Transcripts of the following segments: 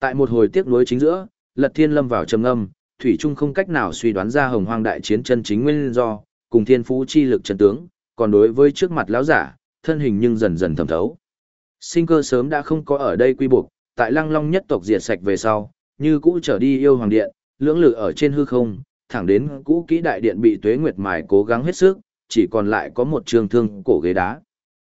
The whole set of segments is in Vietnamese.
Tại một hồi tiếc nuối chính giữa, Lật Thiên lâm vào trầm âm, thủy trung không cách nào suy đoán ra Hồng Hoang đại chiến chân chính nguyên do, cùng thiên phú chi lực chân tướng, còn đối với trước mặt lão giả, thân hình nhưng dần dần thẩm thấu. Sinh cơ sớm đã không có ở đây quy buộc, tại Lăng Long nhất tộc diệt sạch về sau, như cũ trở đi yêu hoàng điện, lưỡng lự ở trên hư không, thẳng đến cũ kỹ đại điện bị Tuế Nguyệt Mài cố gắng hết sức, chỉ còn lại có một trường thương cổ ghế đá.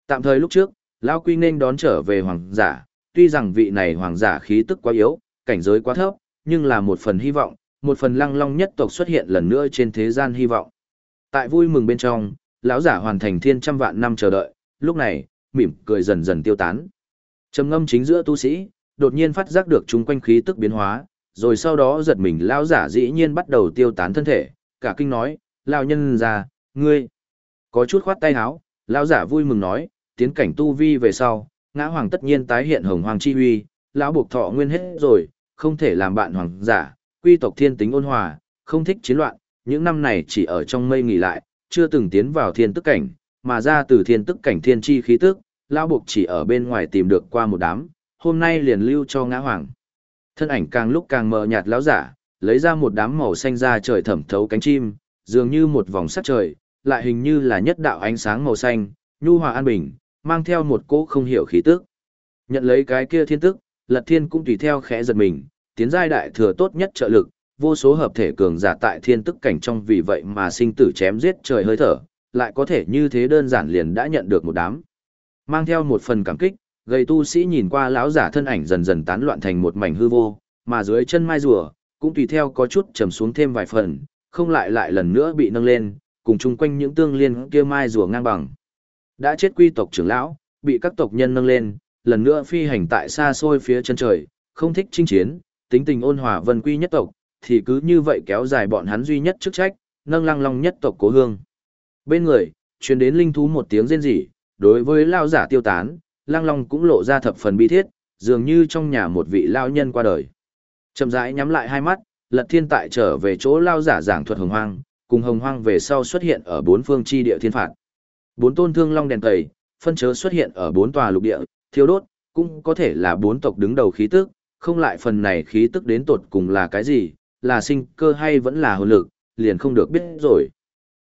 Tạm thời lúc trước, lão quy nên đón trở về hoàng giả, tuy rằng vị này hoàng giả khí tức quá yếu, cảnh giới quá thấp, nhưng là một phần hy vọng, một phần lăng long nhất tộc xuất hiện lần nữa trên thế gian hy vọng. Tại vui mừng bên trong, lão giả hoàn thành thiên trăm vạn năm chờ đợi, lúc này, mỉm cười dần dần tiêu tán. Trầm ngâm chính giữa tu sĩ, đột nhiên phát giác được chúng quanh khí tức biến hóa, rồi sau đó giật mình lão giả dĩ nhiên bắt đầu tiêu tán thân thể, cả kinh nói, lão nhân già, ngươi. Có chút khoát tay áo, lão giả vui mừng nói, tiến cảnh tu vi về sau, ngã hoàng tất nhiên tái hiện hồng hoàng chi uy, lão buộc thọ nguyên hết rồi, không thể làm bạn hoàng giả, quy tộc thiên tính ôn hòa, không thích chiến loạn, những năm này chỉ ở trong mây nghỉ lại, chưa từng tiến vào thiên tức cảnh, mà ra từ thiên tức cảnh thiên chi khí tức, lão buộc chỉ ở bên ngoài tìm được qua một đám, hôm nay liền lưu cho ngã hoàng. Thân ảnh càng lúc càng mờ nhạt lão giả, lấy ra một đám màu xanh ra trời thẩm thấu cánh chim, dường như một vòng sắt trời, lại hình như là nhất đạo ánh sáng màu xanh, nhu hòa an bình, mang theo một cỗ không hiểu khí tức. Nhận lấy cái kia thiên tức, Lật Thiên cũng tùy theo khẽ giật mình, tiến giai đại thừa tốt nhất trợ lực, vô số hợp thể cường giả tại thiên tức cảnh trong vì vậy mà sinh tử chém giết trời hơi thở, lại có thể như thế đơn giản liền đã nhận được một đám. Mang theo một phần cảm kích, gầy tu sĩ nhìn qua lão giả thân ảnh dần dần tán loạn thành một mảnh hư vô, mà dưới chân mai rùa cũng tùy theo có chút trầm xuống thêm vài phần, không lại lại lần nữa bị nâng lên, cùng chung quanh những tương liên kia mai rùa ngang bằng. Đã chết quy tộc trưởng lão, bị các tộc nhân nâng lên, lần nữa phi hành tại xa xôi phía chân trời, không thích chinh chiến, tính tình ôn hòa vân quy nhất tộc, thì cứ như vậy kéo dài bọn hắn duy nhất chức trách, nâng lăng long nhất tộc cố hương. Bên người, truyền đến linh thú một tiếng rên rỉ, đối với lao giả tiêu tán, lăng long cũng lộ ra thập phần bi thiết, dường như trong nhà một vị lao nhân qua đời. Chậm rãi nhắm lại hai mắt, lật thiên tại trở về chỗ lao giả giảng thuật hồng hoang, cùng hồng hoang về sau xuất hiện ở bốn phương chi địa thiên phạt. Bốn tôn thương long đèn tẩy, phân chớ xuất hiện ở bốn tòa lục địa, thiêu đốt, cũng có thể là bốn tộc đứng đầu khí tức, không lại phần này khí tức đến tột cùng là cái gì, là sinh cơ hay vẫn là hồn lực, liền không được biết rồi.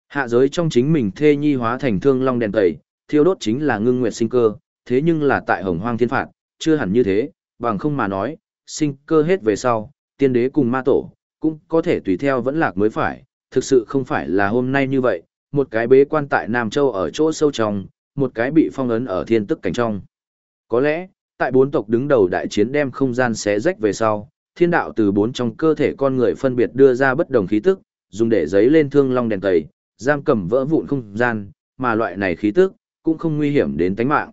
Hạ giới trong chính mình thê nhi hóa thành thương long đèn tẩy, thiêu đốt chính là ngưng nguyệt sinh cơ, thế nhưng là tại hồng hoang thiên phạt, chưa hẳn như thế, bằng không mà nói, sinh cơ hết về sau, tiên đế cùng ma tổ, cũng có thể tùy theo vẫn lạc mới phải, thực sự không phải là hôm nay như vậy, một cái bế quan tại Nam Châu ở chỗ sâu trong, một cái bị phong ấn ở thiên tức cảnh trong. Có lẽ, tại bốn tộc đứng đầu đại chiến đem không gian xé rách về sau, thiên đạo từ bốn trong cơ thể con người phân biệt đưa ra bất đồng khí tức, dùng để giấy lên thương long đèn tẩy, giam cầm vỡ vụn không gian, mà loại này khí tức cũng không nguy hiểm đến tính mạng.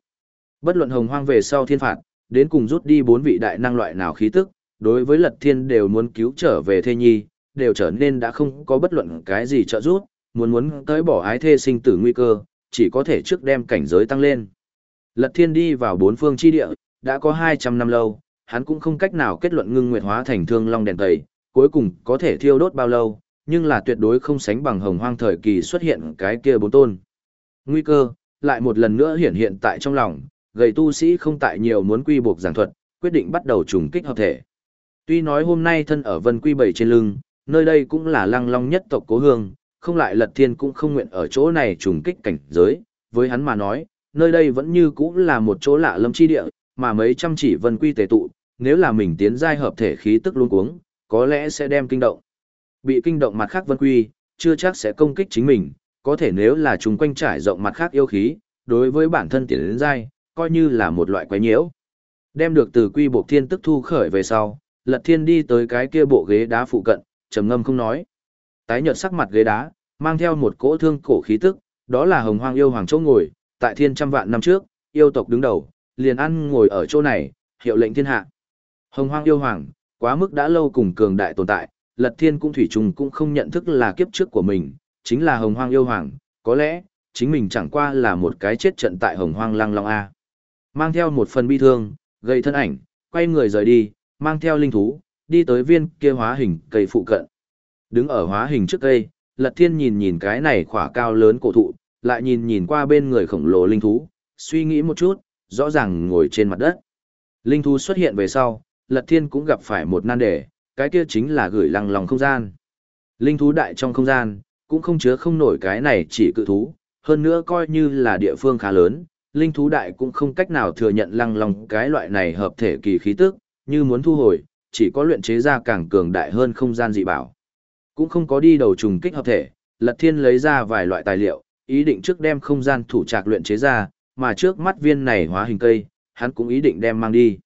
Bất luận hồng hoang về sau thiên phạt, đến cùng rút đi bốn vị đại năng loại nào khí tức, đối với Lật Thiên đều muốn cứu trở về Thê Nhi, đều trở nên đã không có bất luận cái gì trợ giúp, muốn muốn tới bỏ ái thê sinh tử nguy cơ, chỉ có thể trước đem cảnh giới tăng lên. Lật Thiên đi vào bốn phương chi địa, đã có 200 năm lâu, hắn cũng không cách nào kết luận ngưng nguyệt hóa thành thương long đèn tẩy, cuối cùng có thể thiêu đốt bao lâu, nhưng là tuyệt đối không sánh bằng hồng hoang thời kỳ xuất hiện cái kia bốn tôn. Nguy cơ, lại một lần nữa hiển hiện tại trong lòng, gầy tu sĩ không tại nhiều muốn quy buộc giảng thuật, quyết định bắt đầu trùng kích hợp thể. Tuy nói hôm nay thân ở vân quy bảy trên lưng, nơi đây cũng là lăng long nhất tộc cố hương, không lại lật thiên cũng không nguyện ở chỗ này trùng kích cảnh giới, với hắn mà nói, nơi đây vẫn như cũ là một chỗ lạ lâm chi địa, mà mấy trăm chỉ vân quy tề tụ, nếu là mình tiến giai hợp thể khí tức luôn cuống, có lẽ sẽ đem kinh động. Bị kinh động mặt khác vân quy, chưa chắc sẽ công kích chính mình, có thể nếu là chúng quanh trải rộng mặt khác yêu khí, đối với bản thân tiến đến giai, coi như là một loại quái nhiễu. Đem được từ quy bộ thiên tức thu khởi về sau, lật thiên đi tới cái kia bộ ghế đá phụ cận, trầm ngâm không nói. Tái nhợt sắc mặt ghế đá, mang theo một cỗ thương cổ khí tức, đó là hồng hoang yêu hoàng chỗ ngồi, tại thiên trăm vạn năm trước, yêu tộc đứng đầu, liền ăn ngồi ở chỗ này, hiệu lệnh thiên hạ. Hồng hoang yêu hoàng, quá mức đã lâu cùng cường đại tồn tại, lật thiên cũng thủy trùng cũng không nhận thức là kiếp trước của mình, chính là hồng hoang yêu hoàng, có lẽ, chính mình chẳng qua là một cái chết trận tại hồng hoang lăng long A. Mang theo một phần bi thương, gây thân ảnh, quay người rời đi, mang theo linh thú, đi tới viên kia hóa hình cây phụ cận. Đứng ở hóa hình trước cây, Lật Thiên nhìn nhìn cái này khỏa cao lớn cổ thụ, lại nhìn nhìn qua bên người khổng lồ linh thú, suy nghĩ một chút, rõ ràng ngồi trên mặt đất. Linh thú xuất hiện về sau, Lật Thiên cũng gặp phải một nan đề, cái kia chính là gửi lăng lòng không gian. Linh thú đại trong không gian, cũng không chứa không nổi cái này chỉ cự thú, hơn nữa coi như là địa phương khá lớn, linh thú đại cũng không cách nào thừa nhận lăng lòng cái loại này hợp thể kỳ khí tức, như muốn thu hồi, chỉ có luyện chế ra càng cường đại hơn không gian dị bảo. Cũng không có đi đầu trùng kích hợp thể, Lật Thiên lấy ra vài loại tài liệu, ý định trước đem không gian thủ trạc luyện chế ra, mà trước mắt viên này hóa hình cây, hắn cũng ý định đem mang đi.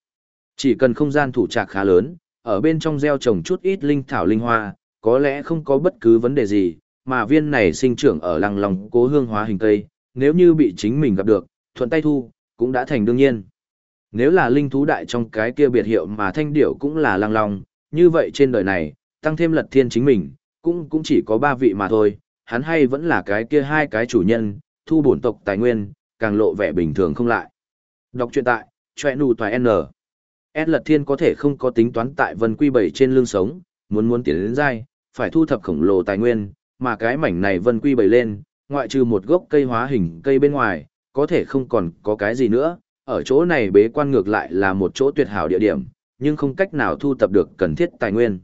Chỉ cần không gian thủ trạc khá lớn, ở bên trong gieo trồng chút ít linh thảo linh hoa, có lẽ không có bất cứ vấn đề gì, mà viên này sinh trưởng ở lăng lòng cố hương hóa hình cây, nếu như bị chính mình gặp được, thuận tay thu, cũng đã thành đương nhiên. Nếu là linh thú đại trong cái kia biệt hiệu mà thanh điểu cũng là lăng lòng, như vậy trên đời này, tăng thêm lật thiên chính mình, cũng cũng chỉ có ba vị mà thôi, hắn hay vẫn là cái kia hai cái chủ nhân, thu bổn tộc tài nguyên, càng lộ vẻ bình thường không lại. Đọc truyện tại, chọe nù toài N. S lật thiên có thể không có tính toán tại vân quy bảy trên lương sống, muốn muốn tiến đến dai, phải thu thập khổng lồ tài nguyên, mà cái mảnh này vân quy bảy lên, ngoại trừ một gốc cây hóa hình cây bên ngoài, có thể không còn có cái gì nữa, ở chỗ này bế quan ngược lại là một chỗ tuyệt hảo địa điểm, nhưng không cách nào thu thập được cần thiết tài nguyên.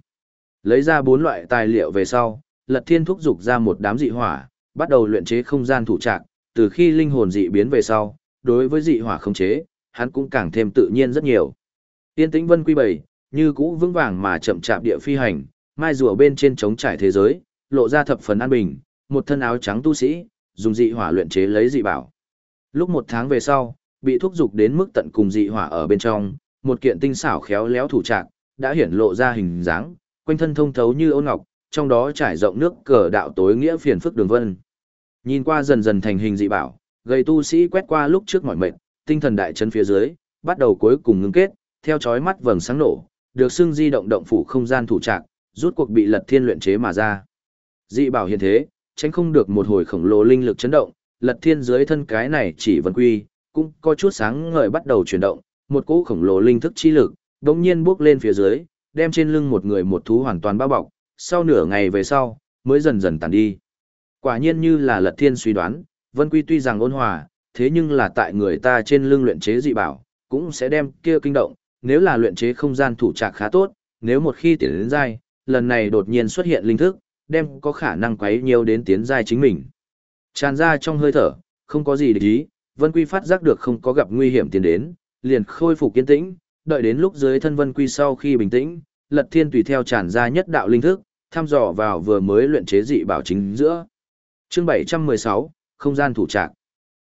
Lấy ra bốn loại tài liệu về sau, Lật Thiên thúc dục ra một đám dị hỏa, bắt đầu luyện chế không gian thủ trạc, từ khi linh hồn dị biến về sau, đối với dị hỏa không chế, hắn cũng càng thêm tự nhiên rất nhiều. Tiên tĩnh vân quy bảy, như cũ vững vàng mà chậm chạp địa phi hành, mai rùa bên trên trống trải thế giới, lộ ra thập phần an bình, một thân áo trắng tu sĩ, dùng dị hỏa luyện chế lấy dị bảo. Lúc một tháng về sau, bị thúc dục đến mức tận cùng dị hỏa ở bên trong, một kiện tinh xảo khéo léo thủ trạc, đã hiển lộ ra hình dáng, quanh thân thông thấu như ôn ngọc, trong đó trải rộng nước cờ đạo tối nghĩa phiền phức đường vân. Nhìn qua dần dần thành hình dị bảo, gầy tu sĩ quét qua lúc trước mọi mệt, tinh thần đại chấn phía dưới, bắt đầu cuối cùng ngưng kết, theo chói mắt vầng sáng nổ, được xưng di động động phủ không gian thủ trạc, rút cuộc bị Lật Thiên luyện chế mà ra. Dị bảo hiện thế, tránh không được một hồi khổng lồ linh lực chấn động, Lật Thiên dưới thân cái này chỉ vân quy, cũng có chút sáng ngời bắt đầu chuyển động, một cỗ khổng lồ linh thức chi lực, đột nhiên bước lên phía dưới, đem trên lưng một người một thú hoàn toàn bao bọc, sau nửa ngày về sau, mới dần dần tàn đi. Quả nhiên như là Lật Thiên suy đoán, Vân Quy tuy rằng ôn hòa, thế nhưng là tại người ta trên lưng luyện chế dị bảo, cũng sẽ đem kia kinh động, nếu là luyện chế không gian thủ trạc khá tốt, nếu một khi tiến đến giai, lần này đột nhiên xuất hiện linh thức, đem có khả năng quấy nhiều đến tiến giai chính mình. Tràn ra trong hơi thở, không có gì để ý, Vân Quy phát giác được không có gặp nguy hiểm tiến đến, liền khôi phục kiên tĩnh, đợi đến lúc dưới thân Vân Quy sau khi bình tĩnh, Lật Thiên tùy theo tràn ra nhất đạo linh thức, thăm dò vào vừa mới luyện chế dị bảo chính giữa. Chương 716, không gian thủ trạc.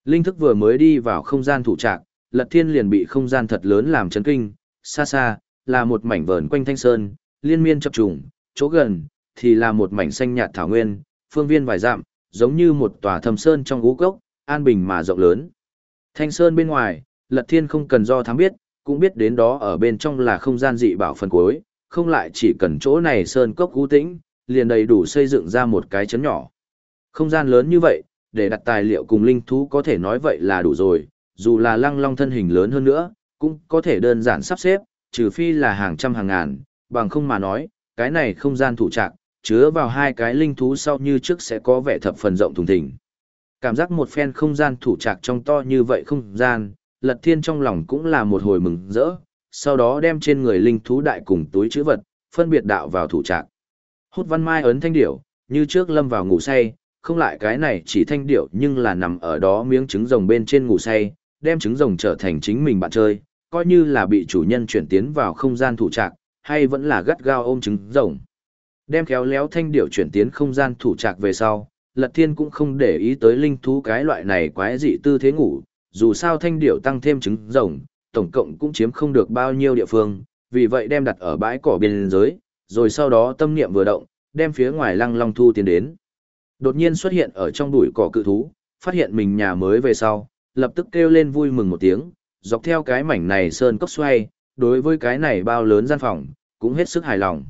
Linh thức vừa mới đi vào không gian thủ trạc, Lật Thiên liền bị không gian thật lớn làm chấn kinh, xa xa là một mảnh vờn quanh thanh sơn, liên miên chập trùng, chỗ gần thì là một mảnh xanh nhạt thảo nguyên, phương viên vài dặm, giống như một tòa thâm sơn trong gũ cốc, an bình mà rộng lớn. Thanh sơn bên ngoài, Lật Thiên không cần do thám biết, cũng biết đến đó ở bên trong là không gian dị bảo phần cuối, không lại chỉ cần chỗ này sơn cốc cú tĩnh, liền đầy đủ xây dựng ra một cái chấn nhỏ. Không gian lớn như vậy, để đặt tài liệu cùng linh thú có thể nói vậy là đủ rồi, dù là lăng long thân hình lớn hơn nữa, cũng có thể đơn giản sắp xếp, trừ phi là hàng trăm hàng ngàn, bằng không mà nói, cái này không gian thủ trạng, chứa vào hai cái linh thú sau như trước sẽ có vẻ thập phần rộng thùng thình. Cảm giác một phen không gian thủ trạc trong to như vậy không gian, lật thiên trong lòng cũng là một hồi mừng rỡ, sau đó đem trên người linh thú đại cùng túi chữ vật, phân biệt đạo vào thủ trạc. Hút văn mai ấn thanh điểu, như trước lâm vào ngủ say, không lại cái này chỉ thanh điểu nhưng là nằm ở đó miếng trứng rồng bên trên ngủ say, đem trứng rồng trở thành chính mình bạn chơi, coi như là bị chủ nhân chuyển tiến vào không gian thủ trạc, hay vẫn là gắt gao ôm trứng rồng. Đem khéo léo thanh điểu chuyển tiến không gian thủ trạc về sau, Lật Thiên cũng không để ý tới linh thú cái loại này quái dị tư thế ngủ, dù sao thanh điểu tăng thêm trứng rồng, tổng cộng cũng chiếm không được bao nhiêu địa phương, vì vậy đem đặt ở bãi cỏ biên giới, rồi sau đó tâm niệm vừa động, đem phía ngoài lăng long thu tiến đến. Đột nhiên xuất hiện ở trong bụi cỏ cự thú, phát hiện mình nhà mới về sau, lập tức kêu lên vui mừng một tiếng, dọc theo cái mảnh này sơn cốc xoay, đối với cái này bao lớn gian phòng, cũng hết sức hài lòng.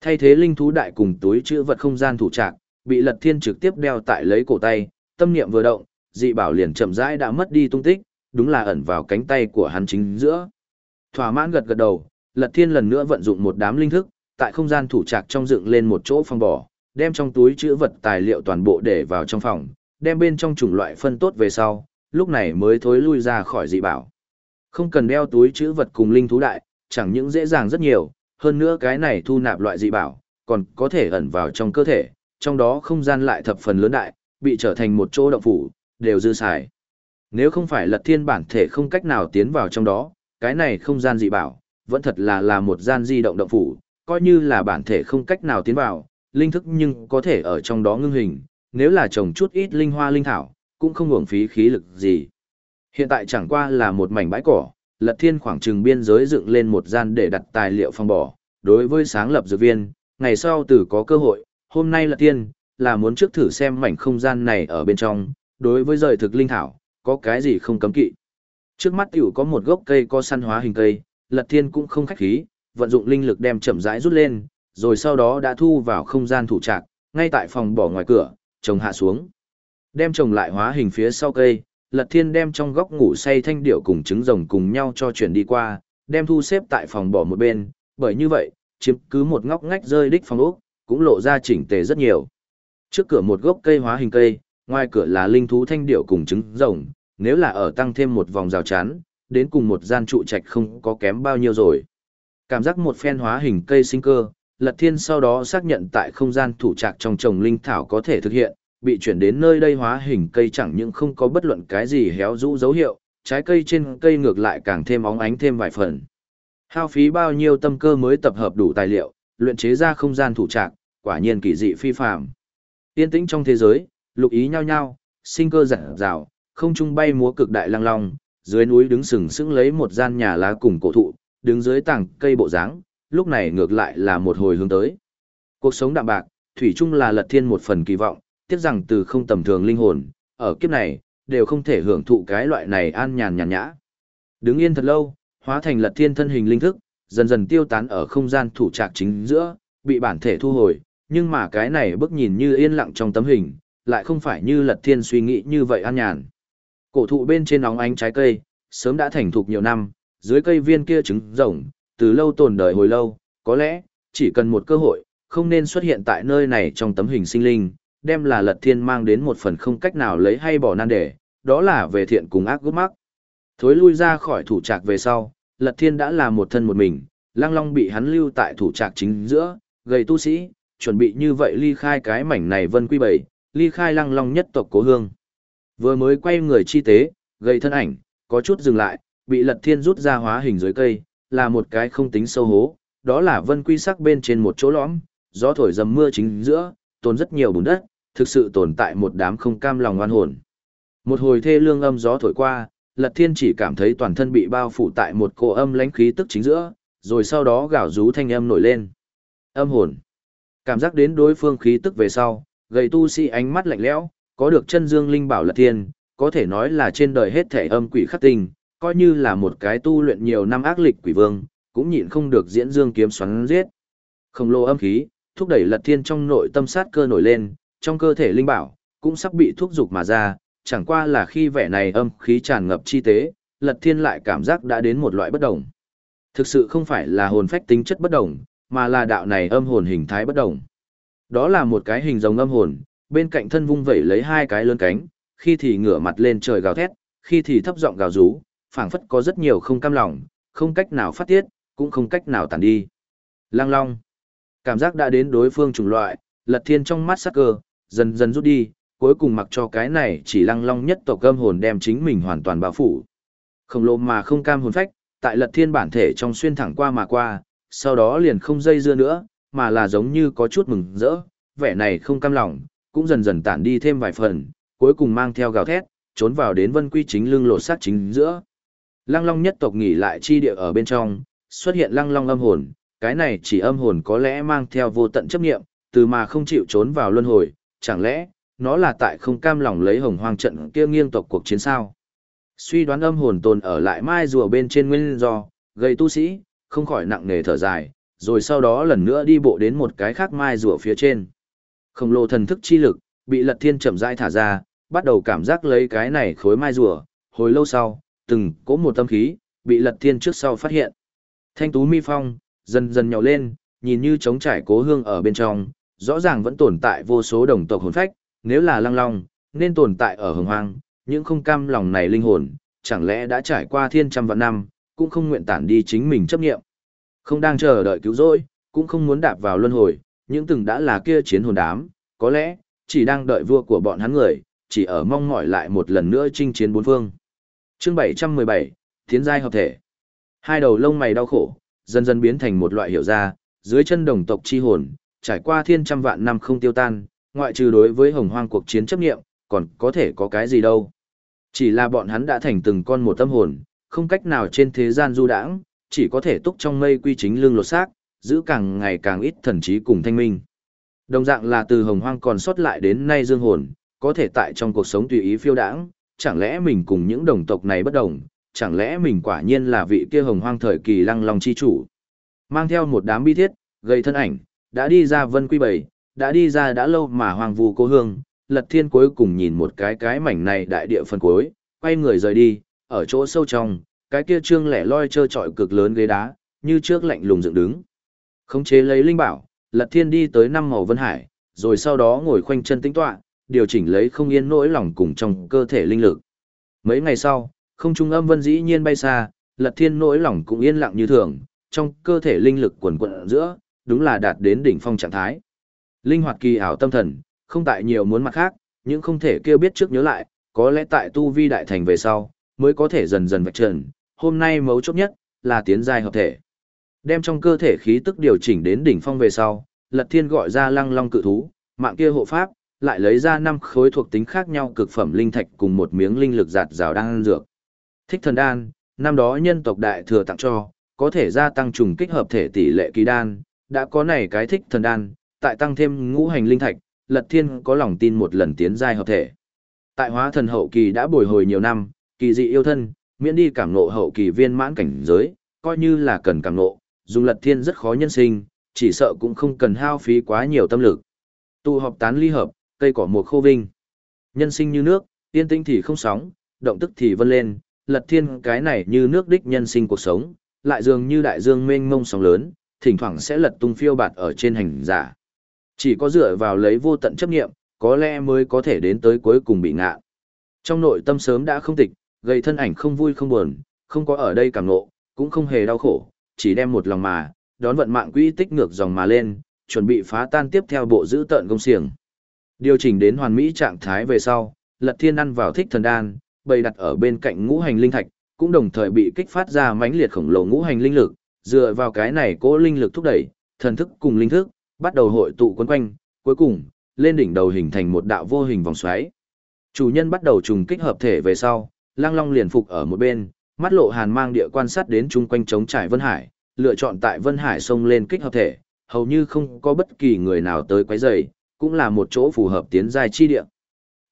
Thay thế linh thú đại cùng túi chữ vật không gian thủ trạc, bị Lật Thiên trực tiếp đeo tại lấy cổ tay, tâm niệm vừa động, dị bảo liền chậm rãi đã mất đi tung tích, đúng là ẩn vào cánh tay của hắn chính giữa. Thỏa mãn gật gật đầu, Lật Thiên lần nữa vận dụng một đám linh thức, tại không gian thủ trạc trong dựng lên một chỗ phòng bỏ, đem trong túi chữ vật tài liệu toàn bộ để vào trong phòng, đem bên trong chủng loại phân tốt về sau, lúc này mới thối lui ra khỏi dị bảo. Không cần đeo túi chữ vật cùng linh thú đại, chẳng những dễ dàng rất nhiều, hơn nữa cái này thu nạp loại dị bảo, còn có thể ẩn vào trong cơ thể, trong đó không gian lại thập phần lớn đại, bị trở thành một chỗ động phủ, đều dư xài. Nếu không phải lật thiên bản thể không cách nào tiến vào trong đó, cái này không gian dị bảo, vẫn thật là là một gian di động động phủ, coi như là bản thể không cách nào tiến vào, linh thức nhưng có thể ở trong đó ngưng hình, nếu là trồng chút ít linh hoa linh thảo, cũng không hưởng phí khí lực gì. Hiện tại chẳng qua là một mảnh bãi cỏ, Lật Thiên khoảng trừng biên giới dựng lên một gian để đặt tài liệu phong bỏ, đối với sáng lập dược viên, ngày sau từ có cơ hội, hôm nay Lật Thiên là muốn trước thử xem mảnh không gian này ở bên trong, đối với rời thực linh thảo, có cái gì không cấm kỵ. Trước mắt tiểu có một gốc cây có săn hóa hình cây, Lật Thiên cũng không khách khí, vận dụng linh lực đem chậm rãi rút lên, rồi sau đó đã thu vào không gian thủ trạc, ngay tại phòng bỏ ngoài cửa, trồng hạ xuống. Đem trồng lại hóa hình phía sau cây, Lật Thiên đem trong góc ngủ say thanh điệu cùng trứng rồng cùng nhau cho chuyển đi qua, đem thu xếp tại phòng bỏ một bên, bởi như vậy, chiếm cứ một ngóc ngách rơi đích phòng ốc, cũng lộ ra chỉnh tề rất nhiều. Trước cửa một gốc cây hóa hình cây, ngoài cửa là linh thú thanh điệu cùng trứng rồng, nếu là ở tăng thêm một vòng rào chắn, đến cùng một gian trụ trạch không có kém bao nhiêu rồi. Cảm giác một phen hóa hình cây sinh cơ, Lật Thiên sau đó xác nhận tại không gian thủ trạc trong trồng linh thảo có thể thực hiện, bị chuyển đến nơi đây hóa hình cây chẳng những không có bất luận cái gì héo rũ dấu hiệu, trái cây trên cây ngược lại càng thêm óng ánh thêm vài phần. Hao phí bao nhiêu tâm cơ mới tập hợp đủ tài liệu, luyện chế ra không gian thủ trạc, quả nhiên kỳ dị phi phàm. tiên tĩnh trong thế giới, lục ý nhau nhau, sinh cơ dặn rào, không trung bay múa cực đại lăng long, dưới núi đứng sừng sững lấy một gian nhà lá cùng cổ thụ, đứng dưới tảng cây bộ dáng, lúc này ngược lại là một hồi hướng tới. Cuộc sống đạm bạc, thủy chung là lật thiên một phần kỳ vọng, tiếc rằng từ không tầm thường linh hồn, ở kiếp này, đều không thể hưởng thụ cái loại này an nhàn nhàn nhã. Đứng yên thật lâu, hóa thành lật thiên thân hình linh thức, dần dần tiêu tán ở không gian thủ trạc chính giữa, bị bản thể thu hồi, nhưng mà cái này bức nhìn như yên lặng trong tấm hình, lại không phải như lật thiên suy nghĩ như vậy an nhàn. Cổ thụ bên trên nóng ánh trái cây, sớm đã thành thục nhiều năm, dưới cây viên kia trứng rồng, từ lâu tồn đời hồi lâu, có lẽ, chỉ cần một cơ hội, không nên xuất hiện tại nơi này trong tấm hình sinh linh, đem là lật thiên mang đến một phần không cách nào lấy hay bỏ nan đề, đó là về thiện cùng ác gốc mắc. Thối lui ra khỏi thủ trạc về sau, lật thiên đã là một thân một mình, lăng long bị hắn lưu tại thủ trạc chính giữa, gầy tu sĩ, chuẩn bị như vậy ly khai cái mảnh này vân quy bảy, ly khai lăng long nhất tộc cố hương. Vừa mới quay người chi tế, gây thân ảnh, có chút dừng lại, bị lật thiên rút ra hóa hình dưới cây, là một cái không tính sâu hố, đó là vân quy sắc bên trên một chỗ lõm, gió thổi dầm mưa chính giữa, tồn rất nhiều bùn đất, thực sự tồn tại một đám không cam lòng oan hồn. Một hồi thê lương âm gió thổi qua, Lật Thiên chỉ cảm thấy toàn thân bị bao phủ tại một cổ âm lãnh khí tức chính giữa, rồi sau đó gào rú thanh âm nổi lên. Âm hồn. Cảm giác đến đối phương khí tức về sau, gầy tu sĩ ánh mắt lạnh lẽo, có được chân dương linh bảo Lật Thiên, có thể nói là trên đời hết thể âm quỷ khắc tình, coi như là một cái tu luyện nhiều năm ác lịch quỷ vương, cũng nhịn không được diễn dương kiếm xoắn giết. Không lô âm khí, thúc đẩy lật thiên trong nội tâm sát cơ nổi lên, trong cơ thể linh bảo, cũng sắp bị thúc dục mà ra, chẳng qua là khi vẻ này âm khí tràn ngập chi tế, lật thiên lại cảm giác đã đến một loại bất đồng. Thực sự không phải là hồn phách tính chất bất đồng, mà là đạo này âm hồn hình thái bất đồng. Đó là một cái hình giống âm hồn, bên cạnh thân vung vẩy lấy hai cái lớn cánh, khi thì ngửa mặt lên trời gào thét, khi thì thấp giọng gào rú, phảng phất có rất nhiều không cam lòng, không cách nào phát tiết, cũng không cách nào tàn đi. Lang Long. Cảm giác đã đến đối phương chủng loại, Lật Thiên trong mắt sắc cơ, dần dần rút đi, cuối cùng mặc cho cái này chỉ Lăng Long nhất tộc âm hồn đem chính mình hoàn toàn bao phủ. Khổng lồ mà không cam hồn phách, tại Lật Thiên bản thể trong xuyên thẳng qua mà qua, sau đó liền không dây dưa nữa, mà là giống như có chút mừng rỡ, vẻ này không cam lòng, cũng dần dần tản đi thêm vài phần, cuối cùng mang theo gào thét, trốn vào đến vân quy chính lưng lột sát chính giữa. Lăng Long nhất tộc nghỉ lại chi địa ở bên trong, xuất hiện Lăng Long âm hồn, cái này chỉ âm hồn có lẽ mang theo vô tận chấp nghiệm, từ mà không chịu trốn vào luân hồi, chẳng lẽ, nó là tại không cam lòng lấy hồng hoang trận kia nghiêng tộc cuộc chiến sao. Suy đoán âm hồn tồn ở lại mai rùa bên trên nguyên do, gây tu sĩ, không khỏi nặng nề thở dài, rồi sau đó lần nữa đi bộ đến một cái khác mai rùa phía trên. Khổng lồ thần thức chi lực, bị lật thiên chậm rãi thả ra, bắt đầu cảm giác lấy cái này khối mai rùa, hồi lâu sau, từng có một tâm khí, bị lật thiên trước sau phát hiện. Thanh tú mi phong, dần dần nhỏ lên, nhìn như trống trải cố hương ở bên trong, rõ ràng vẫn tồn tại vô số đồng tộc hồn phách, nếu là lăng long, nên tồn tại ở hồng hoang, những không cam lòng này linh hồn, chẳng lẽ đã trải qua thiên trăm vạn năm, cũng không nguyện tản đi chính mình chấp nghiệm. Không đang chờ đợi cứu rỗi, cũng không muốn đạp vào luân hồi, những từng đã là kia chiến hồn đám, có lẽ, chỉ đang đợi vua của bọn hắn người, chỉ ở mong mỏi lại một lần nữa chinh chiến bốn phương. Chương 717, Tiến giai hợp thể. Hai đầu lông mày đau khổ, dần dần biến thành một loại hiểu ra, dưới chân đồng tộc chi hồn, trải qua thiên trăm vạn năm không tiêu tan, ngoại trừ đối với hồng hoang cuộc chiến chấp nghiệm, còn có thể có cái gì đâu. Chỉ là bọn hắn đã thành từng con một tâm hồn, không cách nào trên thế gian du đãng, chỉ có thể túc trong mây quy chính lương lột xác, giữ càng ngày càng ít thần trí cùng thanh minh. Đồng dạng là từ hồng hoang còn sót lại đến nay dương hồn, có thể tại trong cuộc sống tùy ý phiêu đãng, chẳng lẽ mình cùng những đồng tộc này bất đồng, chẳng lẽ mình quả nhiên là vị kia hồng hoang thời kỳ lăng long chi chủ. Mang theo một đám bi thiết, gây thân ảnh, đã đi ra vân quy bầy, đã đi ra đã lâu mà hoàng vù cô hương, lật thiên cuối cùng nhìn một cái cái mảnh này đại địa phân cuối, quay người rời đi, ở chỗ sâu trong, cái kia trương lẻ loi trơ trọi cực lớn ghế đá, như trước lạnh lùng dựng đứng. Khống chế lấy linh bảo, lật thiên đi tới năm màu vân hải, rồi sau đó ngồi khoanh chân tĩnh tọa, điều chỉnh lấy không yên nỗi lòng cùng trong cơ thể linh lực. Mấy ngày sau, không trung âm vân dĩ nhiên bay xa, lật thiên nỗi lòng cũng yên lặng như thường, trong cơ thể linh lực quần quận giữa, đúng là đạt đến đỉnh phong trạng thái. Linh hoạt kỳ ảo tâm thần, không tại nhiều muốn mặt khác, nhưng không thể kêu biết trước nhớ lại, có lẽ tại tu vi đại thành về sau, mới có thể dần dần vạch trần, hôm nay mấu chốt nhất, là tiến giai hợp thể. Đem trong cơ thể khí tức điều chỉnh đến đỉnh phong về sau, Lật Thiên gọi ra lăng long cự thú, mạng kia hộ pháp, lại lấy ra năm khối thuộc tính khác nhau cực phẩm linh thạch cùng một miếng linh lực giạt rào đang dược. Thích thần đan, năm đó nhân tộc đại thừa tặng cho, có thể gia tăng trùng kích hợp thể tỷ lệ kỳ đan, đã có này cái thích thần đan, tại tăng thêm ngũ hành linh thạch, Lật Thiên có lòng tin một lần tiến giai hợp thể. Tại hóa thần hậu kỳ đã bồi hồi nhiều năm, kỳ dị yêu thân, miễn đi cảm nộ hậu kỳ viên mãn cảnh giới, coi như là cần cảm nộ dùng Lật Thiên rất khó nhân sinh, chỉ sợ cũng không cần hao phí quá nhiều tâm lực. tụ họp tán ly hợp, cây cỏ mùa khô vinh. Nhân sinh như nước, yên tĩnh thì không sóng, động tức thì vân lên, Lật Thiên cái này như nước đích nhân sinh cuộc sống, lại dường như đại dương mênh mông sóng lớn, thỉnh thoảng sẽ lật tung phiêu bạt ở trên hành giả. Chỉ có dựa vào lấy vô tận chấp nghiệm, có lẽ mới có thể đến tới cuối cùng bị ngạ. Trong nội tâm sớm đã không tịch, gây thân ảnh không vui không buồn, không có ở đây cảm nộ, cũng không hề đau khổ, chỉ đem một lòng mà, đón vận mạng quỹ tích ngược dòng mà lên, chuẩn bị phá tan tiếp theo bộ giữ tợn công xiềng. Điều chỉnh đến hoàn mỹ trạng thái về sau, Lật Thiên ăn vào thích thần đan, bày đặt ở bên cạnh ngũ hành linh thạch, cũng đồng thời bị kích phát ra mãnh liệt khổng lồ ngũ hành linh lực, dựa vào cái này cố linh lực thúc đẩy, thần thức cùng linh thức, bắt đầu hội tụ quấn quanh, cuối cùng, lên đỉnh đầu hình thành một đạo vô hình vòng xoáy. Chủ nhân bắt đầu trùng kích hợp thể về sau, Lang Long liền phục ở một bên, mắt lộ hàn mang địa quan sát đến chung quanh chống trải Vân Hải, lựa chọn tại Vân Hải sông lên kích hợp thể, hầu như không có bất kỳ người nào tới quấy rầy, cũng là một chỗ phù hợp tiến giai chi địa.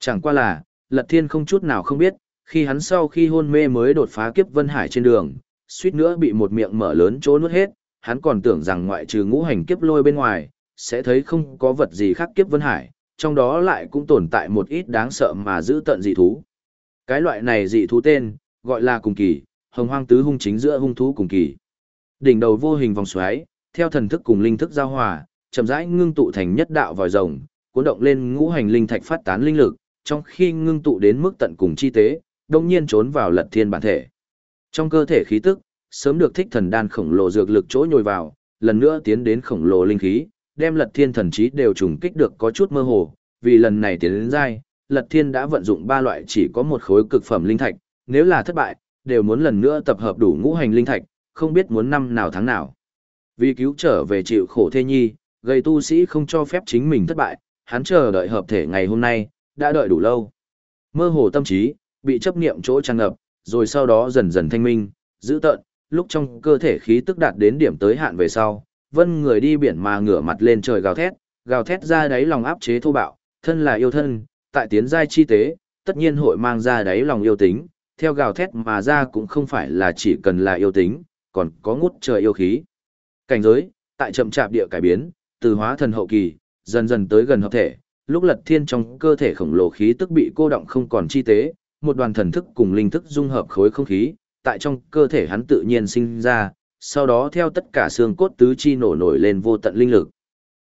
Chẳng qua là, Lật Thiên không chút nào không biết, khi hắn sau khi hôn mê mới đột phá kiếp Vân Hải trên đường, suýt nữa bị một miệng mở lớn chỗ nuốt hết, hắn còn tưởng rằng ngoại trừ ngũ hành kiếp lôi bên ngoài, sẽ thấy không có vật gì khác kiếp Vân Hải, trong đó lại cũng tồn tại một ít đáng sợ mà giữ tận dị thú. Cái loại này dị thú tên, gọi là cùng kỳ, hồng hoang tứ hung chính giữa hung thú cùng kỳ. Đỉnh đầu vô hình vòng xoáy, theo thần thức cùng linh thức giao hòa, chậm rãi ngưng tụ thành nhất đạo vòi rồng, cuốn động lên ngũ hành linh thạch phát tán linh lực, trong khi ngưng tụ đến mức tận cùng chi tế, đồng nhiên trốn vào lật thiên bản thể. Trong cơ thể khí tức, sớm được thích thần đan khổng lồ dược lực chỗ nhồi vào, lần nữa tiến đến khổng lồ linh khí, đem lật thiên thần trí đều trùng kích được có chút mơ hồ, vì lần này tiến đến dai, lật thiên đã vận dụng ba loại chỉ có một khối cực phẩm linh thạch, nếu là thất bại, đều muốn lần nữa tập hợp đủ ngũ hành linh thạch, không biết muốn năm nào tháng nào. Vì cứu trở về chịu khổ thê nhi, gây tu sĩ không cho phép chính mình thất bại, hắn chờ đợi hợp thể ngày hôm nay, đã đợi đủ lâu. Mơ hồ tâm trí, bị chấp niệm chỗ tràn ngập, rồi sau đó dần dần thanh minh, giữ tợn, lúc trong cơ thể khí tức đạt đến điểm tới hạn về sau, vân người đi biển mà ngửa mặt lên trời gào thét, gào thét ra đáy lòng áp chế thô bạo, thân là yêu thân, tại tiến giai chi tế, tất nhiên hội mang ra đáy lòng yêu tính, theo gào thét mà ra cũng không phải là chỉ cần là yêu tính, còn có ngút trời yêu khí. Cảnh giới, tại chậm chạp địa cải biến, từ hóa thần hậu kỳ, dần dần tới gần hợp thể, lúc lật thiên trong cơ thể khổng lồ khí tức bị cô động không còn chi tế, một đoàn thần thức cùng linh thức dung hợp khối không khí, tại trong cơ thể hắn tự nhiên sinh ra, sau đó theo tất cả xương cốt tứ chi nổ nổi lên vô tận linh lực.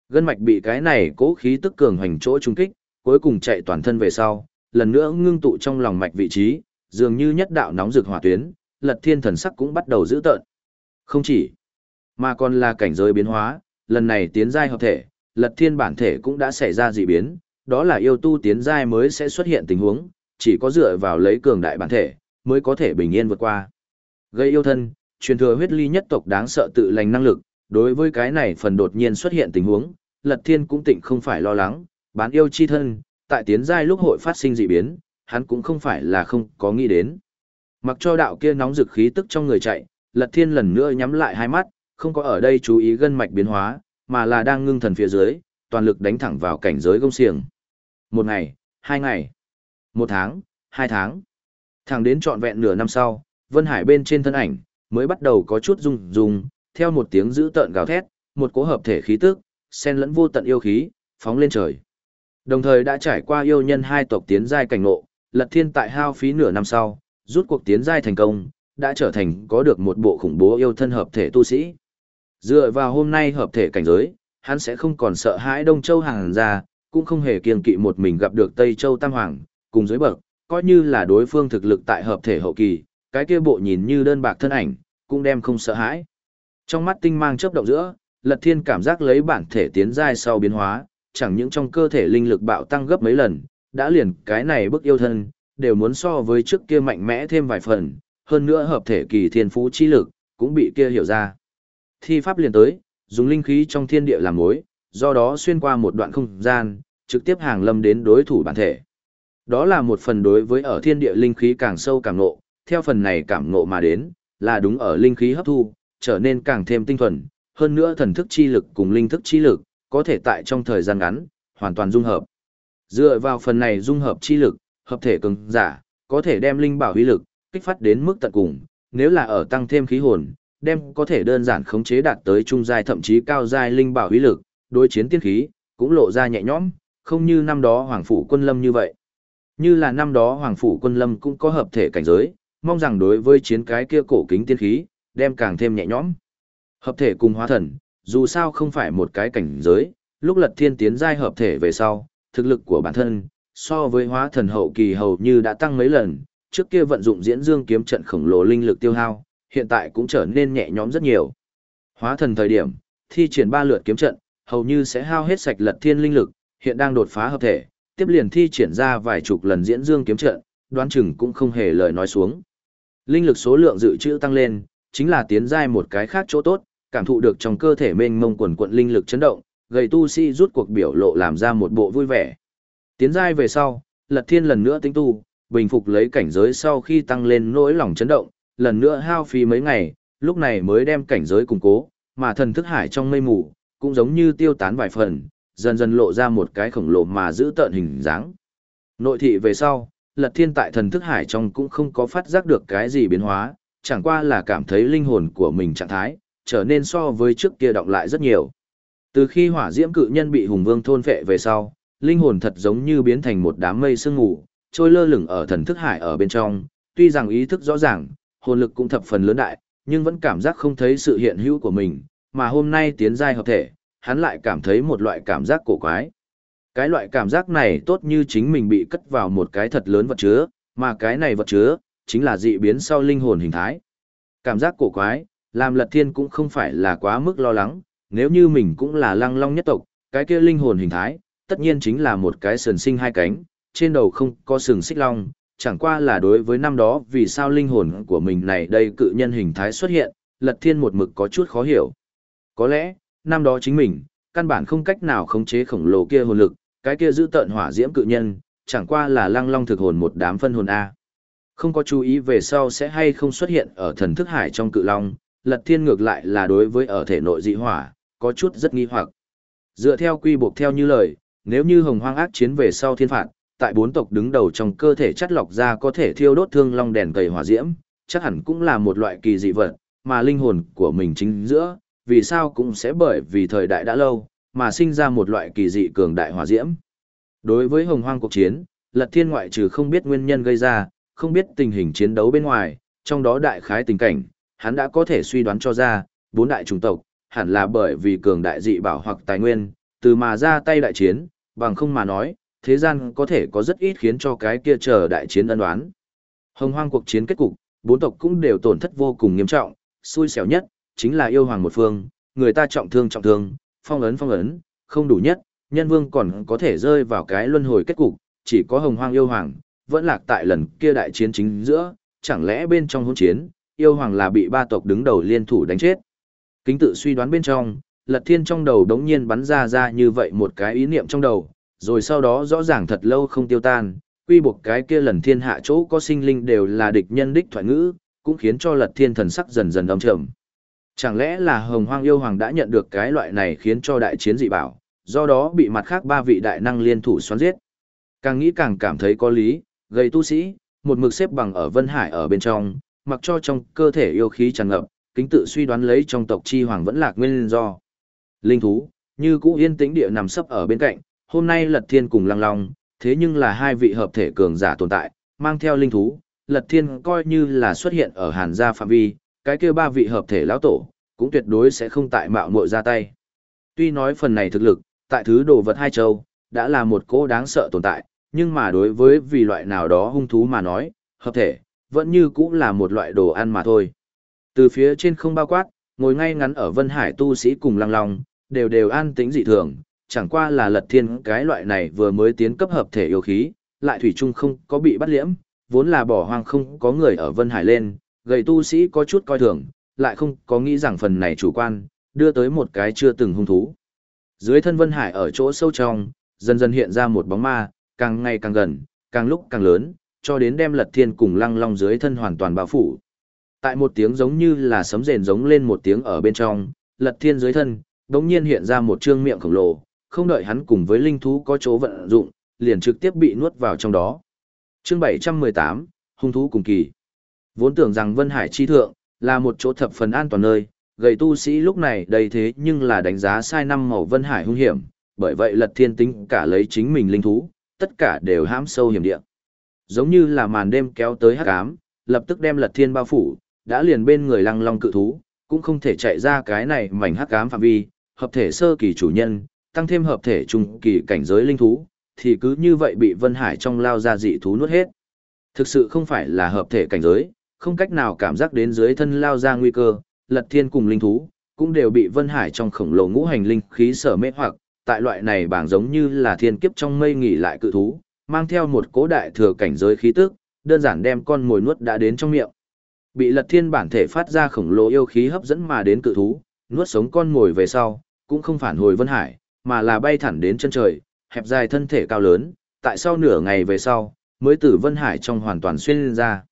Gân mạch bị cái này cố khí tức cường hoành chỗ trung kích, cuối cùng chạy toàn thân về sau, lần nữa ngưng tụ trong lòng mạch vị trí, dường như nhất đạo nóng rực hỏa tuyến, Lật Thiên thần sắc cũng bắt đầu giữ tợn. Không chỉ, Mà còn là cảnh giới biến hóa, lần này tiến giai hợp thể, lật thiên bản thể cũng đã xảy ra dị biến, đó là yêu tu tiến giai mới sẽ xuất hiện tình huống, chỉ có dựa vào lấy cường đại bản thể, mới có thể bình yên vượt qua. Gây yêu thân, truyền thừa huyết ly nhất tộc đáng sợ tự lành năng lực, đối với cái này phần đột nhiên xuất hiện tình huống, Lật Thiên cũng tịnh không phải lo lắng, bán yêu chi thân, tại tiến giai lúc hội phát sinh dị biến, hắn cũng không phải là không có nghĩ đến. Mặc cho đạo kia nóng dực khí tức trong người chạy, Lật Thiên lần nữa nhắm lại hai mắt, không có ở đây chú ý gân mạch biến hóa, mà là đang ngưng thần phía dưới, toàn lực đánh thẳng vào cảnh giới gông xiềng. Một ngày, hai ngày, một tháng, hai tháng. Thẳng đến trọn vẹn nửa năm sau, Vân Hải bên trên thân ảnh, mới bắt đầu có chút rung rung, theo một tiếng dữ tợn gào thét, một cỗ hợp thể khí tức, xen lẫn vô tận yêu khí, phóng lên trời. Đồng thời đã trải qua yêu nhân hai tộc tiến giai cảnh ngộ, Lật Thiên tại hao phí nửa năm sau, rút cuộc tiến giai thành công, đã trở thành có được một bộ khủng bố yêu thân hợp thể tu sĩ. Dựa vào hôm nay hợp thể cảnh giới, hắn sẽ không còn sợ hãi Đông Châu hàng ra, cũng không hề kiêng kỵ một mình gặp được Tây Châu Tam Hoàng, cùng dưới bậc, coi như là đối phương thực lực tại hợp thể hậu kỳ, cái kia bộ nhìn như đơn bạc thân ảnh, cũng đem không sợ hãi. Trong mắt tinh mang chớp động giữa, Lật Thiên cảm giác lấy bản thể tiến giai sau biến hóa, chẳng những trong cơ thể linh lực bạo tăng gấp mấy lần, đã liền cái này bức yêu thân, đều muốn so với trước kia mạnh mẽ thêm vài phần, hơn nữa hợp thể kỳ thiên phú chi lực, cũng bị kia hiểu ra. Thi pháp liền tới, dùng linh khí trong thiên địa làm mối, do đó xuyên qua một đoạn không gian, trực tiếp hàng lâm đến đối thủ bản thể. Đó là một phần đối với ở thiên địa linh khí càng sâu càng ngộ, theo phần này cảm ngộ mà đến, là đúng ở linh khí hấp thu, trở nên càng thêm tinh thuần, hơn nữa thần thức chi lực cùng linh thức chi lực, có thể tại trong thời gian ngắn, hoàn toàn dung hợp. Dựa vào phần này dung hợp chi lực, hợp thể cường giả, có thể đem linh bảo uy lực, kích phát đến mức tận cùng, nếu là ở tăng thêm khí hồn, đem có thể đơn giản khống chế đạt tới trung giai thậm chí cao giai linh bảo uy lực, đối chiến tiên khí, cũng lộ ra nhẹ nhõm, không như năm đó Hoàng Phủ Quân Lâm như vậy. Như là năm đó Hoàng Phủ Quân Lâm cũng có hợp thể cảnh giới, mong rằng đối với chiến cái kia cổ kính tiên khí, đem càng thêm nhẹ nhõm. Hợp thể cùng hóa thần, dù sao không phải một cái cảnh giới, lúc lật thiên tiến giai hợp thể về sau, thực lực của bản thân, so với hóa thần hậu kỳ hầu như đã tăng mấy lần, trước kia vận dụng diễn dương kiếm trận khổng lồ linh lực tiêu hao, hiện tại cũng trở nên nhẹ nhõm rất nhiều. Hóa thần thời điểm, thi triển ba lượt kiếm trận, hầu như sẽ hao hết sạch lật thiên linh lực, hiện đang đột phá hợp thể, tiếp liền thi triển ra vài chục lần diễn dương kiếm trận, đoán chừng cũng không hề lời nói xuống. Linh lực số lượng dự trữ tăng lên, chính là tiến giai một cái khác chỗ tốt, cảm thụ được trong cơ thể mênh mông quần quận linh lực chấn động, gầy tu sĩ rút cuộc biểu lộ làm ra một bộ vui vẻ. Tiến giai về sau, Lật Thiên lần nữa tính tu, bình phục lấy cảnh giới sau khi tăng lên nỗi lòng chấn động, lần nữa hao phí mấy ngày, lúc này mới đem cảnh giới củng cố, mà thần thức hải trong mây mù, cũng giống như tiêu tán vài phần, dần dần lộ ra một cái khổng lồ mà giữ tợn hình dáng. Nội thị về sau, Lật Thiên tại thần thức hải trong cũng không có phát giác được cái gì biến hóa, chẳng qua là cảm thấy linh hồn của mình trạng thái, trở nên so với trước kia động lại rất nhiều. Từ khi hỏa diễm cự nhân bị hùng vương thôn phệ về sau, linh hồn thật giống như biến thành một đám mây sương ngủ, trôi lơ lửng ở thần thức hải ở bên trong, tuy rằng ý thức rõ ràng, hồn lực cũng thập phần lớn đại, nhưng vẫn cảm giác không thấy sự hiện hữu của mình, mà hôm nay tiến giai hợp thể, hắn lại cảm thấy một loại cảm giác cổ quái. Cái loại cảm giác này tốt như chính mình bị cất vào một cái thật lớn vật chứa, mà cái này vật chứa, chính là dị biến sau linh hồn hình thái. Cảm giác cổ quái, làm lật thiên cũng không phải là quá mức lo lắng, nếu như mình cũng là lăng long nhất tộc, cái kia linh hồn hình thái, tất nhiên chính là một cái sườn sinh hai cánh, trên đầu không có sừng xích long, chẳng qua là đối với năm đó vì sao linh hồn của mình này đây cự nhân hình thái xuất hiện, lật thiên một mực có chút khó hiểu. Có lẽ, năm đó chính mình, căn bản không cách nào khống chế khổng lồ kia hồn lực, cái kia giữ tận hỏa diễm cự nhân, chẳng qua là lăng long thực hồn một đám phân hồn A. Không có chú ý về sau sẽ hay không xuất hiện ở thần thức hải trong cự long, lật thiên ngược lại là đối với ở thể nội dị hỏa, có chút rất nghi hoặc. Dựa theo quy buộc theo như lời, nếu như hồng hoang ác chiến về sau thiên phạt, tại bốn tộc đứng đầu trong cơ thể chất lọc ra có thể thiêu đốt thương long đèn cầy hỏa diễm, chắc hẳn cũng là một loại kỳ dị vật, mà linh hồn của mình chính giữa, vì sao cũng sẽ bởi vì thời đại đã lâu, mà sinh ra một loại kỳ dị cường đại hỏa diễm. Đối với hồng hoang cuộc chiến, lật thiên ngoại trừ không biết nguyên nhân gây ra, không biết tình hình chiến đấu bên ngoài, trong đó đại khái tình cảnh, hắn đã có thể suy đoán cho ra, bốn đại chủng tộc, hẳn là bởi vì cường đại dị bảo hoặc tài nguyên, từ mà ra tay đại chiến, bằng không mà nói, thế gian có thể có rất ít khiến cho cái kia chờ đại chiến ân đoán. Hồng hoang cuộc chiến kết cục, bốn tộc cũng đều tổn thất vô cùng nghiêm trọng, xui xẻo nhất, chính là yêu hoàng một phương, người ta trọng thương trọng thương, phong ấn phong ấn, không đủ nhất, nhân vương còn có thể rơi vào cái luân hồi kết cục, chỉ có hồng hoang yêu hoàng, vẫn lạc tại lần kia đại chiến chính giữa, chẳng lẽ bên trong hỗn chiến, yêu hoàng là bị ba tộc đứng đầu liên thủ đánh chết. Kính tự suy đoán bên trong, lật thiên trong đầu đống nhiên bắn ra ra như vậy một cái ý niệm trong đầu, rồi sau đó rõ ràng thật lâu không tiêu tan, quy buộc cái kia lần thiên hạ chỗ có sinh linh đều là địch nhân đích thoại ngữ, cũng khiến cho lật thiên thần sắc dần dần âm trầm. Chẳng lẽ là hồng hoang yêu hoàng đã nhận được cái loại này khiến cho đại chiến dị bảo, do đó bị mặt khác ba vị đại năng liên thủ xoắn giết. Càng nghĩ càng cảm thấy có lý, gây tu sĩ, một mực xếp bằng ở Vân Hải ở bên trong, mặc cho trong cơ thể yêu khí tràn ngập, kính tự suy đoán lấy trong tộc chi hoàng vẫn lạc nguyên do. Linh thú, như cũ yên tĩnh địa nằm sấp ở bên cạnh, hôm nay Lật Thiên cùng Lăng Long, thế nhưng là hai vị hợp thể cường giả tồn tại, mang theo linh thú, Lật Thiên coi như là xuất hiện ở Hàn gia phạm vi, cái kia ba vị hợp thể lão tổ, cũng tuyệt đối sẽ không tại mạo muội ra tay. Tuy nói phần này thực lực, tại thứ đồ vật hai châu, đã là một cỗ đáng sợ tồn tại, nhưng mà đối với vì loại nào đó hung thú mà nói, hợp thể, vẫn như cũng là một loại đồ ăn mà thôi. Từ phía trên không bao quát, ngồi ngay ngắn ở Vân Hải tu sĩ cùng lăng long, đều đều an tĩnh dị thường, chẳng qua là lật thiên cái loại này vừa mới tiến cấp hợp thể yêu khí, lại thủy chung không có bị bắt liễm, vốn là bỏ hoang không có người ở Vân Hải lên, gầy tu sĩ có chút coi thường, lại không có nghĩ rằng phần này chủ quan, đưa tới một cái chưa từng hung thú. Dưới thân Vân Hải ở chỗ sâu trong, dần dần hiện ra một bóng ma, càng ngày càng gần, càng lúc càng lớn, cho đến đem lật thiên cùng lăng long dưới thân hoàn toàn bao phủ. Tại một tiếng giống như là sấm rền giống lên một tiếng ở bên trong, lật thiên dưới thân, đống nhiên hiện ra một trương miệng khổng lồ, không đợi hắn cùng với linh thú có chỗ vận dụng, liền trực tiếp bị nuốt vào trong đó. Chương 718, hung thú cùng kỳ. Vốn tưởng rằng Vân Hải chi thượng là một chỗ thập phần an toàn nơi, gầy tu sĩ lúc này đầy thế nhưng là đánh giá sai năm màu Vân Hải hung hiểm, bởi vậy Lật Thiên tính cả lấy chính mình linh thú, tất cả đều hãm sâu hiểm địa. Giống như là màn đêm kéo tới hắc ám, lập tức đem Lật Thiên bao phủ, đã liền bên người Lăng Long cự thú, cũng không thể chạy ra cái này mảnh hắc ám phạm vi, hợp thể sơ kỳ chủ nhân, tăng thêm hợp thể trung kỳ cảnh giới linh thú, thì cứ như vậy bị Vân Hải trong lao ra dị thú nuốt hết. Thực sự không phải là hợp thể cảnh giới, không cách nào cảm giác đến dưới thân lao ra nguy cơ, lật thiên cùng linh thú, cũng đều bị Vân Hải trong khổng lồ ngũ hành linh khí sở mê hoặc, tại loại này bảng giống như là thiên kiếp trong mây nghỉ lại cự thú, mang theo một cố đại thừa cảnh giới khí tức, đơn giản đem con mồi nuốt đã đến trong miệng. Bị lật thiên bản thể phát ra khổng lồ yêu khí hấp dẫn mà đến cự thú, nuốt sống con mồi về sau, cũng không phản hồi Vân Hải, mà là bay thẳng đến chân trời, hẹp dài thân thể cao lớn, tại sau nửa ngày về sau, mới từ Vân Hải trong hoàn toàn xuyên lên ra.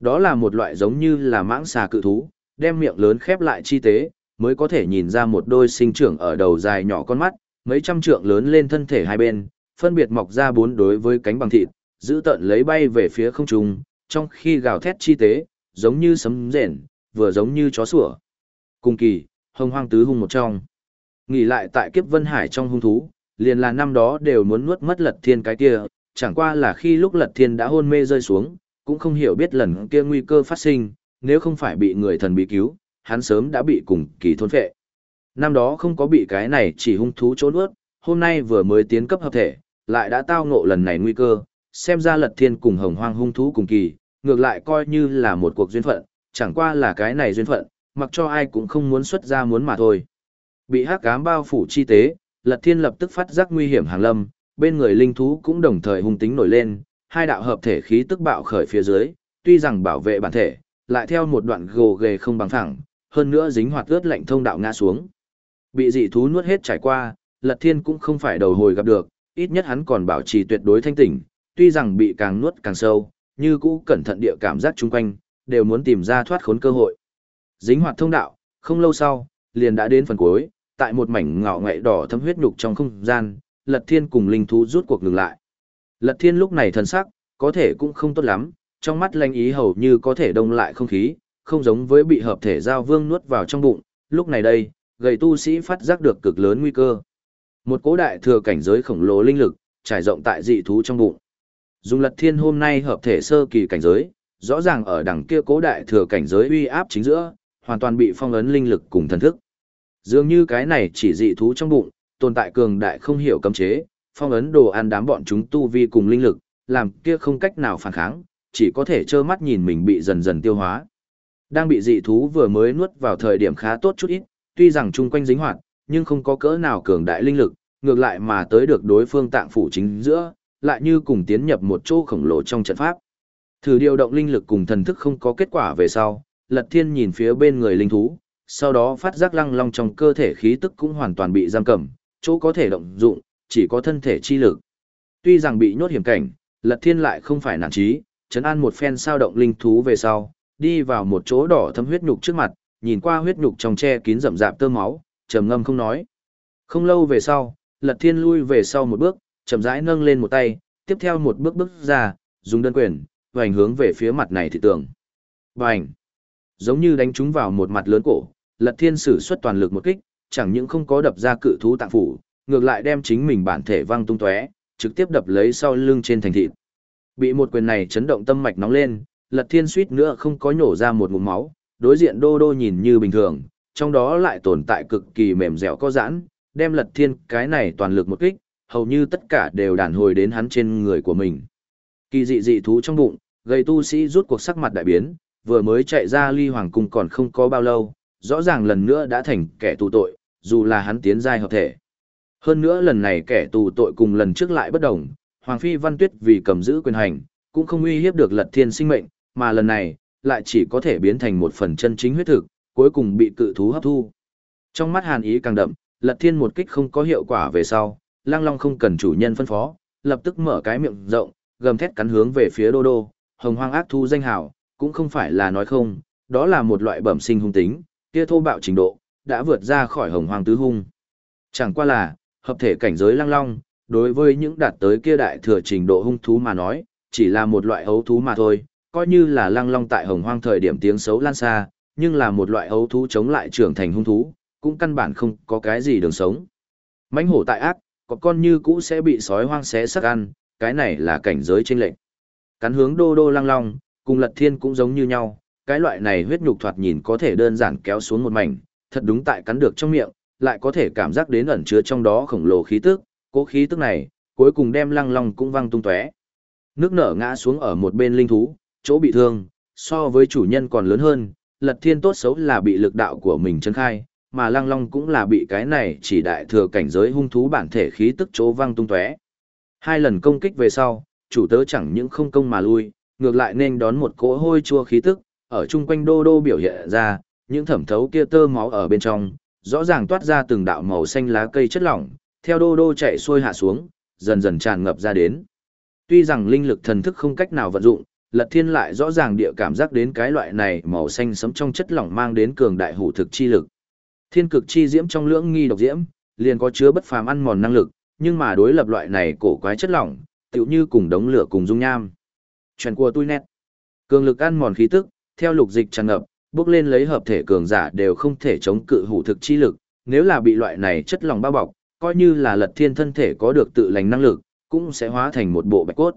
Đó là một loại giống như là mãng xà cự thú, đem miệng lớn khép lại chi tế, mới có thể nhìn ra một đôi sinh trưởng ở đầu dài nhỏ con mắt, mấy trăm trượng lớn lên thân thể hai bên, phân biệt mọc ra bốn đối với cánh bằng thịt, giữ tận lấy bay về phía không trung, trong khi gào thét chi tế, giống như sấm rền, vừa giống như chó sủa. Cùng kỳ, hồng hoang tứ hung một trong. Nghỉ lại tại kiếp Vân Hải trong hung thú, liền là năm đó đều muốn nuốt mất lật thiên cái kia, chẳng qua là khi lúc lật thiên đã hôn mê rơi xuống, cũng không hiểu biết lần kia nguy cơ phát sinh, nếu không phải bị người thần bí cứu, hắn sớm đã bị cùng kỳ thôn phệ. Năm đó không có bị cái này chỉ hung thú trốn ướt, hôm nay vừa mới tiến cấp hợp thể, lại đã tao ngộ lần này nguy cơ, xem ra lật thiên cùng hồng hoang hung thú cùng kỳ, ngược lại coi như là một cuộc duyên phận, chẳng qua là cái này duyên phận, mặc cho ai cũng không muốn xuất ra muốn mà thôi. Bị hắc ám bao phủ chi tế, Lật Thiên lập tức phát giác nguy hiểm hàng lâm, bên người linh thú cũng đồng thời hung tính nổi lên, hai đạo hợp thể khí tức bạo khởi phía dưới, tuy rằng bảo vệ bản thể, lại theo một đoạn gồ ghề không bằng thẳng hơn nữa dính hoạt ướt lạnh thông đạo ngã xuống. Bị dị thú nuốt hết trải qua, Lật Thiên cũng không phải đầu hồi gặp được, ít nhất hắn còn bảo trì tuyệt đối thanh tỉnh, tuy rằng bị càng nuốt càng sâu, như cũ cẩn thận địa cảm giác chung quanh, đều muốn tìm ra thoát khốn cơ hội. Dính hoạt thông đạo, không lâu sau, liền đã đến phần cuối, tại một mảnh ngọ ngậy đỏ thấm huyết nhục trong không gian, Lật Thiên cùng linh thú rút cuộc ngừng lại. Lật Thiên lúc này thần sắc, có thể cũng không tốt lắm, trong mắt lanh ý hầu như có thể đông lại không khí, không giống với bị hợp thể giao vương nuốt vào trong bụng, lúc này đây, gầy tu sĩ phát giác được cực lớn nguy cơ. Một cố đại thừa cảnh giới khổng lồ linh lực, trải rộng tại dị thú trong bụng. Dùng Lật Thiên hôm nay hợp thể sơ kỳ cảnh giới, rõ ràng ở đằng kia cố đại thừa cảnh giới uy áp chính giữa, hoàn toàn bị phong ấn linh lực cùng thần thức. Dường như cái này chỉ dị thú trong bụng, tồn tại cường đại không hiểu cấm chế, phong ấn đồ ăn đám bọn chúng tu vi cùng linh lực, làm kia không cách nào phản kháng, chỉ có thể trơ mắt nhìn mình bị dần dần tiêu hóa. Đang bị dị thú vừa mới nuốt vào thời điểm khá tốt chút ít, tuy rằng chung quanh dính hoạt, nhưng không có cỡ nào cường đại linh lực, ngược lại mà tới được đối phương tạng phủ chính giữa, lại như cùng tiến nhập một chỗ khổng lồ trong trận pháp. Thử điều động linh lực cùng thần thức không có kết quả về sau, Lật Thiên nhìn phía bên người linh thú, sau đó phát giác lăng long trong cơ thể khí tức cũng hoàn toàn bị giam cầm, chỗ có thể động dụng, chỉ có thân thể chi lực. Tuy rằng bị nhốt hiểm cảnh, Lật Thiên lại không phải nản trí, chấn an một phen sao động linh thú về sau, đi vào một chỗ đỏ thâm huyết nhục trước mặt, nhìn qua huyết nhục trong che kín rậm rạp tơ máu, trầm ngâm không nói. Không lâu về sau, Lật Thiên lui về sau một bước, chậm rãi nâng lên một tay, tiếp theo một bước bước ra, dùng đơn quyền, vành hướng về phía mặt này thì tường. Bành! Giống như đánh trúng vào một mặt lớn cổ, Lật Thiên sử xuất toàn lực một kích, chẳng những không có đập ra cự thú tạng phủ, ngược lại đem chính mình bản thể văng tung tóe, trực tiếp đập lấy sau lưng trên thành thịt. Bị một quyền này chấn động tâm mạch nóng lên, Lật Thiên suýt nữa không có nhổ ra một ngụm máu, đối diện Đô Đô nhìn như bình thường, trong đó lại tồn tại cực kỳ mềm dẻo có giãn, đem Lật Thiên cái này toàn lực một kích, hầu như tất cả đều đàn hồi đến hắn trên người của mình. Kỳ dị dị thú trong bụng, gây tu sĩ rút cuộc sắc mặt đại biến, vừa mới chạy ra ly hoàng cung còn không có bao lâu, rõ ràng lần nữa đã thành kẻ tù tội, dù là hắn tiến giai hợp thể. Hơn nữa lần này kẻ tù tội cùng lần trước lại bất đồng, Hoàng Phi Văn Tuyết vì cầm giữ quyền hành, cũng không uy hiếp được lật thiên sinh mệnh, mà lần này, lại chỉ có thể biến thành một phần chân chính huyết thực, cuối cùng bị cự thú hấp thu. Trong mắt hàn ý càng đậm, lật thiên một kích không có hiệu quả về sau, lang long không cần chủ nhân phân phó, lập tức mở cái miệng rộng, gầm thét cắn hướng về phía đô đô, hồng hoang ác thu danh Hào cũng không phải là nói không, đó là một loại bẩm sinh hung tính, kia thô bạo trình độ, đã vượt ra khỏi hồng hoang tứ hung. Chẳng qua là, hợp thể cảnh giới lang long, đối với những đạt tới kia đại thừa trình độ hung thú mà nói, chỉ là một loại hấu thú mà thôi, coi như là lang long tại hồng hoang thời điểm tiếng xấu lan xa, nhưng là một loại ấu thú chống lại trưởng thành hung thú, cũng căn bản không có cái gì đường sống. mãnh hổ tại ác, có con như cũ sẽ bị sói hoang xé sắc ăn, cái này là cảnh giới trên lệnh. Cắn hướng đô đô lang long, cùng lật thiên cũng giống như nhau, cái loại này huyết nhục thoạt nhìn có thể đơn giản kéo xuống một mảnh, thật đúng tại cắn được trong miệng, lại có thể cảm giác đến ẩn chứa trong đó khổng lồ khí tức, cố khí tức này, cuối cùng đem lăng long cũng văng tung tóe. Nước nở ngã xuống ở một bên linh thú, chỗ bị thương, so với chủ nhân còn lớn hơn, lật thiên tốt xấu là bị lực đạo của mình chân khai, mà lăng long cũng là bị cái này chỉ đại thừa cảnh giới hung thú bản thể khí tức chỗ văng tung tóe. Hai lần công kích về sau, chủ tớ chẳng những không công mà lui, ngược lại nên đón một cỗ hôi chua khí tức, ở chung quanh đô đô biểu hiện ra, những thẩm thấu kia tơ máu ở bên trong, rõ ràng toát ra từng đạo màu xanh lá cây chất lỏng, theo đô đô chạy xuôi hạ xuống, dần dần tràn ngập ra đến. Tuy rằng linh lực thần thức không cách nào vận dụng, Lật Thiên lại rõ ràng địa cảm giác đến cái loại này màu xanh sẫm trong chất lỏng mang đến cường đại hủ thực chi lực. Thiên cực chi diễm trong lưỡng nghi độc diễm, liền có chứa bất phàm ăn mòn năng lực, nhưng mà đối lập loại này cổ quái chất lỏng, tựu như cùng đống lửa cùng dung nham. truyền của tôi nét. Cường lực ăn mòn khí tức, theo lục dịch tràn ngập, bước lên lấy hợp thể cường giả đều không thể chống cự hủ thực chi lực, nếu là bị loại này chất lỏng bao bọc, coi như là lật thiên thân thể có được tự lành năng lực, cũng sẽ hóa thành một bộ bạch cốt.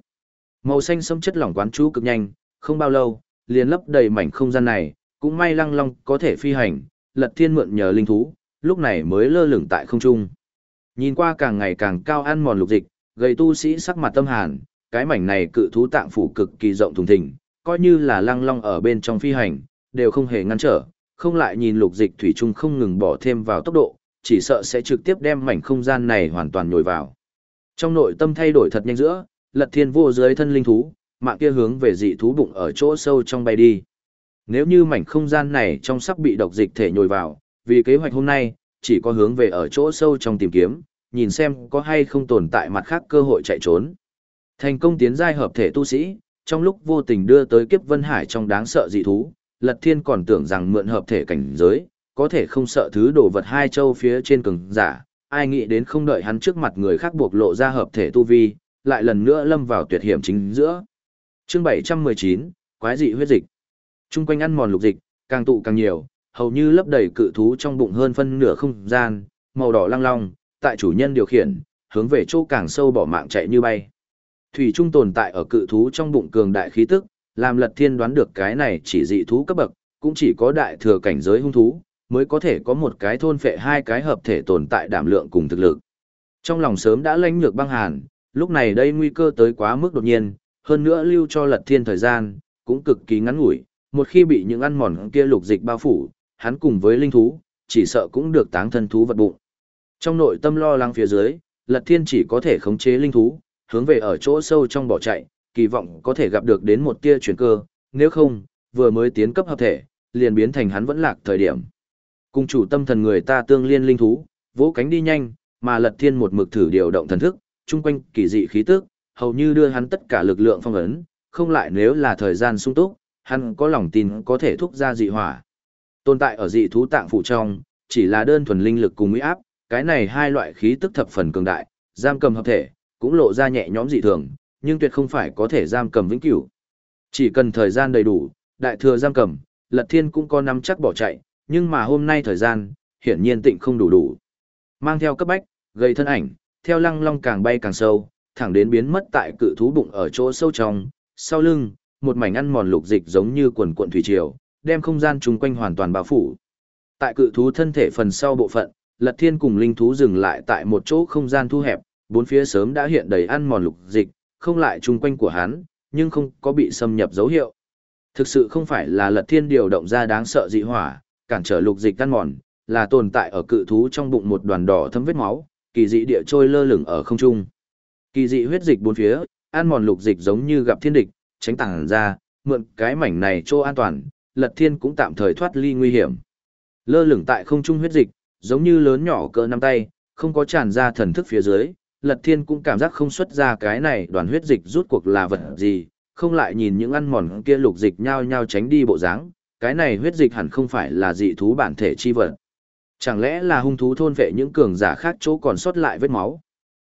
Màu xanh sâm chất lỏng quán chú cực nhanh, không bao lâu, liền lấp đầy mảnh không gian này, cũng may lăng long có thể phi hành, lật thiên mượn nhờ linh thú, lúc này mới lơ lửng tại không trung. Nhìn qua càng ngày càng cao ăn mòn lục dịch, gầy tu sĩ sắc mặt tâm hàn, cái mảnh này cự thú tạng phủ cực kỳ rộng thùng thình, coi như là lăng long ở bên trong phi hành, đều không hề ngăn trở, không lại nhìn lục dịch thủy chung không ngừng bỏ thêm vào tốc độ, chỉ sợ sẽ trực tiếp đem mảnh không gian này hoàn toàn nhồi vào. Trong nội tâm thay đổi thật nhanh giữa, lật thiên vô dưới thân linh thú, mạng kia hướng về dị thú bụng ở chỗ sâu trong bay đi. Nếu như mảnh không gian này trong sắp bị độc dịch thể nhồi vào, vì kế hoạch hôm nay, chỉ có hướng về ở chỗ sâu trong tìm kiếm, nhìn xem có hay không tồn tại mặt khác cơ hội chạy trốn. Thành công tiến giai hợp thể tu sĩ, trong lúc vô tình đưa tới kiếp vân hải trong đáng sợ dị thú, Lật Thiên còn tưởng rằng mượn hợp thể cảnh giới, có thể không sợ thứ đồ vật hai châu phía trên cường giả, ai nghĩ đến không đợi hắn trước mặt người khác buộc lộ ra hợp thể tu vi, lại lần nữa lâm vào tuyệt hiểm chính giữa. Chương 719, quái dị huyết dịch. Trung quanh ăn mòn lục dịch, càng tụ càng nhiều, hầu như lấp đầy cự thú trong bụng hơn phân nửa không gian, màu đỏ lăng long, tại chủ nhân điều khiển, hướng về chỗ càng sâu bỏ mạng chạy như bay. Thủy trung tồn tại ở cự thú trong bụng cường đại khí tức, làm Lật Thiên đoán được cái này chỉ dị thú cấp bậc, cũng chỉ có đại thừa cảnh giới hung thú, mới có thể có một cái thôn phệ hai cái hợp thể tồn tại đảm lượng cùng thực lực. Trong lòng sớm đã lãnh nhược băng hàn, lúc này đây nguy cơ tới quá mức đột nhiên, hơn nữa lưu cho Lật Thiên thời gian, cũng cực kỳ ngắn ngủi, một khi bị những ăn mòn kia lục dịch bao phủ, hắn cùng với linh thú, chỉ sợ cũng được táng thân thú vật bụng. Trong nội tâm lo lắng phía dưới, Lật Thiên chỉ có thể khống chế linh thú, hướng về ở chỗ sâu trong bỏ chạy, kỳ vọng có thể gặp được đến một tia chuyển cơ, nếu không, vừa mới tiến cấp hợp thể, liền biến thành hắn vẫn lạc thời điểm. Cùng chủ tâm thần người ta tương liên linh thú, vỗ cánh đi nhanh, mà Lật Thiên một mực thử điều động thần thức, chung quanh kỳ dị khí tức, hầu như đưa hắn tất cả lực lượng phong ấn, không lại nếu là thời gian sung túc, hắn có lòng tin có thể thúc ra dị hỏa. Tồn tại ở dị thú tạng phụ trong, chỉ là đơn thuần linh lực cùng uy áp, cái này hai loại khí tức thập phần cường đại, giam cầm hợp thể, cũng lộ ra nhẹ nhõm dị thường, nhưng tuyệt không phải có thể giam cầm vĩnh cửu. Chỉ cần thời gian đầy đủ, đại thừa giam cầm, Lật Thiên cũng có nắm chắc bỏ chạy, nhưng mà hôm nay thời gian, hiển nhiên tịnh không đủ đủ. Mang theo cấp bách, gây thân ảnh, theo lăng long càng bay càng sâu, thẳng đến biến mất tại cự thú bụng ở chỗ sâu trong, sau lưng, một mảnh ăn mòn lục dịch giống như quần cuộn thủy triều, đem không gian chung quanh hoàn toàn bao phủ. Tại cự thú thân thể phần sau bộ phận, Lật Thiên cùng linh thú dừng lại tại một chỗ không gian thu hẹp, bốn phía sớm đã hiện đầy ăn mòn lục dịch, không lại chung quanh của hắn, nhưng không có bị xâm nhập dấu hiệu. Thực sự không phải là Lật Thiên điều động ra đáng sợ dị hỏa, cản trở lục dịch ăn mòn, là tồn tại ở cự thú trong bụng một đoàn đỏ thấm vết máu, kỳ dị địa trôi lơ lửng ở không trung. Kỳ dị huyết dịch bốn phía, ăn mòn lục dịch giống như gặp thiên địch, tránh tàng ra, mượn cái mảnh này cho an toàn, Lật Thiên cũng tạm thời thoát ly nguy hiểm. Lơ lửng tại không trung huyết dịch, giống như lớn nhỏ cỡ nắm tay, không có tràn ra thần thức phía dưới, Lật Thiên cũng cảm giác không xuất ra cái này đoàn huyết dịch rút cuộc là vật gì, không lại nhìn những ăn mòn kia lục dịch nhao nhao tránh đi bộ dáng, cái này huyết dịch hẳn không phải là dị thú bản thể chi vật. Chẳng lẽ là hung thú thôn vệ những cường giả khác chỗ còn sót lại vết máu?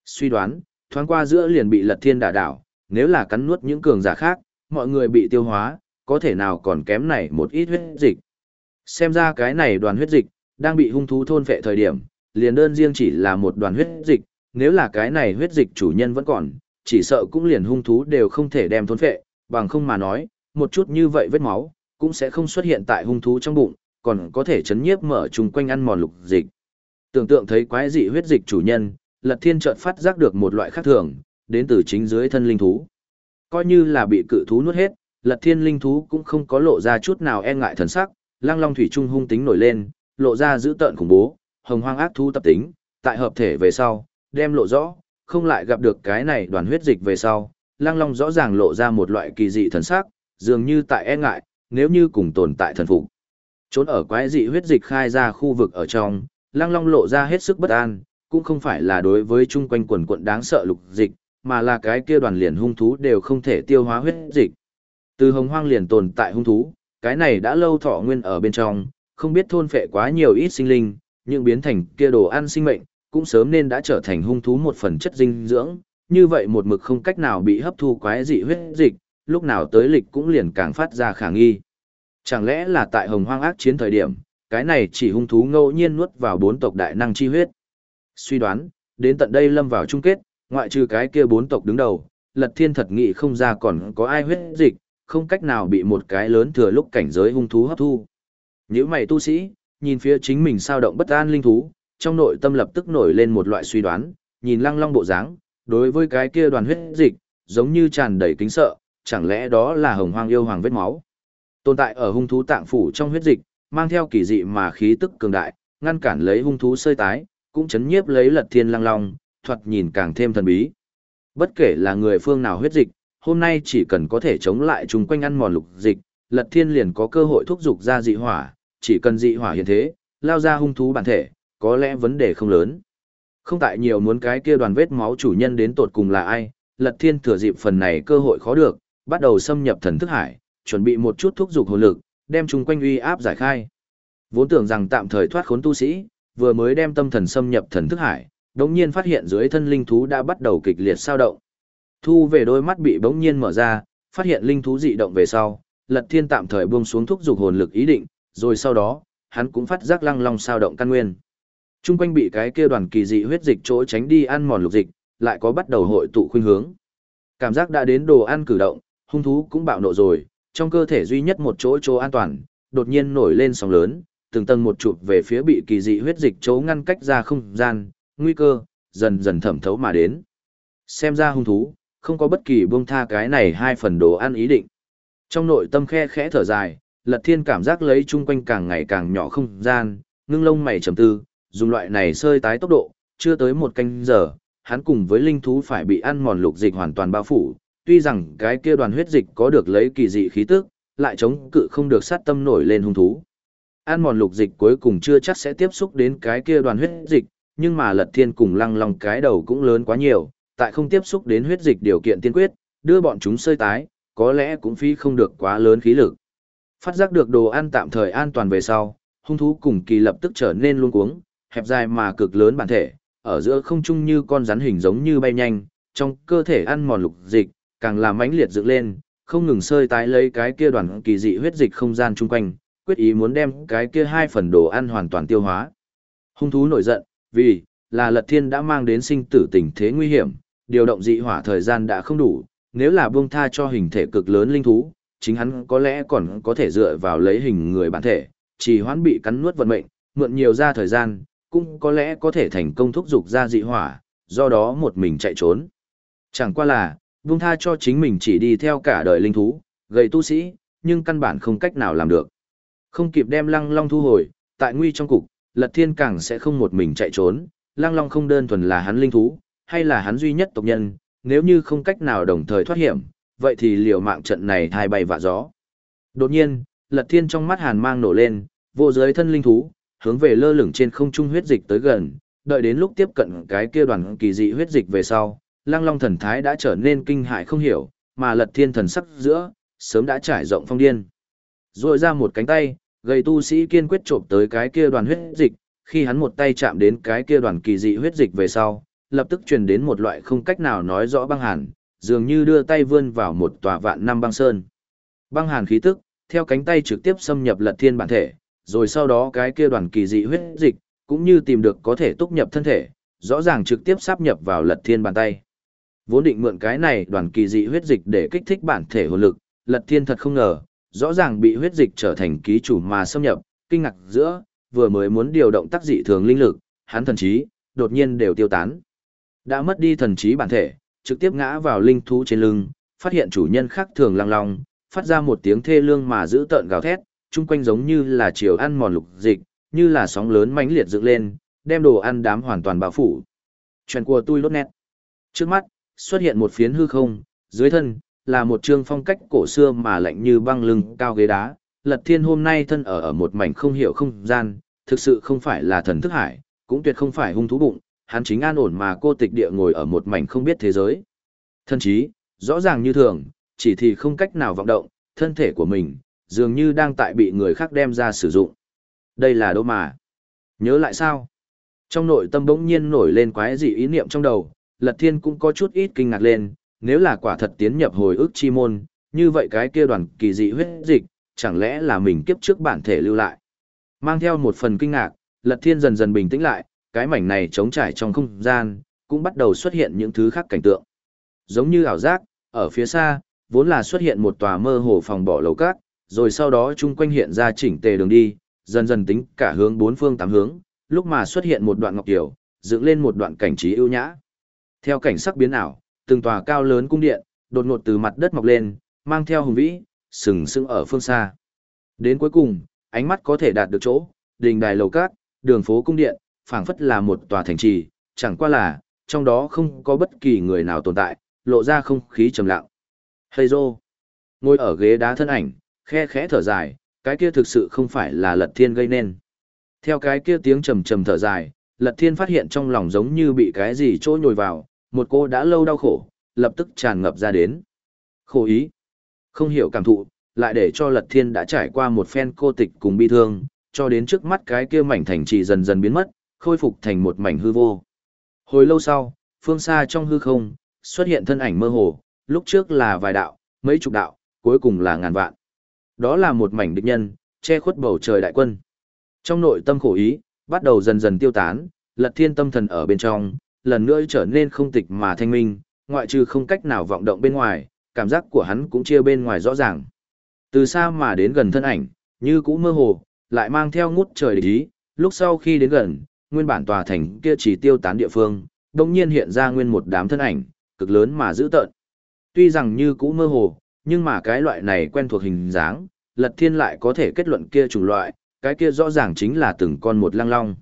Suy đoán, thoáng qua giữa liền bị Lật Thiên đả đảo, nếu là cắn nuốt những cường giả khác, mọi người bị tiêu hóa, có thể nào còn kém này một ít huyết dịch. Xem ra cái này đoàn huyết dịch, đang bị hung thú thôn vệ thời điểm, liền đơn riêng chỉ là một đoàn huyết dịch, nếu là cái này huyết dịch chủ nhân vẫn còn, chỉ sợ cũng liền hung thú đều không thể đem thôn vệ, bằng không mà nói, một chút như vậy vết máu, cũng sẽ không xuất hiện tại hung thú trong bụng, còn có thể chấn nhiếp mở chung quanh ăn mòn lục dịch. Tưởng tượng thấy quái dị huyết dịch chủ nhân, Lật Thiên chợt phát giác được một loại khác thường, đến từ chính dưới thân linh thú. Coi như là bị cự thú nuốt hết, Lật Thiên linh thú cũng không có lộ ra chút nào e ngại thần sắc, Lăng Long thủy trung hung tính nổi lên, lộ ra dữ tợn khủng bố, hồng hoang ác thú tập tính, tại hợp thể về sau, đem lộ rõ, không lại gặp được cái này đoàn huyết dịch về sau, Lăng Long rõ ràng lộ ra một loại kỳ dị thần sắc, dường như tại e ngại, nếu như cùng tồn tại thần phục. Trốn ở quái dị huyết dịch khai ra khu vực ở trong, Lăng Long lộ ra hết sức bất an, cũng không phải là đối với chung quanh quần quận đáng sợ lục dịch, mà là cái kia đoàn liền hung thú đều không thể tiêu hóa huyết dịch. Từ hồng hoang liền tồn tại hung thú, cái này đã lâu thọ nguyên ở bên trong, không biết thôn phệ quá nhiều ít sinh linh, nhưng biến thành kia đồ ăn sinh mệnh, cũng sớm nên đã trở thành hung thú một phần chất dinh dưỡng, như vậy một mực không cách nào bị hấp thu quái dị huyết dịch, lúc nào tới lịch cũng liền càng phát ra khả nghi. Chẳng lẽ là tại hồng hoang ác chiến thời điểm, cái này chỉ hung thú ngẫu nhiên nuốt vào bốn tộc đại năng chi huyết. Suy đoán, đến tận đây lâm vào chung kết, ngoại trừ cái kia bốn tộc đứng đầu, lật thiên thật nghị không ra còn có ai huyết dịch, không cách nào bị một cái lớn thừa lúc cảnh giới hung thú hấp thu. Những mày tu sĩ, nhìn phía chính mình sao động bất an linh thú, trong nội tâm lập tức nổi lên một loại suy đoán, nhìn lăng long bộ dáng, đối với cái kia đoàn huyết dịch, giống như tràn đầy kính sợ, chẳng lẽ đó là hồng hoang yêu hoàng vết máu. Tồn tại ở hung thú tạng phủ trong huyết dịch, mang theo kỳ dị mà khí tức cường đại, ngăn cản lấy hung thú sơi tái, cũng chấn nhiếp lấy lật thiên lăng long, thoạt nhìn càng thêm thần bí. Bất kể là người phương nào huyết dịch, hôm nay chỉ cần có thể chống lại chúng quanh ăn mòn lục dịch, lật thiên liền có cơ hội thúc dục ra dị hỏa, chỉ cần dị hỏa hiện thế, lao ra hung thú bản thể, có lẽ vấn đề không lớn. Không tại nhiều muốn cái kia đoàn vết máu chủ nhân đến tột cùng là ai, lật thiên thừa dịp phần này cơ hội khó được, bắt đầu xâm nhập thần thức hải, chuẩn bị một chút thúc giục hồn lực, đem chung quanh uy áp giải khai. Vốn tưởng rằng tạm thời thoát khốn tu sĩ, vừa mới đem tâm thần xâm nhập thần thức hải, đống nhiên phát hiện dưới thân linh thú đã bắt đầu kịch liệt sao động. Thu về đôi mắt bị bỗng nhiên mở ra, phát hiện linh thú dị động về sau, Lật Thiên tạm thời buông xuống thúc dục hồn lực ý định, rồi sau đó, hắn cũng phát giác lăng long sao động căn nguyên. Trung quanh bị cái kia đoàn kỳ dị huyết dịch chỗ tránh đi ăn mòn lục dịch, lại có bắt đầu hội tụ khuynh hướng. Cảm giác đã đến đồ ăn cử động, hung thú cũng bạo nộ rồi, trong cơ thể duy nhất một chỗ chỗ an toàn, đột nhiên nổi lên sóng lớn, từng tầng một chụp về phía bị kỳ dị huyết dịch chỗ ngăn cách ra không gian, nguy cơ, dần dần thẩm thấu mà đến. Xem ra hung thú, không có bất kỳ buông tha cái này hai phần đồ ăn ý định. Trong nội tâm khe khẽ thở dài, Lật Thiên cảm giác lấy chung quanh càng ngày càng nhỏ không gian, ngưng lông mày trầm tư, dùng loại này sơi tái tốc độ, chưa tới một canh giờ, hắn cùng với linh thú phải bị ăn mòn lục dịch hoàn toàn bao phủ, tuy rằng cái kia đoàn huyết dịch có được lấy kỳ dị khí tức, lại chống cự không được sát tâm nổi lên hung thú. An mòn lục dịch cuối cùng chưa chắc sẽ tiếp xúc đến cái kia đoàn huyết dịch, nhưng mà Lật Thiên cùng Lăng Long cái đầu cũng lớn quá nhiều, tại không tiếp xúc đến huyết dịch điều kiện tiên quyết, đưa bọn chúng sơi tái, có lẽ cũng phi không được quá lớn khí lực. Phát giác được đồ ăn tạm thời an toàn về sau, hung thú cùng kỳ lập tức trở nên luống cuống, hẹp dài mà cực lớn bản thể, ở giữa không trung như con rắn hình giống như bay nhanh, trong cơ thể ăn mòn lục dịch, càng làm mãnh liệt dựng lên, không ngừng sơi tái lấy cái kia đoàn kỳ dị huyết dịch không gian chung quanh, quyết ý muốn đem cái kia hai phần đồ ăn hoàn toàn tiêu hóa. Hung thú nổi giận, vì là Lật Thiên đã mang đến sinh tử tình thế nguy hiểm, điều động dị hỏa thời gian đã không đủ, nếu là buông tha cho hình thể cực lớn linh thú, chính hắn có lẽ còn có thể dựa vào lấy hình người bản thể, chỉ hoãn bị cắn nuốt vận mệnh, mượn nhiều ra thời gian, cũng có lẽ có thể thành công thúc dục ra dị hỏa, do đó một mình chạy trốn. Chẳng qua là, buông tha cho chính mình chỉ đi theo cả đời linh thú, gầy tu sĩ, nhưng căn bản không cách nào làm được. Không kịp đem lăng long thu hồi, tại nguy trong cục, lật thiên càng sẽ không một mình chạy trốn, lăng long không đơn thuần là hắn linh thú, hay là hắn duy nhất tộc nhân, nếu như không cách nào đồng thời thoát hiểm, vậy thì liều mạng trận này thai bay vạ gió. Đột nhiên, lật thiên trong mắt hàn mang nổ lên, vô giới thân linh thú, hướng về lơ lửng trên không trung huyết dịch tới gần, đợi đến lúc tiếp cận cái kia đoàn kỳ dị huyết dịch về sau, lăng long thần thái đã trở nên kinh hại không hiểu, mà lật thiên thần sắc giữa, sớm đã trải rộng phong điên. Rồi ra một cánh tay, gầy tu sĩ kiên quyết trộm tới cái kia đoàn huyết dịch, khi hắn một tay chạm đến cái kia đoàn kỳ dị huyết dịch về sau, lập tức truyền đến một loại không cách nào nói rõ băng hàn, dường như đưa tay vươn vào một tòa vạn năm băng sơn. Băng hàn khí tức, theo cánh tay trực tiếp xâm nhập lật thiên bản thể, rồi sau đó cái kia đoàn kỳ dị huyết dịch, cũng như tìm được có thể túc nhập thân thể, rõ ràng trực tiếp sáp nhập vào lật thiên bàn tay. Vốn định mượn cái này đoàn kỳ dị huyết dịch để kích thích bản thể hồn lực, lật thiên thật không ngờ, rõ ràng bị huyết dịch trở thành ký chủ mà xâm nhập, kinh ngạc giữa, vừa mới muốn điều động tác dị thường linh lực, hắn thần trí, đột nhiên đều tiêu tán. Đã mất đi thần trí bản thể, trực tiếp ngã vào linh thú trên lưng, phát hiện chủ nhân khác thường lăng long, phát ra một tiếng thê lương mà giữ tợn gào thét, chung quanh giống như là chiều ăn mòn lục dịch, như là sóng lớn mãnh liệt dựng lên, đem đồ ăn đám hoàn toàn bao phủ. Chuyện của tôi lốt nét. Trước mắt, xuất hiện một phiến hư không, dưới thân, là một trương phong cách cổ xưa mà lạnh như băng lưng cao ghế đá. Lật thiên hôm nay thân ở ở một mảnh không hiểu không gian, thực sự không phải là thần thức hải, cũng tuyệt không phải hung thú bụng, hắn chính an ổn mà cô tịch địa ngồi ở một mảnh không biết thế giới. Thân trí, rõ ràng như thường, chỉ thì không cách nào vọng động, thân thể của mình, dường như đang tại bị người khác đem ra sử dụng. Đây là đâu mà? Nhớ lại sao? Trong nội tâm bỗng nhiên nổi lên quái dị ý niệm trong đầu, Lật Thiên cũng có chút ít kinh ngạc lên, nếu là quả thật tiến nhập hồi ức chi môn, như vậy cái kia đoàn kỳ dị huyết dịch, chẳng lẽ là mình kiếp trước bản thể lưu lại. Mang theo một phần kinh ngạc, Lật Thiên dần dần bình tĩnh lại, cái mảnh này trống trải trong không gian, cũng bắt đầu xuất hiện những thứ khác cảnh tượng. Giống như ảo giác, ở phía xa, vốn là xuất hiện một tòa mơ hồ phòng bỏ lầu cát, rồi sau đó chung quanh hiện ra chỉnh tề đường đi, dần dần tính cả hướng bốn phương tám hướng, lúc mà xuất hiện một đoạn ngọc tiểu, dựng lên một đoạn cảnh trí ưu nhã. Theo cảnh sắc biến ảo, từng tòa cao lớn cung điện, đột ngột từ mặt đất mọc lên, mang theo hùng vĩ, sừng sững ở phương xa. Đến cuối cùng, ánh mắt có thể đạt được chỗ, đình đài lầu cát, đường phố cung điện, phảng phất là một tòa thành trì, chẳng qua là, trong đó không có bất kỳ người nào tồn tại, lộ ra không khí trầm lặng. Hey Dô, ngồi ở ghế đá thân ảnh, khe khẽ thở dài, cái kia thực sự không phải là lật thiên gây nên. Theo cái kia tiếng trầm trầm thở dài, lật thiên phát hiện trong lòng giống như bị cái gì trôi nhồi vào, một cô đã lâu đau khổ, lập tức tràn ngập ra đến. Khổ ý, không hiểu cảm thụ, lại để cho lật thiên đã trải qua một phen cô tịch cùng bi thương, cho đến trước mắt cái kia mảnh thành trì dần dần biến mất, khôi phục thành một mảnh hư vô. Hồi lâu sau, phương xa trong hư không, xuất hiện thân ảnh mơ hồ, lúc trước là vài đạo, mấy chục đạo, cuối cùng là ngàn vạn. Đó là một mảnh địch nhân, che khuất bầu trời đại quân. Trong nội tâm khổ ý, bắt đầu dần dần tiêu tán, lật thiên tâm thần ở bên trong, lần nữa trở nên không tịch mà thanh minh, ngoại trừ không cách nào vọng động bên ngoài, cảm giác của hắn cũng chia bên ngoài rõ ràng. Từ xa mà đến gần thân ảnh, như cũ mơ hồ, lại mang theo ngút trời địch ý, lúc sau khi đến gần, nguyên bản tòa thành kia chỉ tiêu tán địa phương, đồng nhiên hiện ra nguyên một đám thân ảnh, cực lớn mà dữ tợn. Tuy rằng như cũ mơ hồ, Nhưng mà cái loại này quen thuộc hình dáng, Lật Thiên lại có thể kết luận kia chủng loại, cái kia rõ ràng chính là từng con một lăng long.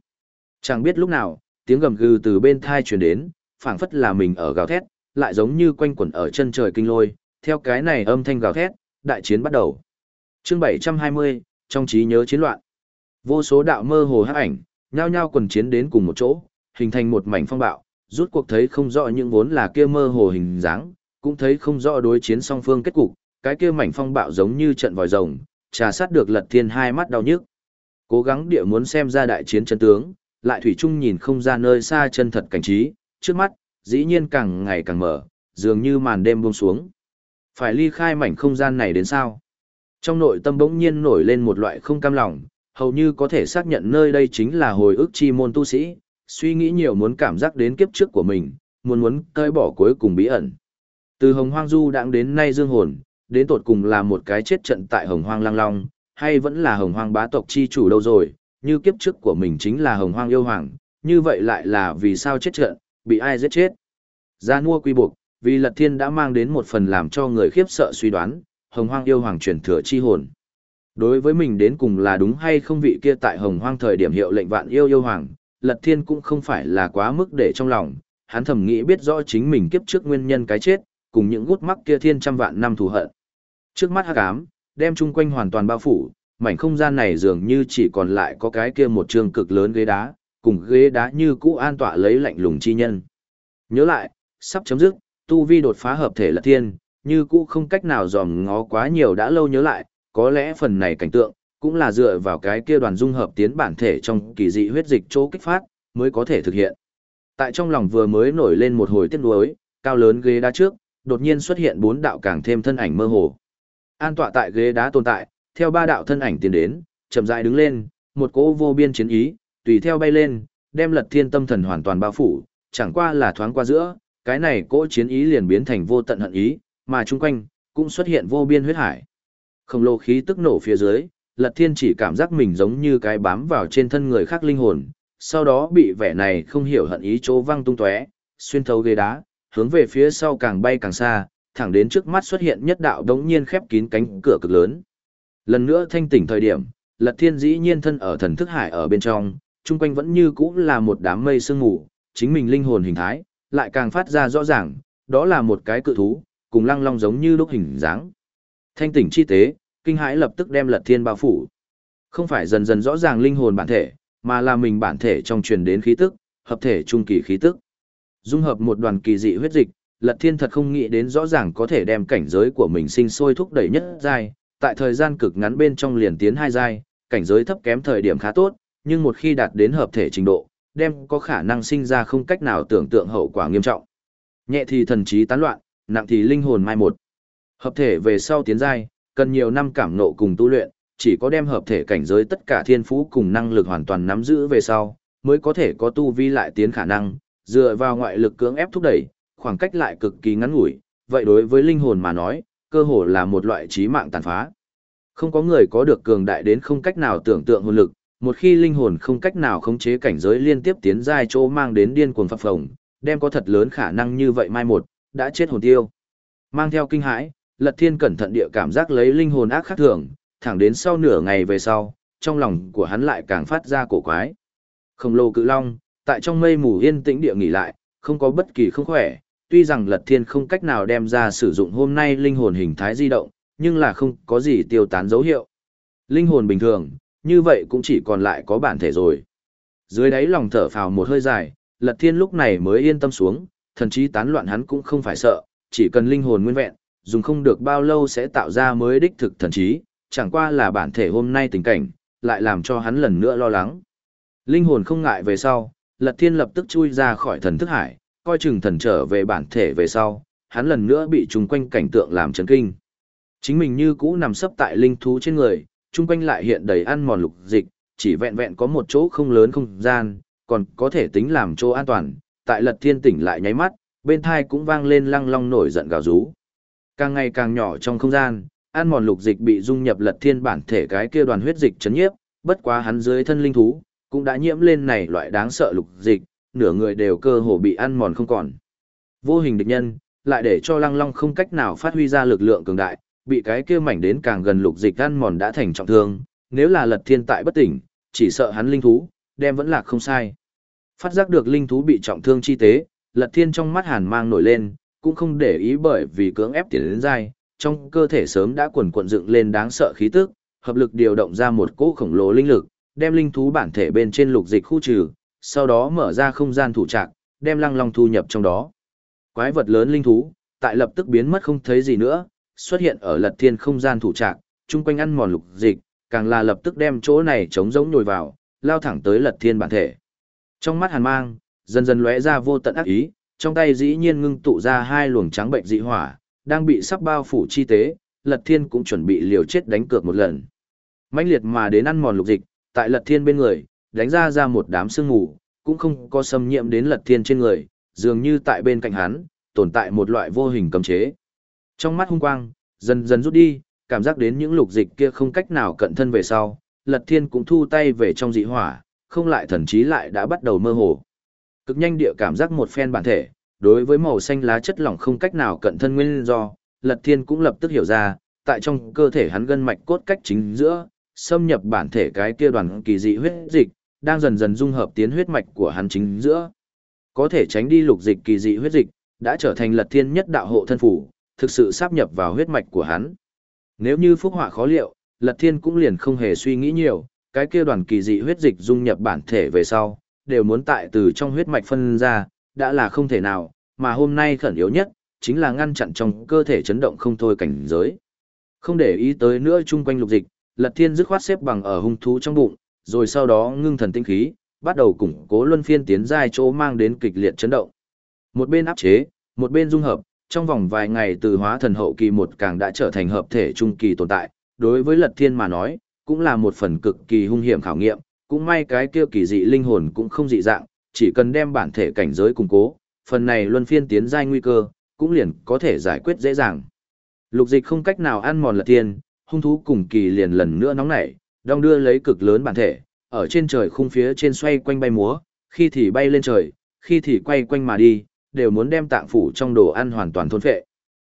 Chẳng biết lúc nào, tiếng gầm gừ từ bên thai truyền đến, phảng phất là mình ở gào thét, lại giống như quanh quẩn ở chân trời kinh lôi, theo cái này âm thanh gào thét, đại chiến bắt đầu. Chương 720, trong trí nhớ chiến loạn. Vô số đạo mơ hồ hắc ảnh, nhao nhao quần chiến đến cùng một chỗ, hình thành một mảnh phong bạo, rút cuộc thấy không rõ những vốn là kia mơ hồ hình dáng, cũng thấy không rõ đối chiến song phương kết cục, cái kia mảnh phong bạo giống như trận vòi rồng, trà sát được Lật Thiên hai mắt đau nhức. Cố gắng địa muốn xem ra đại chiến chân tướng, lại thủy chung nhìn không ra nơi xa chân thật cảnh trí, trước mắt, dĩ nhiên càng ngày càng mở, dường như màn đêm buông xuống. Phải ly khai mảnh không gian này đến sao? Trong nội tâm bỗng nhiên nổi lên một loại không cam lòng, hầu như có thể xác nhận nơi đây chính là hồi ức chi môn tu sĩ, suy nghĩ nhiều muốn cảm giác đến kiếp trước của mình, muốn muốn cơi bỏ cuối cùng bí ẩn. Từ hồng hoang du đãng đến nay dương hồn, đến tột cùng là một cái chết trận tại hồng hoang lang long, hay vẫn là hồng hoang bá tộc chi chủ đâu rồi, như kiếp trước của mình chính là hồng hoang yêu hoàng, như vậy lại là vì sao chết trận, bị ai giết chết. Gia mua quy buộc, vì lật thiên đã mang đến một phần làm cho người khiếp sợ suy đoán, hồng hoang yêu hoàng truyền thừa chi hồn. Đối với mình đến cùng là đúng hay không vị kia tại hồng hoang thời điểm hiệu lệnh vạn yêu yêu hoàng, lật thiên cũng không phải là quá mức để trong lòng, hắn thầm nghĩ biết rõ chính mình kiếp trước nguyên nhân cái chết, cùng những gút mắc kia thiên trăm vạn năm thù hận. Trước mắt hắc ám, đem chung quanh hoàn toàn bao phủ, mảnh không gian này dường như chỉ còn lại có cái kia một trường cực lớn ghế đá, cùng ghế đá như cũ an tọa lấy lạnh lùng chi nhân. Nhớ lại, sắp chấm dứt, tu vi đột phá hợp thể là thiên, như cũ không cách nào dòm ngó quá nhiều đã lâu nhớ lại, có lẽ phần này cảnh tượng, cũng là dựa vào cái kia đoàn dung hợp tiến bản thể trong kỳ dị huyết dịch chỗ kích phát, mới có thể thực hiện. Tại trong lòng vừa mới nổi lên một hồi tiếc nuối, cao lớn ghế đá trước, đột nhiên xuất hiện bốn đạo càng thêm thân ảnh mơ hồ. An tọa tại ghế đá tồn tại, theo ba đạo thân ảnh tiến đến, chậm rãi đứng lên, một cỗ vô biên chiến ý, tùy theo bay lên, đem Lật Thiên tâm thần hoàn toàn bao phủ, chẳng qua là thoáng qua giữa, cái này cỗ chiến ý liền biến thành vô tận hận ý, mà chung quanh cũng xuất hiện vô biên huyết hải. Khổng lồ khí tức nổ phía dưới, Lật Thiên chỉ cảm giác mình giống như cái bám vào trên thân người khác linh hồn, sau đó bị vẻ này không hiểu hận ý chỗ văng tung tóe, xuyên thấu ghế đá, hướng về phía sau càng bay càng xa, thẳng đến trước mắt xuất hiện nhất đạo đống nhiên khép kín cánh cửa cực lớn. Lần nữa thanh tỉnh thời điểm, Lật Thiên dĩ nhiên thân ở thần thức hải ở bên trong, chung quanh vẫn như cũ là một đám mây sương mù, chính mình linh hồn hình thái, lại càng phát ra rõ ràng, đó là một cái cự thú, cùng lăng long giống như lúc hình dáng. Thanh tỉnh chi tế, kinh hãi lập tức đem Lật Thiên bao phủ. Không phải dần dần rõ ràng linh hồn bản thể, mà là mình bản thể trong truyền đến khí tức, hợp thể trung kỳ khí tức. Dung hợp một đoàn kỳ dị huyết dịch, Lật Thiên thật không nghĩ đến rõ ràng có thể đem cảnh giới của mình sinh sôi thúc đẩy nhất giai, tại thời gian cực ngắn bên trong liền tiến hai giai, cảnh giới thấp kém thời điểm khá tốt, nhưng một khi đạt đến hợp thể trình độ, đem có khả năng sinh ra không cách nào tưởng tượng hậu quả nghiêm trọng. Nhẹ thì thần trí tán loạn, nặng thì linh hồn mai một. Hợp thể về sau tiến giai, cần nhiều năm cảm nộ cùng tu luyện, chỉ có đem hợp thể cảnh giới tất cả thiên phú cùng năng lực hoàn toàn nắm giữ về sau, mới có thể có tu vi lại tiến khả năng, dựa vào ngoại lực cưỡng ép thúc đẩy, khoảng cách lại cực kỳ ngắn ngủi, vậy đối với linh hồn mà nói, cơ hồ là một loại trí mạng tàn phá. Không có người có được cường đại đến không cách nào tưởng tượng hồn lực, một khi linh hồn không cách nào khống chế cảnh giới liên tiếp tiến dài chỗ mang đến điên cuồng phập phồng, đem có thật lớn khả năng như vậy mai một, đã chết hồn tiêu. Mang theo kinh hãi, Lật Thiên cẩn thận địa cảm giác lấy linh hồn ác khắc thường, thẳng đến sau nửa ngày về sau, trong lòng của hắn lại càng phát ra cổ quái. Khổng lồ cự long, tại trong mây mù yên tĩnh địa nghỉ lại, không có bất kỳ không khỏe, tuy rằng Lật Thiên không cách nào đem ra sử dụng hôm nay linh hồn hình thái di động, nhưng là không có gì tiêu tán dấu hiệu. Linh hồn bình thường, như vậy cũng chỉ còn lại có bản thể rồi. Dưới đáy lòng thở phào một hơi dài, Lật Thiên lúc này mới yên tâm xuống, thần trí tán loạn hắn cũng không phải sợ, chỉ cần linh hồn nguyên vẹn, dùng không được bao lâu sẽ tạo ra mới đích thực thần trí, chẳng qua là bản thể hôm nay tình cảnh, lại làm cho hắn lần nữa lo lắng. Linh hồn không ngại về sau, Lật Thiên lập tức chui ra khỏi thần thức hải, coi chừng thần trở về bản thể về sau, hắn lần nữa bị trùng quanh cảnh tượng làm chấn kinh. Chính mình như cũ nằm sấp tại linh thú trên người, chung quanh lại hiện đầy ăn mòn lục dịch, chỉ vẹn vẹn có một chỗ không lớn không gian, còn có thể tính làm chỗ an toàn. Tại lật thiên tỉnh lại nháy mắt, bên thai cũng vang lên lăng long nổi giận gào rú. Càng ngày càng nhỏ trong không gian, ăn mòn lục dịch bị dung nhập lật thiên bản thể cái kia đoàn huyết dịch chấn nhiếp, bất quá hắn dưới thân linh thú, cũng đã nhiễm lên này loại đáng sợ lục dịch, nửa người đều cơ hồ bị ăn mòn không còn. Vô hình địch nhân, lại để cho lăng long không cách nào phát huy ra lực lượng cường đại, bị cái kia mảnh đến càng gần lục dịch ăn mòn đã thành trọng thương, nếu là lật thiên tại bất tỉnh, chỉ sợ hắn linh thú, đem vẫn lạc không sai. Phát giác được linh thú bị trọng thương chi tế, lật thiên trong mắt hàn mang nổi lên, cũng không để ý bởi vì cưỡng ép tiền đến dai, trong cơ thể sớm đã quần cuộn dựng lên đáng sợ khí tức, hợp lực điều động ra một cỗ khổng lồ linh lực, đem linh thú bản thể bên trên lục dịch khu trừ, sau đó mở ra không gian thủ trạc, đem lăng long thu nhập trong đó. Quái vật lớn linh thú, tại lập tức biến mất không thấy gì nữa, xuất hiện ở lật thiên không gian thủ trạc, chung quanh ăn mòn lục dịch, càng là lập tức đem chỗ này trống giống nhồi vào, lao thẳng tới lật thiên bản thể. Trong mắt hàn mang, dần dần lóe ra vô tận ác ý, trong tay dĩ nhiên ngưng tụ ra hai luồng trắng bệnh dị hỏa, đang bị sắp bao phủ chi tế, lật thiên cũng chuẩn bị liều chết đánh cược một lần. mãnh liệt mà đến ăn mòn lục dịch, tại lật thiên bên người, đánh ra ra một đám sương mù, cũng không có xâm nhiễm đến lật thiên trên người, dường như tại bên cạnh hắn, tồn tại một loại vô hình cấm chế. Trong mắt hung quang, dần dần rút đi, cảm giác đến những lục dịch kia không cách nào cận thân về sau, lật thiên cũng thu tay về trong dị hỏa, không lại thần trí lại đã bắt đầu mơ hồ. Cực nhanh địa cảm giác một phen bản thể, đối với màu xanh lá chất lỏng không cách nào cận thân nguyên do, lật thiên cũng lập tức hiểu ra, tại trong cơ thể hắn gân mạch cốt cách chính giữa, xâm nhập bản thể cái kia đoàn kỳ dị huyết dịch, đang dần dần dung hợp tiến huyết mạch của hắn chính giữa. Có thể tránh đi lục dịch kỳ dị huyết dịch, đã trở thành lật thiên nhất đạo hộ thân phủ, thực sự sáp nhập vào huyết mạch của hắn. Nếu như phúc họa khó liệu, lật thiên cũng liền không hề suy nghĩ nhiều, cái kia đoàn kỳ dị huyết dịch dung nhập bản thể về sau, đều muốn tại từ trong huyết mạch phân ra, đã là không thể nào, mà hôm nay khẩn yếu nhất, chính là ngăn chặn trong cơ thể chấn động không thôi cảnh giới. Không để ý tới nữa chung quanh lục dịch, Lật Thiên dứt khoát xếp bằng ở hung thú trong bụng, rồi sau đó ngưng thần tinh khí, bắt đầu củng cố luân phiên tiến giai chỗ mang đến kịch liệt chấn động. Một bên áp chế, một bên dung hợp, trong vòng vài ngày từ hóa thần hậu kỳ một càng đã trở thành hợp thể trung kỳ tồn tại, đối với Lật Thiên mà nói, cũng là một phần cực kỳ hung hiểm khảo nghiệm, cũng may cái kia kỳ dị linh hồn cũng không dị dạng, chỉ cần đem bản thể cảnh giới củng cố, phần này luân phiên tiến giai nguy cơ, cũng liền có thể giải quyết dễ dàng. Lục dịch không cách nào ăn mòn Lật Thiên, hung thú cùng kỳ liền lần nữa nóng nảy, đong đưa lấy cực lớn bản thể, ở trên trời khung phía trên xoay quanh bay múa, khi thì bay lên trời, khi thì quay quanh mà đi, đều muốn đem tạng phủ trong đồ ăn hoàn toàn thôn phệ.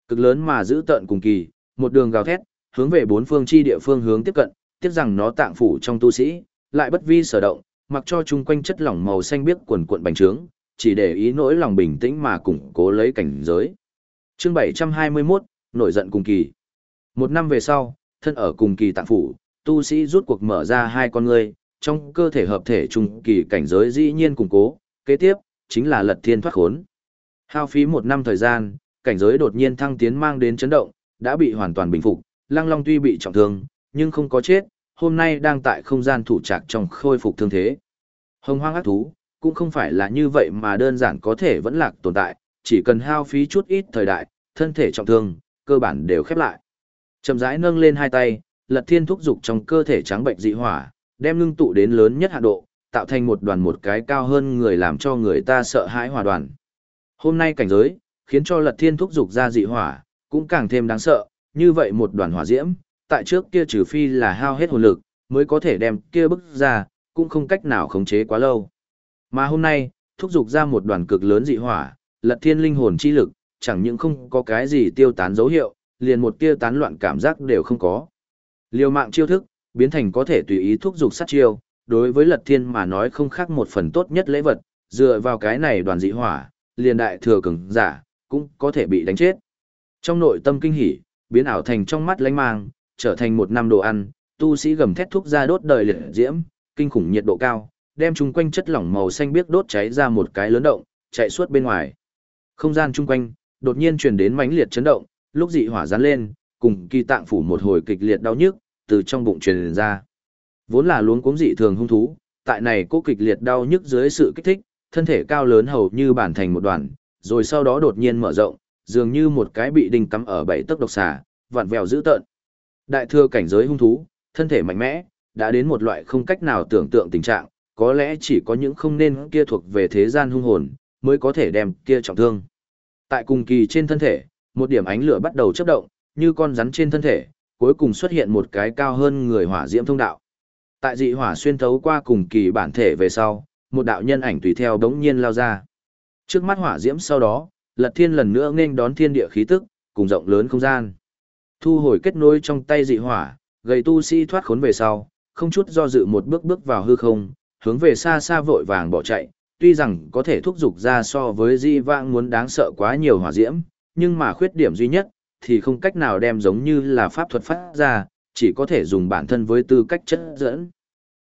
Cực lớn mà giữ tận cùng kỳ, một đường gào thét, hướng về bốn phương chi địa phương hướng tiếp cận, tiếc rằng nó tạng phủ trong tu sĩ, lại bất vi sở động, mặc cho chung quanh chất lỏng màu xanh biếc quần cuộn bành trướng, chỉ để ý nỗi lòng bình tĩnh mà củng cố lấy cảnh giới. Chương 721, nổi giận cùng kỳ. Một năm về sau, thân ở cùng kỳ tạng phủ, tu sĩ rút cuộc mở ra hai con ngươi, trong cơ thể hợp thể trung kỳ cảnh giới dĩ nhiên củng cố, kế tiếp, chính là lật thiên thoát khốn. Hao phí một năm thời gian, cảnh giới đột nhiên thăng tiến mang đến chấn động, đã bị hoàn toàn bình phục, lăng long tuy bị trọng thương, nhưng không có chết, hôm nay đang tại không gian thủ trạc trong khôi phục thương thế. Hồng hoang ác thú, cũng không phải là như vậy mà đơn giản có thể vẫn lạc tồn tại, chỉ cần hao phí chút ít thời đại, thân thể trọng thương, cơ bản đều khép lại. Chậm rãi nâng lên hai tay, Lật Thiên thúc dục trong cơ thể trắng bệnh dị hỏa, đem ngưng tụ đến lớn nhất hạ độ, tạo thành một đoàn một cái cao hơn người làm cho người ta sợ hãi hòa đoàn. Hôm nay cảnh giới, khiến cho Lật Thiên thúc dục ra dị hỏa, cũng càng thêm đáng sợ, như vậy một đoàn hỏa diễm, tại trước kia trừ phi là hao hết hồn lực, mới có thể đem kia bức ra, cũng không cách nào khống chế quá lâu. Mà hôm nay, thúc dục ra một đoàn cực lớn dị hỏa, Lật Thiên linh hồn chi lực, chẳng những không có cái gì tiêu tán dấu hiệu, liền một tia tán loạn cảm giác đều không có. Liều mạng chiêu thức, biến thành có thể tùy ý thúc dục sát chiêu, đối với Lật Thiên mà nói không khác một phần tốt nhất lễ vật, dựa vào cái này đoàn dị hỏa, liền đại thừa cường giả, cũng có thể bị đánh chết. Trong nội tâm kinh hỉ, biến ảo thành trong mắt lánh mang, trở thành một năm đồ ăn, tu sĩ gầm thét thúc ra đốt đời liệt diễm, kinh khủng nhiệt độ cao, đem chung quanh chất lỏng màu xanh biếc đốt cháy ra một cái lớn động, chạy suốt bên ngoài. Không gian chung quanh, đột nhiên truyền đến mãnh liệt chấn động, lúc dị hỏa dán lên, cùng kỳ tạng phủ một hồi kịch liệt đau nhức, từ trong bụng truyền ra. Vốn là luống cuống dị thường hung thú, tại này cố kịch liệt đau nhức dưới sự kích thích, thân thể cao lớn hầu như bản thành một đoàn, rồi sau đó đột nhiên mở rộng, dường như một cái bị đinh cắm ở bảy tấc độc xà, vặn vẹo dữ tợn. Đại thừa cảnh giới hung thú, thân thể mạnh mẽ, đã đến một loại không cách nào tưởng tượng tình trạng, có lẽ chỉ có những không nên kia thuộc về thế gian hung hồn, mới có thể đem kia trọng thương. Tại cùng kỳ trên thân thể, một điểm ánh lửa bắt đầu chớp động, như con rắn trên thân thể, cuối cùng xuất hiện một cái cao hơn người hỏa diễm thông đạo. Tại dị hỏa xuyên thấu qua cùng kỳ bản thể về sau, một đạo nhân ảnh tùy theo đống nhiên lao ra. Trước mắt hỏa diễm sau đó, Lật Thiên lần nữa nên đón thiên địa khí tức, cùng rộng lớn không gian. Thu hồi kết nối trong tay dị hỏa, gầy tu sĩ thoát khốn về sau, không chút do dự một bước bước vào hư không, hướng về xa xa vội vàng bỏ chạy, tuy rằng có thể thúc giục ra so với di vãng muốn đáng sợ quá nhiều hỏa diễm, nhưng mà khuyết điểm duy nhất, thì không cách nào đem giống như là pháp thuật phát ra, chỉ có thể dùng bản thân với tư cách chất dẫn.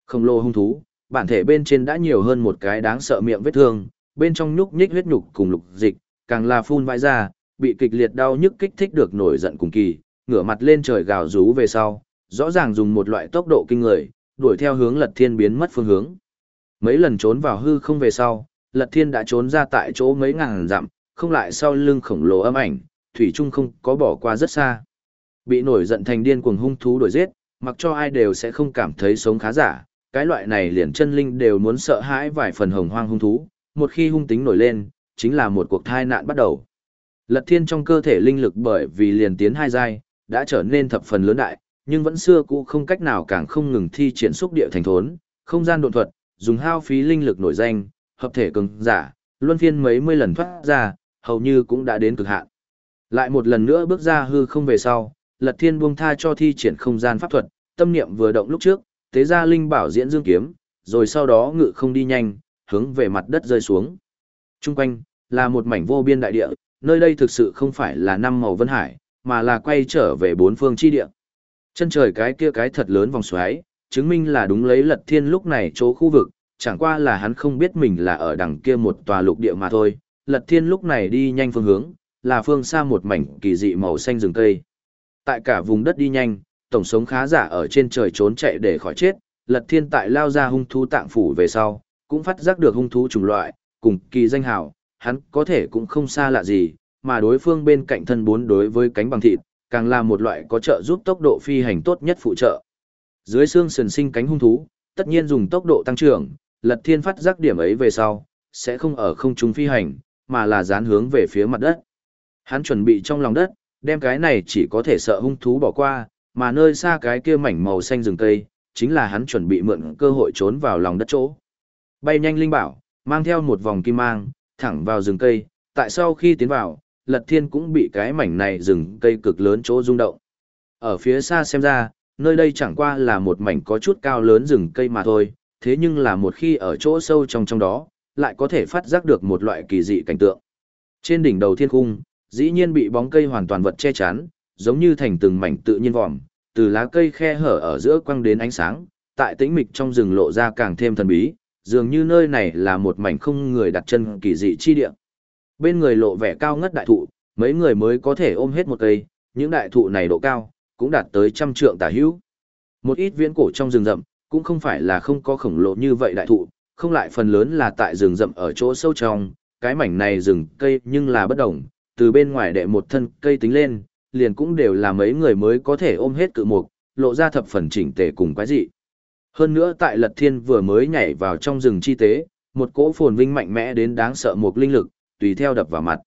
Không lồ hung thú, bản thể bên trên đã nhiều hơn một cái đáng sợ miệng vết thương, bên trong nhúc nhích huyết nhục cùng lục dịch, càng là phun vãi ra, bị kịch liệt đau nhức kích thích được nổi giận cùng kỳ, ngửa mặt lên trời gào rú về sau, rõ ràng dùng một loại tốc độ kinh người, đuổi theo hướng Lật Thiên biến mất phương hướng. Mấy lần trốn vào hư không về sau, Lật Thiên đã trốn ra tại chỗ mấy ngàn dặm, không lại sau lưng khổng lồ âm ảnh, thủy trung không có bỏ qua rất xa. Bị nổi giận thành điên cuồng hung thú đuổi giết, mặc cho ai đều sẽ không cảm thấy sống khá giả, cái loại này liền chân linh đều muốn sợ hãi vài phần hồng hoang hung thú, một khi hung tính nổi lên, chính là một cuộc thai nạn bắt đầu. Lật Thiên trong cơ thể linh lực bởi vì liền tiến hai giai, đã trở nên thập phần lớn đại, nhưng vẫn xưa cũ không cách nào càng không ngừng thi triển xúc địa thành thốn, không gian độn thuật, dùng hao phí linh lực nổi danh, hợp thể cường giả, luân phiên mấy mươi lần thoát ra, hầu như cũng đã đến cực hạn. Lại một lần nữa bước ra hư không về sau, Lật Thiên buông tha cho thi triển không gian pháp thuật, tâm niệm vừa động lúc trước, tế ra linh bảo diễn dương kiếm, rồi sau đó ngự không đi nhanh, hướng về mặt đất rơi xuống. Trung quanh là một mảnh vô biên đại địa, nơi đây thực sự không phải là năm màu vân hải, mà là quay trở về bốn phương chi địa. Chân trời cái kia cái thật lớn vòng xoáy, chứng minh là đúng lấy Lật Thiên lúc này chỗ khu vực, chẳng qua là hắn không biết mình là ở đằng kia một tòa lục địa mà thôi. Lật Thiên lúc này đi nhanh phương hướng, là phương xa một mảnh kỳ dị màu xanh rừng cây. Tại cả vùng đất đi nhanh, tổng sống khá giả ở trên trời trốn chạy để khỏi chết, Lật Thiên tại lao ra hung thú tạng phủ về sau, cũng phát giác được hung thú chủng loại, cùng kỳ danh hào, hắn có thể cũng không xa lạ gì, mà đối phương bên cạnh thân bốn đối với cánh bằng thịt, càng là một loại có trợ giúp tốc độ phi hành tốt nhất phụ trợ. Dưới xương sườn sinh cánh hung thú, tất nhiên dùng tốc độ tăng trưởng, Lật Thiên phát giác điểm ấy về sau, sẽ không ở không trung phi hành, mà là dán hướng về phía mặt đất. Hắn chuẩn bị trong lòng đất, đem cái này chỉ có thể sợ hung thú bỏ qua, mà nơi xa cái kia mảnh màu xanh rừng cây, chính là hắn chuẩn bị mượn cơ hội trốn vào lòng đất chỗ. Bay nhanh linh bảo, mang theo một vòng kim mang, thẳng vào rừng cây, tại sau khi tiến vào, Lật Thiên cũng bị cái mảnh này rừng cây cực lớn chỗ rung động. Ở phía xa xem ra, nơi đây chẳng qua là một mảnh có chút cao lớn rừng cây mà thôi, thế nhưng là một khi ở chỗ sâu trong trong đó, lại có thể phát giác được một loại kỳ dị cảnh tượng. Trên đỉnh đầu thiên cung, dĩ nhiên bị bóng cây hoàn toàn vật che chắn, giống như thành từng mảnh tự nhiên vòm, từ lá cây khe hở ở giữa quăng đến ánh sáng, tại tĩnh mịch trong rừng lộ ra càng thêm thần bí, dường như nơi này là một mảnh không người đặt chân kỳ dị chi địa. Bên người lộ vẻ cao ngất đại thụ, mấy người mới có thể ôm hết một cây, những đại thụ này độ cao, cũng đạt tới trăm trượng tả hữu. Một ít viễn cổ trong rừng rậm, cũng không phải là không có khổng lồ như vậy đại thụ, không lại phần lớn là tại rừng rậm ở chỗ sâu trong, cái mảnh này rừng cây nhưng là bất đồng, từ bên ngoài đệ một thân cây tính lên, liền cũng đều là mấy người mới có thể ôm hết cự mục, lộ ra thập phần chỉnh tề cùng quái dị. Hơn nữa tại Lật Thiên vừa mới nhảy vào trong rừng chi tế, một cỗ phồn vinh mạnh mẽ đến đáng sợ một linh lực, tùy theo đập vào mặt.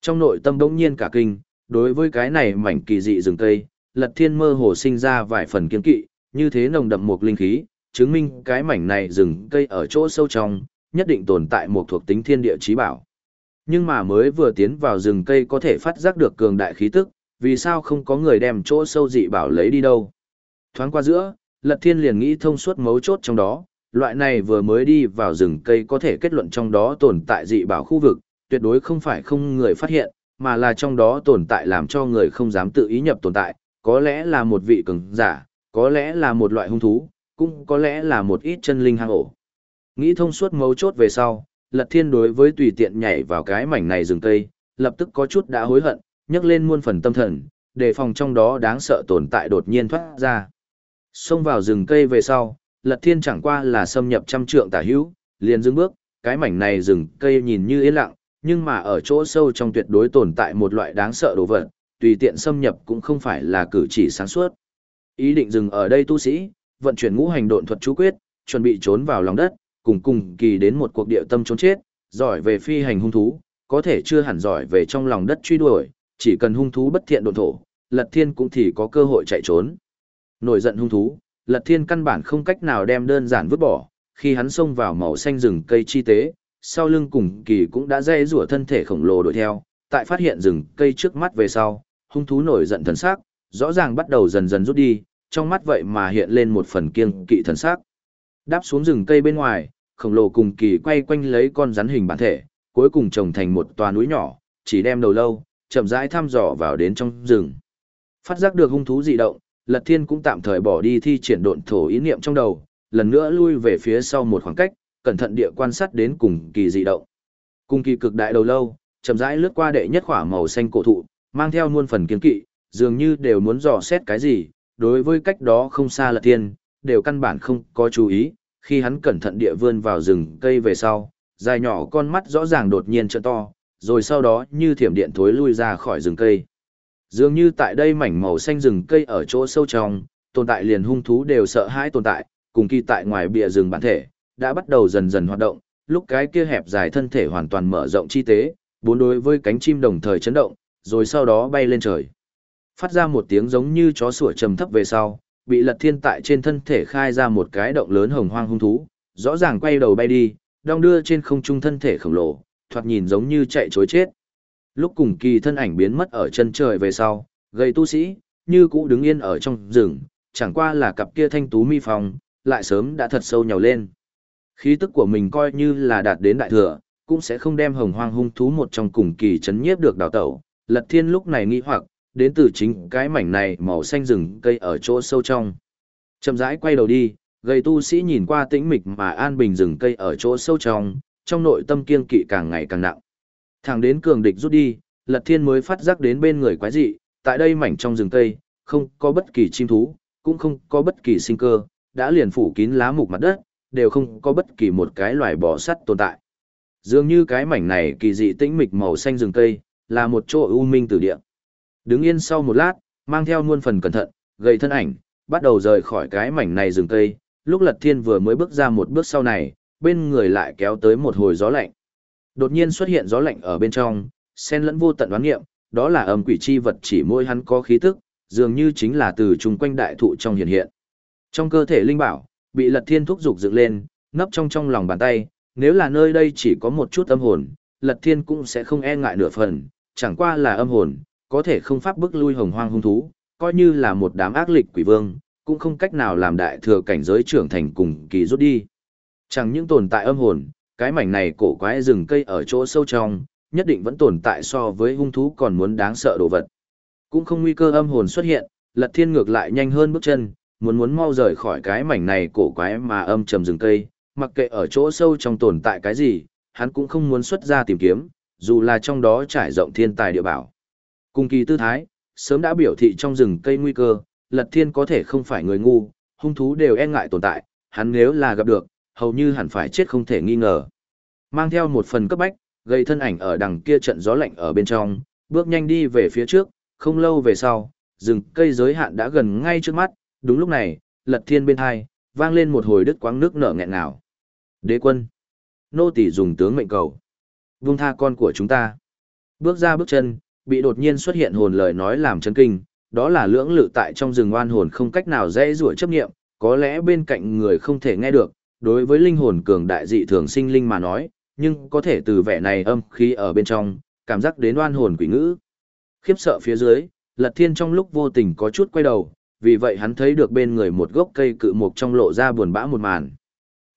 Trong nội tâm đống nhiên cả kinh, đối với cái này mảnh kỳ dị rừng cây, Lật Thiên mơ hồ sinh ra vài phần kiên kỵ, như thế nồng đậm một linh khí, chứng minh cái mảnh này rừng cây ở chỗ sâu trong, nhất định tồn tại một thuộc tính thiên địa trí bảo. Nhưng mà mới vừa tiến vào rừng cây có thể phát giác được cường đại khí tức, vì sao không có người đem chỗ sâu dị bảo lấy đi đâu. Thoáng qua giữa, Lật Thiên liền nghĩ thông suốt mấu chốt trong đó, loại này vừa mới đi vào rừng cây có thể kết luận trong đó tồn tại dị bảo khu vực, tuyệt đối không phải không người phát hiện, mà là trong đó tồn tại làm cho người không dám tự ý nhập tồn tại, có lẽ là một vị cường giả, có lẽ là một loại hung thú, cũng có lẽ là một ít chân linh hang ổ. Nghĩ thông suốt mấu chốt về sau, Lật Thiên đối với tùy tiện nhảy vào cái mảnh này rừng cây, lập tức có chút đã hối hận, nhấc lên muôn phần tâm thần, đề phòng trong đó đáng sợ tồn tại đột nhiên thoát ra. Xông vào rừng cây về sau, Lật Thiên chẳng qua là xâm nhập trăm trượng tả hữu, liền dừng bước, cái mảnh này rừng cây nhìn như yên lặng, nhưng mà ở chỗ sâu trong tuyệt đối tồn tại một loại đáng sợ đồ vật, tùy tiện xâm nhập cũng không phải là cử chỉ sáng suốt. Ý định dừng ở đây tu sĩ, vận chuyển ngũ hành độn thuật chú quyết, chuẩn bị trốn vào lòng đất, cùng cùng kỳ đến một cuộc địa tâm trốn chết, giỏi về phi hành hung thú, có thể chưa hẳn giỏi về trong lòng đất truy đuổi, chỉ cần hung thú bất thiện độn thổ, Lật Thiên cũng thì có cơ hội chạy trốn. Nổi giận hung thú, Lật Thiên căn bản không cách nào đem đơn giản vứt bỏ, khi hắn xông vào màu xanh rừng cây chi tế, sau lưng cùng kỳ cũng đã dây rủa thân thể khổng lồ đuổi theo, tại phát hiện rừng cây trước mắt về sau, hung thú nổi giận thần sắc, rõ ràng bắt đầu dần dần rút đi, trong mắt vậy mà hiện lên một phần kiêng kỵ thần sắc. Đáp xuống rừng cây bên ngoài, khổng lồ cùng kỳ quay quanh lấy con rắn hình bản thể, cuối cùng trồng thành một tòa núi nhỏ, chỉ đem đầu lâu, chậm rãi thăm dò vào đến trong rừng. Phát giác được hung thú dị động, Lật Thiên cũng tạm thời bỏ đi thi triển độn thổ ý niệm trong đầu, lần nữa lui về phía sau một khoảng cách, cẩn thận địa quan sát đến cùng kỳ dị động. Cùng kỳ cực đại đầu lâu, chậm rãi lướt qua đệ nhất khỏa màu xanh cổ thụ, mang theo muôn phần kiến kỵ, dường như đều muốn dò xét cái gì, đối với cách đó không xa Lật Thiên, đều căn bản không có chú ý, khi hắn cẩn thận địa vươn vào rừng cây về sau, dài nhỏ con mắt rõ ràng đột nhiên trợ to, rồi sau đó như thiểm điện thối lui ra khỏi rừng cây. Dường như tại đây mảnh màu xanh rừng cây ở chỗ sâu trong, tồn tại liền hung thú đều sợ hãi tồn tại, cùng kỳ tại ngoài bìa rừng bản thể, đã bắt đầu dần dần hoạt động, lúc cái kia hẹp dài thân thể hoàn toàn mở rộng chi tế, bốn đối với cánh chim đồng thời chấn động, rồi sau đó bay lên trời. Phát ra một tiếng giống như chó sủa trầm thấp về sau, bị lật thiên tại trên thân thể khai ra một cái động lớn hồng hoang hung thú, rõ ràng quay đầu bay đi, đong đưa trên không trung thân thể khổng lồ, thoạt nhìn giống như chạy chối chết. Lúc cùng kỳ thân ảnh biến mất ở chân trời về sau, gây tu sĩ, như cũ đứng yên ở trong rừng, chẳng qua là cặp kia thanh tú mi phòng lại sớm đã thật sâu nhào lên. Khí tức của mình coi như là đạt đến đại thừa, cũng sẽ không đem hồng hoang hung thú một trong cùng kỳ chấn nhiếp được đào tẩu. Lật thiên lúc này nghĩ hoặc, đến từ chính cái mảnh này màu xanh rừng cây ở chỗ sâu trong. Chậm rãi quay đầu đi, gây tu sĩ nhìn qua tĩnh mịch mà an bình rừng cây ở chỗ sâu trong, trong nội tâm kiên kỵ càng ngày càng nặng. Thẳng đến cường địch rút đi, Lật Thiên mới phát giác đến bên người quái dị, tại đây mảnh trong rừng cây, không có bất kỳ chim thú, cũng không có bất kỳ sinh cơ, đã liền phủ kín lá mục mặt đất, đều không có bất kỳ một cái loài bò sắt tồn tại. Dường như cái mảnh này kỳ dị tĩnh mịch màu xanh rừng cây, là một chỗ u minh tử địa. Đứng yên sau một lát, mang theo muôn phần cẩn thận, gầy thân ảnh, bắt đầu rời khỏi cái mảnh này rừng cây, lúc Lật Thiên vừa mới bước ra một bước sau này, bên người lại kéo tới một hồi gió lạnh. Đột nhiên xuất hiện gió lạnh ở bên trong, xen lẫn vô tận đoán nghiệm, đó là âm quỷ chi vật chỉ môi hắn có khí tức, dường như chính là từ chung quanh đại thụ trong hiện hiện. Trong cơ thể linh bảo, bị Lật Thiên thúc dục dựng lên, nấp trong trong lòng bàn tay, nếu là nơi đây chỉ có một chút âm hồn, Lật Thiên cũng sẽ không e ngại nửa phần, chẳng qua là âm hồn, có thể không pháp bức lui hồng hoang hung thú, coi như là một đám ác lịch quỷ vương, cũng không cách nào làm đại thừa cảnh giới trưởng thành cùng kỳ rút đi. Chẳng những tồn tại âm hồn, cái mảnh này cổ quái rừng cây ở chỗ sâu trong, nhất định vẫn tồn tại so với hung thú còn muốn đáng sợ đồ vật. Cũng không nguy cơ âm hồn xuất hiện, Lật Thiên ngược lại nhanh hơn bước chân, muốn muốn mau rời khỏi cái mảnh này cổ quái mà âm trầm rừng cây, mặc kệ ở chỗ sâu trong tồn tại cái gì, hắn cũng không muốn xuất ra tìm kiếm, dù là trong đó trải rộng thiên tài địa bảo. Cùng kỳ tư thái, sớm đã biểu thị trong rừng cây nguy cơ, Lật Thiên có thể không phải người ngu, hung thú đều e ngại tồn tại, hắn nếu là gặp được, hầu như hẳn phải chết không thể nghi ngờ. Mang theo một phần cấp bách, gây thân ảnh ở đằng kia trận gió lạnh ở bên trong, bước nhanh đi về phía trước, không lâu về sau, rừng cây giới hạn đã gần ngay trước mắt, đúng lúc này, lật thiên bên hai, vang lên một hồi đứt quãng nước nở nghẹn ngào. Đế quân, nô tỳ dùng tướng mệnh cầu, vung tha con của chúng ta. Bước ra bước chân, bị đột nhiên xuất hiện hồn lời nói làm chấn kinh, đó là lưỡng lự tại trong rừng oan hồn không cách nào dễ rủa chấp nghiệm, có lẽ bên cạnh người không thể nghe được, đối với linh hồn cường đại dị thường sinh linh mà nói, nhưng có thể từ vẻ này âm khí ở bên trong, cảm giác đến oan hồn quỷ ngữ. Khiếp sợ phía dưới, Lật Thiên trong lúc vô tình có chút quay đầu, vì vậy hắn thấy được bên người một gốc cây cự mục trong lộ ra buồn bã một màn.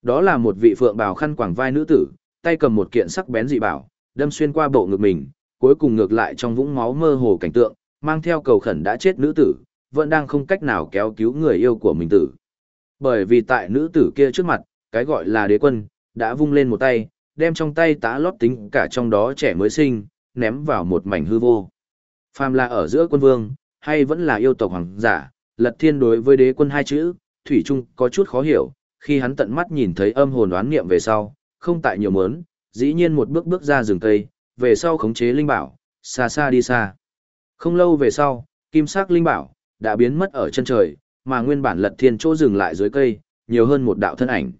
Đó là một vị phượng bào khăn quàng vai nữ tử, tay cầm một kiện sắc bén dị bảo, đâm xuyên qua bộ ngực mình, cuối cùng ngược lại trong vũng máu mơ hồ cảnh tượng, mang theo cầu khẩn đã chết nữ tử, vẫn đang không cách nào kéo cứu người yêu của mình tử. Bởi vì tại nữ tử kia trước mặt, cái gọi là đế quân, đã vung lên một tay, đem trong tay tá lót tính cả trong đó trẻ mới sinh, ném vào một mảnh hư vô. Phàm là ở giữa quân vương, hay vẫn là yêu tộc hoàng giả, lật thiên đối với đế quân hai chữ, Thủy Trung có chút khó hiểu, khi hắn tận mắt nhìn thấy âm hồn oán niệm về sau, không tại nhiều mớn, dĩ nhiên một bước bước ra rừng cây, về sau khống chế linh bảo, xa xa đi xa. Không lâu về sau, kim sắc linh bảo, đã biến mất ở chân trời, mà nguyên bản lật thiên chỗ dừng lại dưới cây, nhiều hơn một đạo thân ảnh.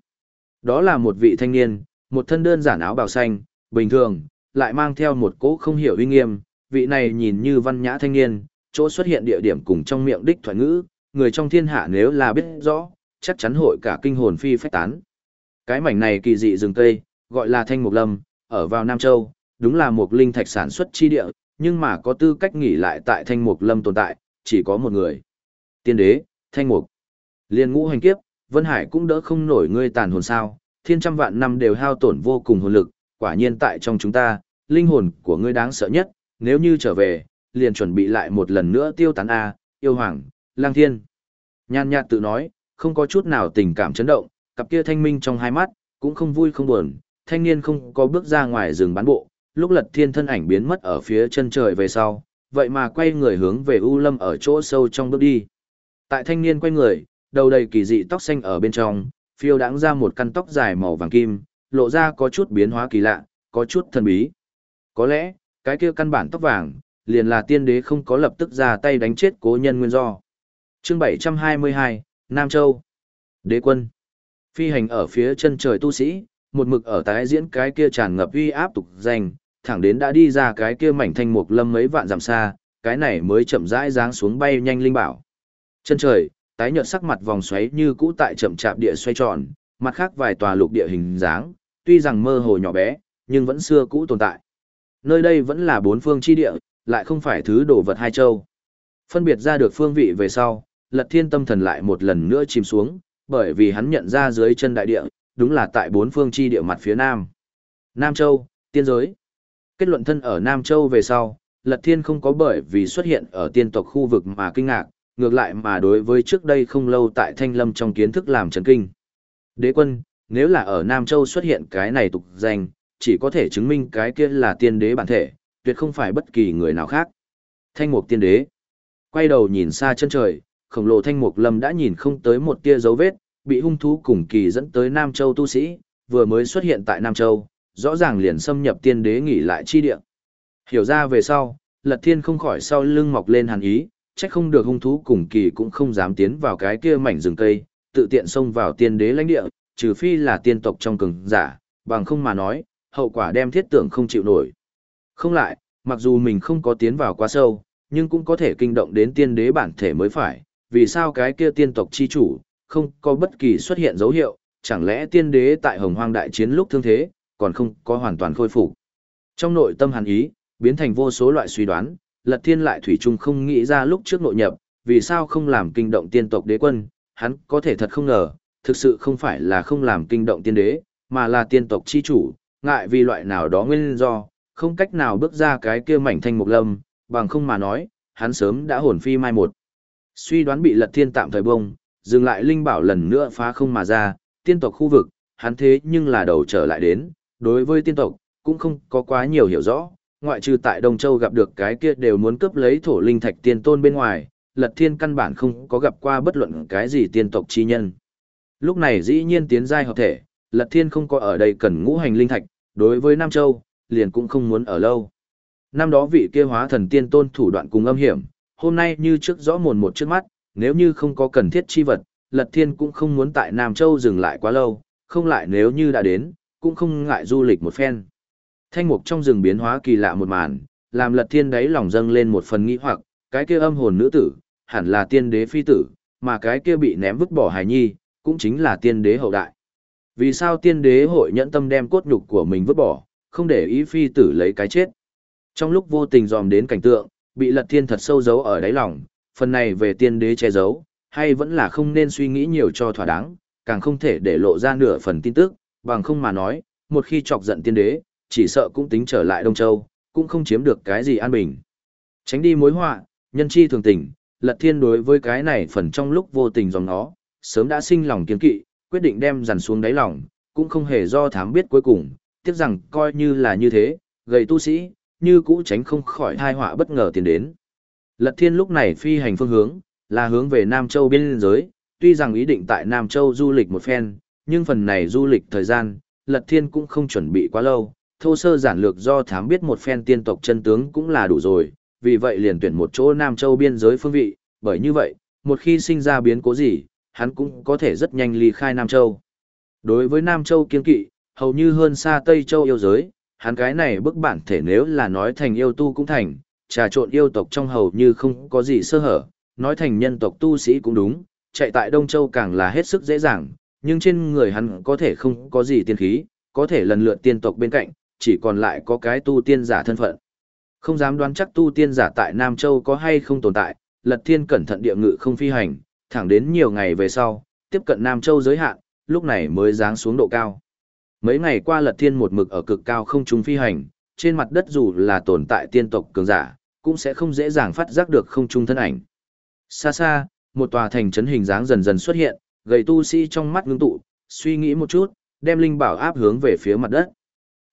Đó là một vị thanh niên, một thân đơn giản áo bào xanh, bình thường, lại mang theo một cỗ không hiểu uy nghiêm, vị này nhìn như văn nhã thanh niên, chỗ xuất hiện địa điểm cùng trong miệng đích thoại ngữ, người trong thiên hạ nếu là biết rõ, chắc chắn hội cả kinh hồn phi phách tán. Cái mảnh này kỳ dị rừng cây, gọi là Thanh Mục Lâm, ở vào Nam Châu, đúng là một linh thạch sản xuất chi địa, nhưng mà có tư cách nghỉ lại tại Thanh Mục Lâm tồn tại, chỉ có một người. Tiên đế, thanh mục. Liên ngũ hành kiếp, Vân Hải cũng đỡ không nổi ngươi tàn hồn sao, thiên trăm vạn năm đều hao tổn vô cùng hồn lực, quả nhiên tại trong chúng ta, linh hồn của ngươi đáng sợ nhất, nếu như trở về, liền chuẩn bị lại một lần nữa tiêu tán A, yêu hoàng, lang thiên. Nhan nhạt tự nói, không có chút nào tình cảm chấn động, cặp kia thanh minh trong hai mắt, cũng không vui không buồn, thanh niên không có bước ra ngoài rừng bán bộ, lúc lật thiên thân ảnh biến mất ở phía chân trời về sau, vậy mà quay người hướng về U Lâm ở chỗ sâu trong bước đi. Tại thanh niên quay người, đầu đầy kỳ dị tóc xanh ở bên trong, phiêu đãng ra một căn tóc dài màu vàng kim, lộ ra có chút biến hóa kỳ lạ, có chút thần bí. Có lẽ, cái kia căn bản tóc vàng, liền là tiên đế không có lập tức ra tay đánh chết cố nhân nguyên do. Chương 722, Nam Châu. Đế quân. Phi hành ở phía chân trời tu sĩ, một mực ở tái diễn cái kia tràn ngập uy áp tục danh, thẳng đến đã đi ra cái kia mảnh thanh mục lâm mấy vạn dặm xa, cái này mới chậm rãi giáng xuống bay nhanh linh bảo. Chân trời, tái nhợt sắc mặt vòng xoáy như cũ tại chậm chạp địa xoay tròn, mặt khác vài tòa lục địa hình dáng, tuy rằng mơ hồ nhỏ bé, nhưng vẫn xưa cũ tồn tại. Nơi đây vẫn là bốn phương chi địa, lại không phải thứ đồ vật hai châu. Phân biệt ra được phương vị về sau, Lật Thiên tâm thần lại một lần nữa chìm xuống, bởi vì hắn nhận ra dưới chân đại địa, đúng là tại bốn phương chi địa mặt phía nam. Nam Châu, tiên giới. Kết luận thân ở Nam Châu về sau, Lật Thiên không có bởi vì xuất hiện ở tiên tộc khu vực mà kinh ngạc, ngược lại mà đối với trước đây không lâu tại Thanh Lâm trong kiến thức làm chấn kinh. Đế quân, nếu là ở Nam Châu xuất hiện cái này tục danh, chỉ có thể chứng minh cái kia là tiên đế bản thể, tuyệt không phải bất kỳ người nào khác. Thanh mục tiên đế. Quay đầu nhìn xa chân trời, khổng lồ thanh mục lâm đã nhìn không tới một tia dấu vết, bị hung thú cùng kỳ dẫn tới Nam Châu tu sĩ, vừa mới xuất hiện tại Nam Châu, rõ ràng liền xâm nhập tiên đế nghỉ lại chi địa. Hiểu ra về sau, Lật Thiên không khỏi sau lưng mọc lên hàn ý, chắc không được hung thú cùng kỳ cũng không dám tiến vào cái kia mảnh rừng cây, tự tiện xông vào tiên đế lãnh địa, trừ phi là tiên tộc trong cường giả, bằng không mà nói, hậu quả đem thiết tưởng không chịu nổi. Không lại, mặc dù mình không có tiến vào quá sâu, nhưng cũng có thể kinh động đến tiên đế bản thể mới phải, vì sao cái kia tiên tộc chi chủ, không có bất kỳ xuất hiện dấu hiệu, chẳng lẽ tiên đế tại hồng hoang đại chiến lúc thương thế, còn không có hoàn toàn khôi phục. Trong nội tâm hàn ý, biến thành vô số loại suy đoán, lật thiên lại thủy chung không nghĩ ra lúc trước nội nhập, vì sao không làm kinh động tiên tộc đế quân, hắn có thể thật không ngờ, thực sự không phải là không làm kinh động tiên đế, mà là tiên tộc chi chủ, ngại vì loại nào đó nguyên do, không cách nào bước ra cái kia mảnh thanh mục lâm, bằng không mà nói, hắn sớm đã hồn phi mai một. Suy đoán bị lật thiên tạm thời bông, dừng lại linh bảo lần nữa phá không mà ra, tiên tộc khu vực, hắn thế nhưng là đầu trở lại đến, đối với tiên tộc, cũng không có quá nhiều hiểu rõ, ngoại trừ tại Đông Châu gặp được cái kia đều muốn cướp lấy thổ linh thạch tiên tôn bên ngoài, lật thiên căn bản không có gặp qua bất luận cái gì tiên tộc chi nhân. Lúc này dĩ nhiên tiến giai hợp thể, lật thiên không có ở đây cần ngũ hành linh thạch, đối với Nam Châu, liền cũng không muốn ở lâu. Năm đó vị kia hóa thần tiên tôn thủ đoạn cùng âm hiểm, hôm nay như trước rõ mồn một trước mắt, nếu như không có cần thiết chi vật, Lật Thiên cũng không muốn tại Nam Châu dừng lại quá lâu, không lại nếu như đã đến, cũng không ngại du lịch một phen. Thanh mục trong rừng biến hóa kỳ lạ một màn, làm Lật Thiên đáy lòng dâng lên một phần nghĩ hoặc, cái kia âm hồn nữ tử, hẳn là tiên đế phi tử, mà cái kia bị ném vứt bỏ hài nhi, cũng chính là tiên đế hậu đại. Vì sao tiên đế hội nhẫn tâm đem cốt nhục của mình vứt bỏ, không để ý phi tử lấy cái chết. Trong lúc vô tình dòm đến cảnh tượng, bị lật thiên thật sâu giấu ở đáy lòng, phần này về tiên đế che giấu, hay vẫn là không nên suy nghĩ nhiều cho thỏa đáng, càng không thể để lộ ra nửa phần tin tức, bằng không mà nói, một khi chọc giận tiên đế, chỉ sợ cũng tính trở lại Đông Châu, cũng không chiếm được cái gì an bình. Tránh đi mối họa, nhân chi thường tình, lật thiên đối với cái này phần trong lúc vô tình dòng nó, sớm đã sinh lòng kiến kỵ, quyết định đem dằn xuống đáy lòng, cũng không hề do thám biết cuối cùng, tiếc rằng coi như là như thế, gầy tu sĩ, như cũ tránh không khỏi thai họa bất ngờ tiến đến. Lật thiên lúc này phi hành phương hướng, là hướng về Nam Châu biên giới, tuy rằng ý định tại Nam Châu du lịch một phen, nhưng phần này du lịch thời gian, Lật thiên cũng không chuẩn bị quá lâu, thô sơ giản lược do thám biết một phen tiên tộc chân tướng cũng là đủ rồi, vì vậy liền tuyển một chỗ Nam Châu biên giới phương vị, bởi như vậy, một khi sinh ra biến cố gì, hắn cũng có thể rất nhanh ly khai Nam Châu. Đối với Nam Châu kiên kỵ, hầu như hơn xa Tây Châu yêu giới, hắn cái này bức bản thể nếu là nói thành yêu tu cũng thành, trà trộn yêu tộc trong hầu như không có gì sơ hở, nói thành nhân tộc tu sĩ cũng đúng, chạy tại Đông Châu càng là hết sức dễ dàng, nhưng trên người hắn có thể không có gì tiên khí, có thể lần lượt tiên tộc bên cạnh, chỉ còn lại có cái tu tiên giả thân phận. Không dám đoán chắc tu tiên giả tại Nam Châu có hay không tồn tại, Lật Thiên cẩn thận địa ngự không phi hành, thẳng đến nhiều ngày về sau, tiếp cận Nam Châu giới hạn, lúc này mới giáng xuống độ cao. Mấy ngày qua Lật Thiên một mực ở cực cao không trung phi hành, trên mặt đất dù là tồn tại tiên tộc cường giả, cũng sẽ không dễ dàng phát giác được không trung thân ảnh. Xa xa, một tòa thành trấn hình dáng dần dần xuất hiện, gầy tu sĩ trong mắt ngưng tụ, suy nghĩ một chút, đem linh bảo áp hướng về phía mặt đất.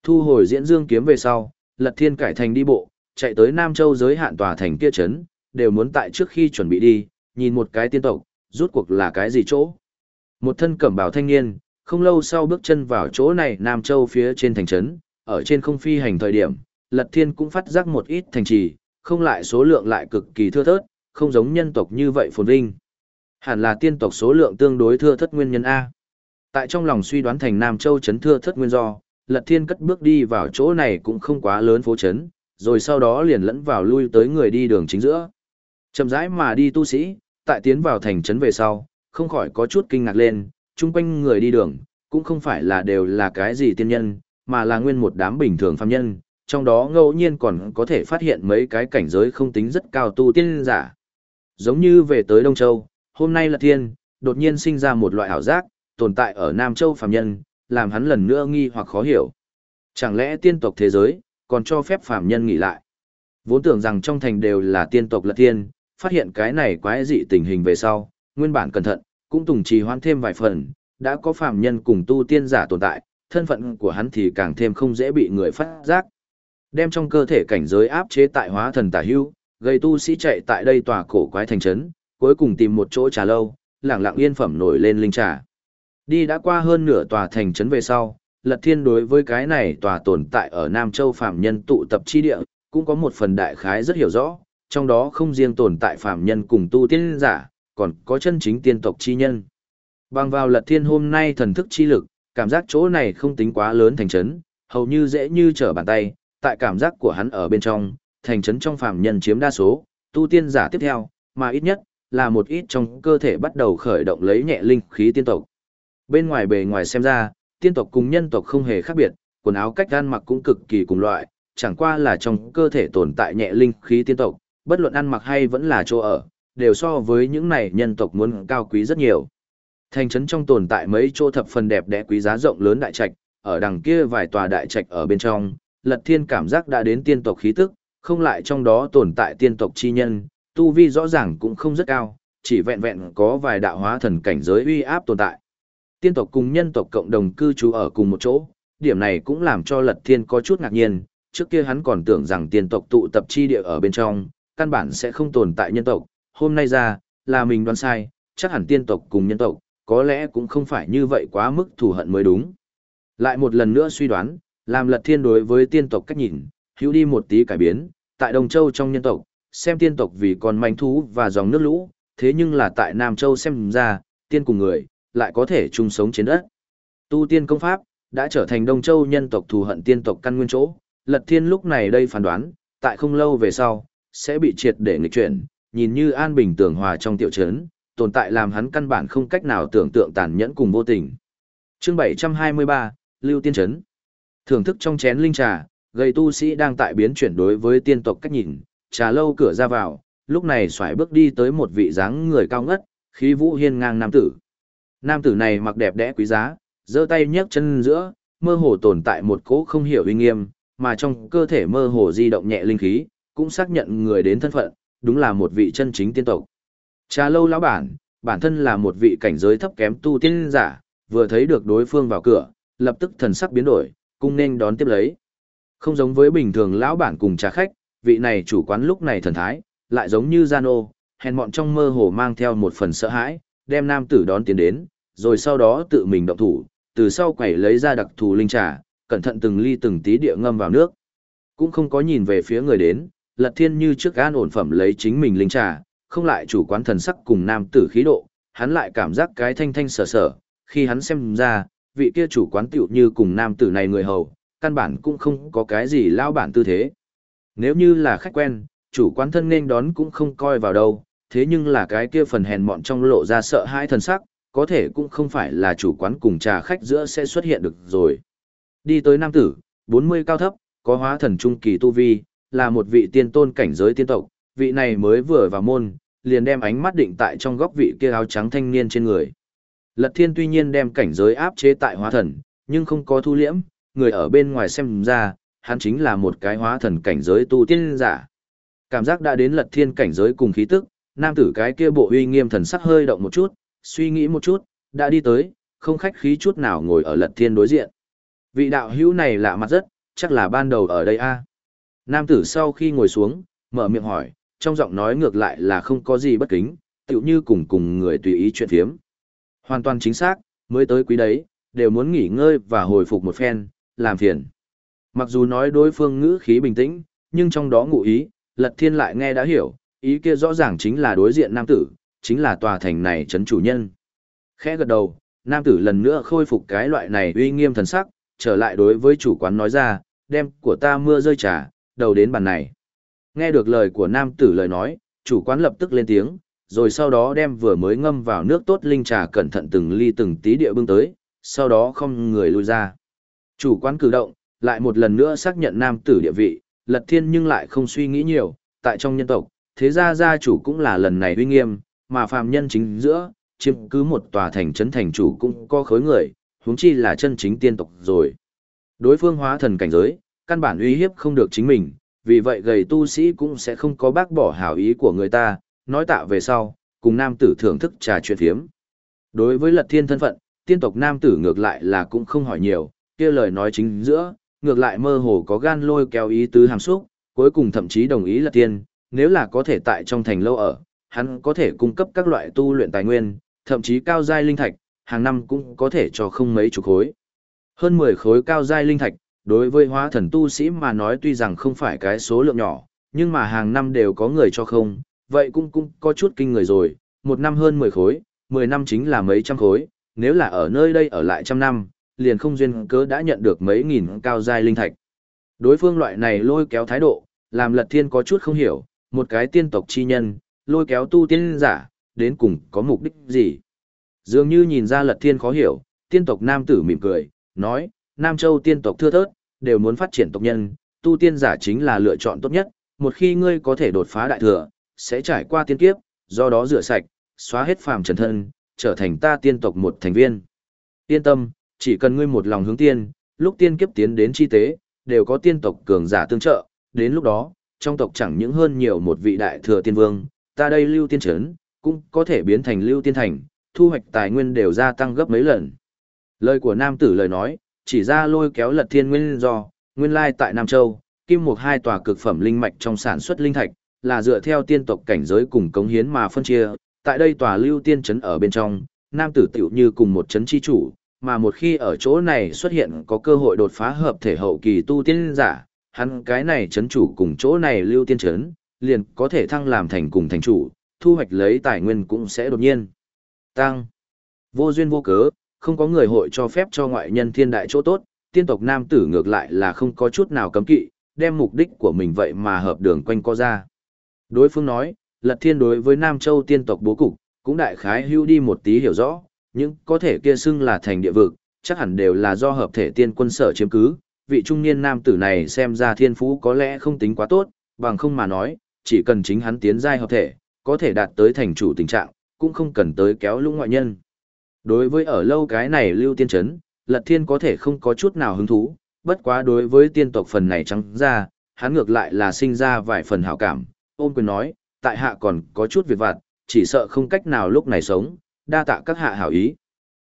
Thu hồi diễn dương kiếm về sau, Lật Thiên cải thành đi bộ, chạy tới Nam Châu giới hạn tòa thành kia trấn, đều muốn tại trước khi chuẩn bị đi, nhìn một cái tiên tộc, rút cuộc là cái gì chỗ. Một thân cẩm bào thanh niên, không lâu sau bước chân vào chỗ này Nam Châu phía trên thành trấn, ở trên không phi hành thời điểm, Lật Thiên cũng phát giác một ít thành trì, không lại số lượng lại cực kỳ thưa thớt, không giống nhân tộc như vậy phồn vinh. Hẳn là tiên tộc số lượng tương đối thưa thất nguyên nhân A. Tại trong lòng suy đoán thành Nam Châu chấn thưa thất nguyên do, Lật Thiên cất bước đi vào chỗ này cũng không quá lớn phố chấn, rồi sau đó liền lẫn vào lui tới người đi đường chính giữa. Chậm rãi mà đi tu sĩ, tại tiến vào thành trấn về sau, không khỏi có chút kinh ngạc lên, chung quanh người đi đường, cũng không phải là đều là cái gì tiên nhân, mà là nguyên một đám bình thường phàm nhân, trong đó ngẫu nhiên còn có thể phát hiện mấy cái cảnh giới không tính rất cao tu tiên giả. Giống như về tới Đông Châu, hôm nay là thiên, đột nhiên sinh ra một loại ảo giác, tồn tại ở Nam Châu phàm nhân, làm hắn lần nữa nghi hoặc khó hiểu. Chẳng lẽ tiên tộc thế giới, còn cho phép phàm nhân nghỉ lại? Vốn tưởng rằng trong thành đều là tiên tộc lật thiên, phát hiện cái này quái dị tình hình về sau, nguyên bản cẩn thận, cũng tùng trì hoãn thêm vài phần, đã có phàm nhân cùng tu tiên giả tồn tại, thân phận của hắn thì càng thêm không dễ bị người phát giác. Đem trong cơ thể cảnh giới áp chế tại hóa thần tả hưu, gây tu sĩ chạy tại đây tòa cổ quái thành trấn, cuối cùng tìm một chỗ trà lâu, lặng lặng yên phẩm nổi lên linh trà. Đi đã qua hơn nửa tòa thành trấn về sau, Lật Thiên đối với cái này tòa tồn tại ở Nam Châu phạm nhân tụ tập chi địa, cũng có một phần đại khái rất hiểu rõ, trong đó không riêng tồn tại phạm nhân cùng tu tiên giả, còn có chân chính tiên tộc chi nhân. Bằng vào Lật Thiên hôm nay thần thức chi lực, cảm giác chỗ này không tính quá lớn thành trấn, hầu như dễ như trở bàn tay, tại cảm giác của hắn ở bên trong, thành trấn trong phàm nhân chiếm đa số, tu tiên giả tiếp theo, mà ít nhất là một ít trong cơ thể bắt đầu khởi động lấy nhẹ linh khí tiên tộc. Bên ngoài bề ngoài xem ra, tiên tộc cùng nhân tộc không hề khác biệt, quần áo cách ăn mặc cũng cực kỳ cùng loại, chẳng qua là trong cơ thể tồn tại nhẹ linh khí tiên tộc, bất luận ăn mặc hay vẫn là chỗ ở, đều so với những này nhân tộc muốn cao quý rất nhiều. Thành trấn trong tồn tại mấy chỗ thập phần đẹp đẽ quý giá rộng lớn đại trạch, ở đằng kia vài tòa đại trạch ở bên trong, Lật Thiên cảm giác đã đến tiên tộc khí tức, không lại trong đó tồn tại tiên tộc chi nhân, tu vi rõ ràng cũng không rất cao, chỉ vẹn vẹn có vài đạo hóa thần cảnh giới uy áp tồn tại. Tiên tộc cùng nhân tộc cộng đồng cư trú ở cùng một chỗ, điểm này cũng làm cho Lật Thiên có chút ngạc nhiên, trước kia hắn còn tưởng rằng tiên tộc tụ tập chi địa ở bên trong, căn bản sẽ không tồn tại nhân tộc, hôm nay ra, là mình đoán sai, chắc hẳn tiên tộc cùng nhân tộc, có lẽ cũng không phải như vậy quá mức thù hận mới đúng. Lại một lần nữa suy đoán, làm lật thiên đối với tiên tộc cách nhìn, hữu đi một tí cải biến, tại Đồng Châu trong nhân tộc, xem tiên tộc vì còn manh thú và dòng nước lũ, thế nhưng là tại Nam Châu xem ra, tiên cùng người, lại có thể chung sống trên đất. Tu tiên công pháp, đã trở thành Đông Châu nhân tộc thù hận tiên tộc căn nguyên chỗ, lật thiên lúc này đây phán đoán, tại không lâu về sau, sẽ bị triệt để nghịch chuyển, nhìn như an bình tường hòa trong tiểu trấn, tồn tại làm hắn căn bản không cách nào tưởng tượng tàn nhẫn cùng vô tình. Chương 723, Lưu Tiên Trấn Thưởng thức trong chén linh trà, gây tu sĩ đang tại biến chuyển đối với tiên tộc cách nhìn, trà lâu cửa ra vào, lúc này xoải bước đi tới một vị dáng người cao ngất, khí vũ hiên ngang nam tử. Nam tử này mặc đẹp đẽ quý giá, giơ tay nhấc chân giữa, mơ hồ tồn tại một cỗ không hiểu uy nghiêm, mà trong cơ thể mơ hồ di động nhẹ linh khí, cũng xác nhận người đến thân phận, đúng là một vị chân chính tiên tộc. Trà lâu lão bản, bản thân là một vị cảnh giới thấp kém tu tiên giả, vừa thấy được đối phương vào cửa, lập tức thần sắc biến đổi, cung nên đón tiếp lấy. Không giống với bình thường lão bản cùng trà khách, vị này chủ quán lúc này thần thái, lại giống như Giano, hèn mọn trong mơ hồ mang theo một phần sợ hãi, đem nam tử đón tiến đến, rồi sau đó tự mình động thủ, từ sau quẩy lấy ra đặc thù linh trà, cẩn thận từng ly từng tí địa ngâm vào nước. Cũng không có nhìn về phía người đến, Lật Thiên như trước an ổn phẩm lấy chính mình linh trà, không lại chủ quán thần sắc cùng nam tử khí độ, hắn lại cảm giác cái thanh thanh sở sở, khi hắn xem ra, vị kia chủ quán tiểu như cùng nam tử này người hầu, căn bản cũng không có cái gì lao bản tư thế. Nếu như là khách quen, chủ quán thân nên đón cũng không coi vào đâu, thế nhưng là cái kia phần hèn mọn trong lộ ra sợ hãi thần sắc, có thể cũng không phải là chủ quán cùng trà khách giữa sẽ xuất hiện được rồi. Đi tới nam tử, 40 cao thấp, có hóa thần trung kỳ tu vi, là một vị tiên tôn cảnh giới tiên tộc, vị này mới vừa vào môn, liền đem ánh mắt định tại trong góc vị kia áo trắng thanh niên trên người. Lật thiên tuy nhiên đem cảnh giới áp chế tại hóa thần, nhưng không có thu liễm, người ở bên ngoài xem ra, hắn chính là một cái hóa thần cảnh giới tu tiên giả. Cảm giác đã đến lật thiên cảnh giới cùng khí tức, nam tử cái kia bộ uy nghiêm thần sắc hơi động một chút, suy nghĩ một chút, đã đi tới, không khách khí chút nào ngồi ở lật thiên đối diện. Vị đạo hữu này lạ mặt rất, chắc là ban đầu ở đây a. Nam tử sau khi ngồi xuống, mở miệng hỏi, trong giọng nói ngược lại là không có gì bất kính, tựu như cùng cùng người tùy ý chuyện phiếm. Hoàn toàn chính xác, mới tới quý đấy, đều muốn nghỉ ngơi và hồi phục một phen, làm phiền. Mặc dù nói đối phương ngữ khí bình tĩnh, nhưng trong đó ngụ ý, Lật Thiên lại nghe đã hiểu, ý kia rõ ràng chính là đối diện nam tử, chính là tòa thành này chấn chủ nhân. Khẽ gật đầu, nam tử lần nữa khôi phục cái loại này uy nghiêm thần sắc, trở lại đối với chủ quán nói ra, đem của ta mưa rơi trà, đầu đến bàn này. Nghe được lời của nam tử lời nói, chủ quán lập tức lên tiếng, rồi sau đó đem vừa mới ngâm vào nước tốt linh trà cẩn thận từng ly từng tí địa bưng tới, sau đó không người lui ra. Chủ quán cử động, lại một lần nữa xác nhận nam tử địa vị, lật thiên nhưng lại không suy nghĩ nhiều, tại trong nhân tộc, thế gia gia chủ cũng là lần này uy nghiêm, mà phàm nhân chính giữa, chiếm cứ một tòa thành trấn thành chủ cũng có khối người, huống chi là chân chính tiên tộc rồi. Đối phương hóa thần cảnh giới, căn bản uy hiếp không được chính mình, vì vậy gầy tu sĩ cũng sẽ không có bác bỏ hảo ý của người ta, nói tạ về sau, cùng nam tử thưởng thức trà chuyện thiếm. Đối với lật thiên thân phận, tiên tộc nam tử ngược lại là cũng không hỏi nhiều, kia lời nói chính giữa, ngược lại mơ hồ có gan lôi kéo ý tứ hàm xúc, cuối cùng thậm chí đồng ý là tiên, nếu là có thể tại trong thành lâu ở, hắn có thể cung cấp các loại tu luyện tài nguyên, thậm chí cao giai linh thạch, hàng năm cũng có thể cho không mấy chục khối. Hơn 10 khối cao giai linh thạch, đối với hóa thần tu sĩ mà nói tuy rằng không phải cái số lượng nhỏ, nhưng mà hàng năm đều có người cho không, vậy cũng cũng có chút kinh người rồi, một năm hơn 10 khối, 10 năm chính là mấy trăm khối, nếu là ở nơi đây ở lại trăm năm, liền không duyên cớ đã nhận được mấy nghìn cao giai linh thạch. Đối phương loại này lôi kéo thái độ, làm lật thiên có chút không hiểu, một cái tiên tộc chi nhân, lôi kéo tu tiên giả, đến cùng có mục đích gì. Dường như nhìn ra lật thiên khó hiểu, tiên tộc nam tử mỉm cười, nói, Nam Châu tiên tộc thưa thớt, đều muốn phát triển tộc nhân, tu tiên giả chính là lựa chọn tốt nhất, một khi ngươi có thể đột phá đại thừa, sẽ trải qua tiên kiếp, do đó rửa sạch, xóa hết phàm trần thân, trở thành ta tiên tộc một thành viên. Yên tâm, chỉ cần ngươi một lòng hướng tiên, lúc tiên kiếp tiến đến chi tế, đều có tiên tộc cường giả tương trợ, đến lúc đó, trong tộc chẳng những hơn nhiều một vị đại thừa tiên vương, ta đây lưu tiên trấn, cũng có thể biến thành lưu tiên thành, thu hoạch tài nguyên đều gia tăng gấp mấy lần. Lời của nam tử lời nói, chỉ ra lôi kéo lật thiên nguyên do, nguyên lai tại Nam Châu, kim một hai tòa cực phẩm linh mạch trong sản xuất linh thạch, là dựa theo tiên tộc cảnh giới cùng cống hiến mà phân chia, tại đây tòa lưu tiên trấn ở bên trong, nam tử tiểu như cùng một trấn chi chủ, mà một khi ở chỗ này xuất hiện có cơ hội đột phá hợp thể hậu kỳ tu tiên giả, hắn cái này chấn chủ cùng chỗ này lưu tiên chấn liền có thể thăng làm thành cùng thành chủ, thu hoạch lấy tài nguyên cũng sẽ đột nhiên tăng. Vô duyên vô cớ, không có người hội cho phép cho ngoại nhân thiên đại chỗ tốt, tiên tộc nam tử ngược lại là không có chút nào cấm kỵ, đem mục đích của mình vậy mà hợp đường quanh co ra. Đối phương nói, Lật Thiên đối với Nam Châu tiên tộc bố cục, cũng đại khái hưu đi một tí hiểu rõ, những có thể kia xưng là thành địa vực, chắc hẳn đều là do hợp thể tiên quân sở chiếm cứ, vị trung niên nam tử này xem ra thiên phú có lẽ không tính quá tốt, bằng không mà nói, chỉ cần chính hắn tiến giai hợp thể, có thể đạt tới thành chủ tình trạng, cũng không cần tới kéo lũ ngoại nhân. Đối với ở lâu cái này lưu tiên chấn, Lật Thiên có thể không có chút nào hứng thú, bất quá đối với tiên tộc phần này trắng ra, hắn ngược lại là sinh ra vài phần hảo cảm, ôm quyền nói, tại hạ còn có chút việc vặt, chỉ sợ không cách nào lúc này sống, đa tạ các hạ hảo ý.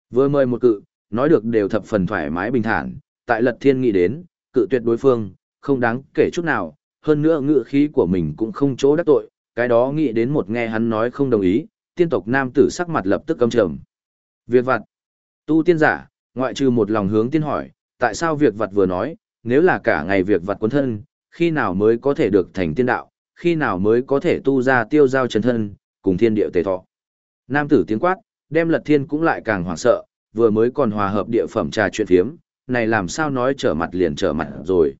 Vừa mời một cự, nói được đều thập phần thoải mái bình thản, tại Lật Thiên nghĩ đến, cự tuyệt đối phương, không đáng kể chút nào, hơn nữa ngự khí của mình cũng không chỗ đắc tội, cái đó nghĩ đến một nghe hắn nói không đồng ý, tiên tộc nam tử sắc mặt lập tức căm trầm. Việc vặt. Tu tiên giả, ngoại trừ một lòng hướng tiên hỏi, tại sao việc vặt vừa nói, nếu là cả ngày việc vặt quân thân, khi nào mới có thể được thành tiên đạo, khi nào mới có thể tu ra tiêu giao chân thân, cùng thiên địa tề thọ. Nam tử tiếng quát, đem lật thiên cũng lại càng hoảng sợ, vừa mới còn hòa hợp địa phẩm trà chuyện thiếm này làm sao nói trở mặt liền trở mặt rồi.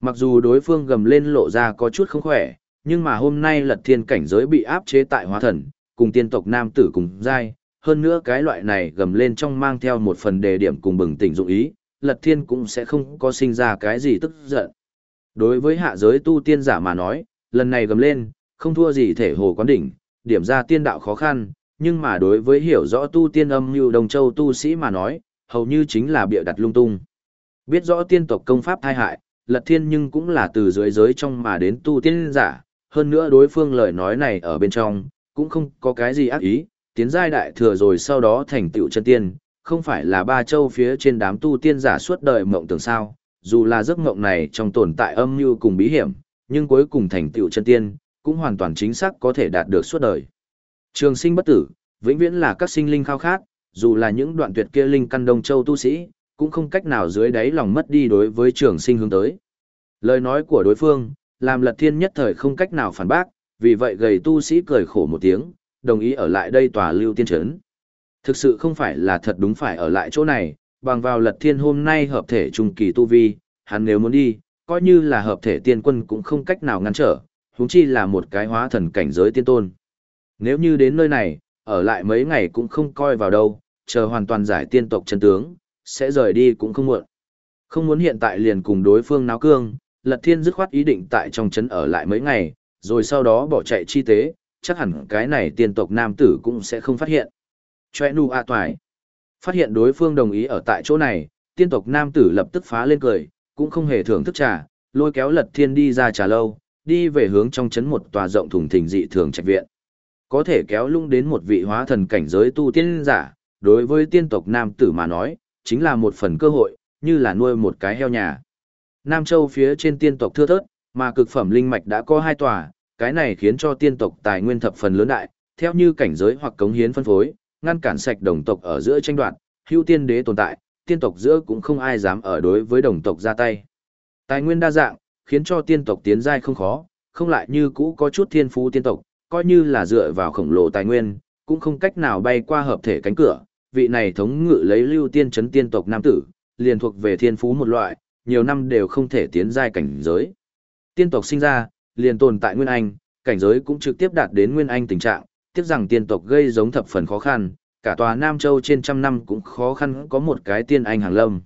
Mặc dù đối phương gầm lên lộ ra có chút không khỏe, nhưng mà hôm nay lật thiên cảnh giới bị áp chế tại hóa thần, cùng tiên tộc nam tử cùng giai, hơn nữa cái loại này gầm lên trong mang theo một phần đề điểm cùng bừng tỉnh dụng ý, lật thiên cũng sẽ không có sinh ra cái gì tức giận. Đối với hạ giới tu tiên giả mà nói, lần này gầm lên, không thua gì thể hồ quán đỉnh, điểm ra tiên đạo khó khăn, nhưng mà đối với hiểu rõ tu tiên âm như Đồng Châu tu sĩ mà nói, hầu như chính là bịa đặt lung tung. Biết rõ tiên tộc công pháp thai hại, Lật Thiên nhưng cũng là từ dưới giới trong mà đến tu tiên giả, hơn nữa đối phương lời nói này ở bên trong, cũng không có cái gì ác ý, tiến giai đại thừa rồi sau đó thành tựu chân tiên, không phải là ba châu phía trên đám tu tiên giả suốt đời mộng tưởng sao, dù là giấc mộng này trong tồn tại âm mưu cùng bí hiểm, nhưng cuối cùng thành tựu chân tiên, cũng hoàn toàn chính xác có thể đạt được suốt đời. Trường sinh bất tử, vĩnh viễn là các sinh linh khao khát, dù là những đoạn tuyệt kia linh căn đông châu tu sĩ, cũng không cách nào dưới đáy lòng mất đi đối với trường sinh hướng tới. Lời nói của đối phương, làm lật thiên nhất thời không cách nào phản bác, vì vậy gầy tu sĩ cười khổ một tiếng, đồng ý ở lại đây tòa lưu tiên trấn. Thực sự không phải là thật đúng phải ở lại chỗ này, bằng vào lật thiên hôm nay hợp thể trung kỳ tu vi, hắn nếu muốn đi, coi như là hợp thể tiên quân cũng không cách nào ngăn trở, huống chi là một cái hóa thần cảnh giới tiên tôn. Nếu như đến nơi này, ở lại mấy ngày cũng không coi vào đâu, chờ hoàn toàn giải tiên tộc chân tướng, sẽ rời đi cũng không muộn. Không muốn hiện tại liền cùng đối phương náo cương, Lật Thiên dứt khoát ý định tại trong trấn ở lại mấy ngày, rồi sau đó bỏ chạy chi tế, chắc hẳn cái này tiên tộc nam tử cũng sẽ không phát hiện. Choe nu a toài. Phát hiện đối phương đồng ý ở tại chỗ này, tiên tộc nam tử lập tức phá lên cười, cũng không hề thưởng thức trà, lôi kéo Lật Thiên đi ra trà lâu, đi về hướng trong trấn một tòa rộng thùng thình dị thường trạch viện. Có thể kéo lung đến một vị hóa thần cảnh giới tu tiên giả, đối với tiên tộc nam tử mà nói, chính là một phần cơ hội, như là nuôi một cái heo nhà. Nam Châu phía trên tiên tộc thưa thớt, mà cực phẩm linh mạch đã có hai tòa, cái này khiến cho tiên tộc tài nguyên thập phần lớn đại, theo như cảnh giới hoặc cống hiến phân phối, ngăn cản sạch đồng tộc ở giữa tranh đoạt, hưu tiên đế tồn tại, tiên tộc giữa cũng không ai dám ở đối với đồng tộc ra tay. Tài nguyên đa dạng, khiến cho tiên tộc tiến giai không khó, không lại như cũ có chút thiên phú tiên tộc, coi như là dựa vào khổng lồ tài nguyên, cũng không cách nào bay qua hợp thể cánh cửa, vị này thống ngự lấy lưu tiên chấn tiên tộc nam tử, liền thuộc về thiên phú một loại, nhiều năm đều không thể tiến giai cảnh giới. Tiên tộc sinh ra, liền tồn tại Nguyên Anh, cảnh giới cũng trực tiếp đạt đến Nguyên Anh tình trạng, tiếc rằng tiên tộc gây giống thập phần khó khăn, cả tòa Nam Châu trên trăm năm cũng khó khăn có một cái tiên anh hàng lâm.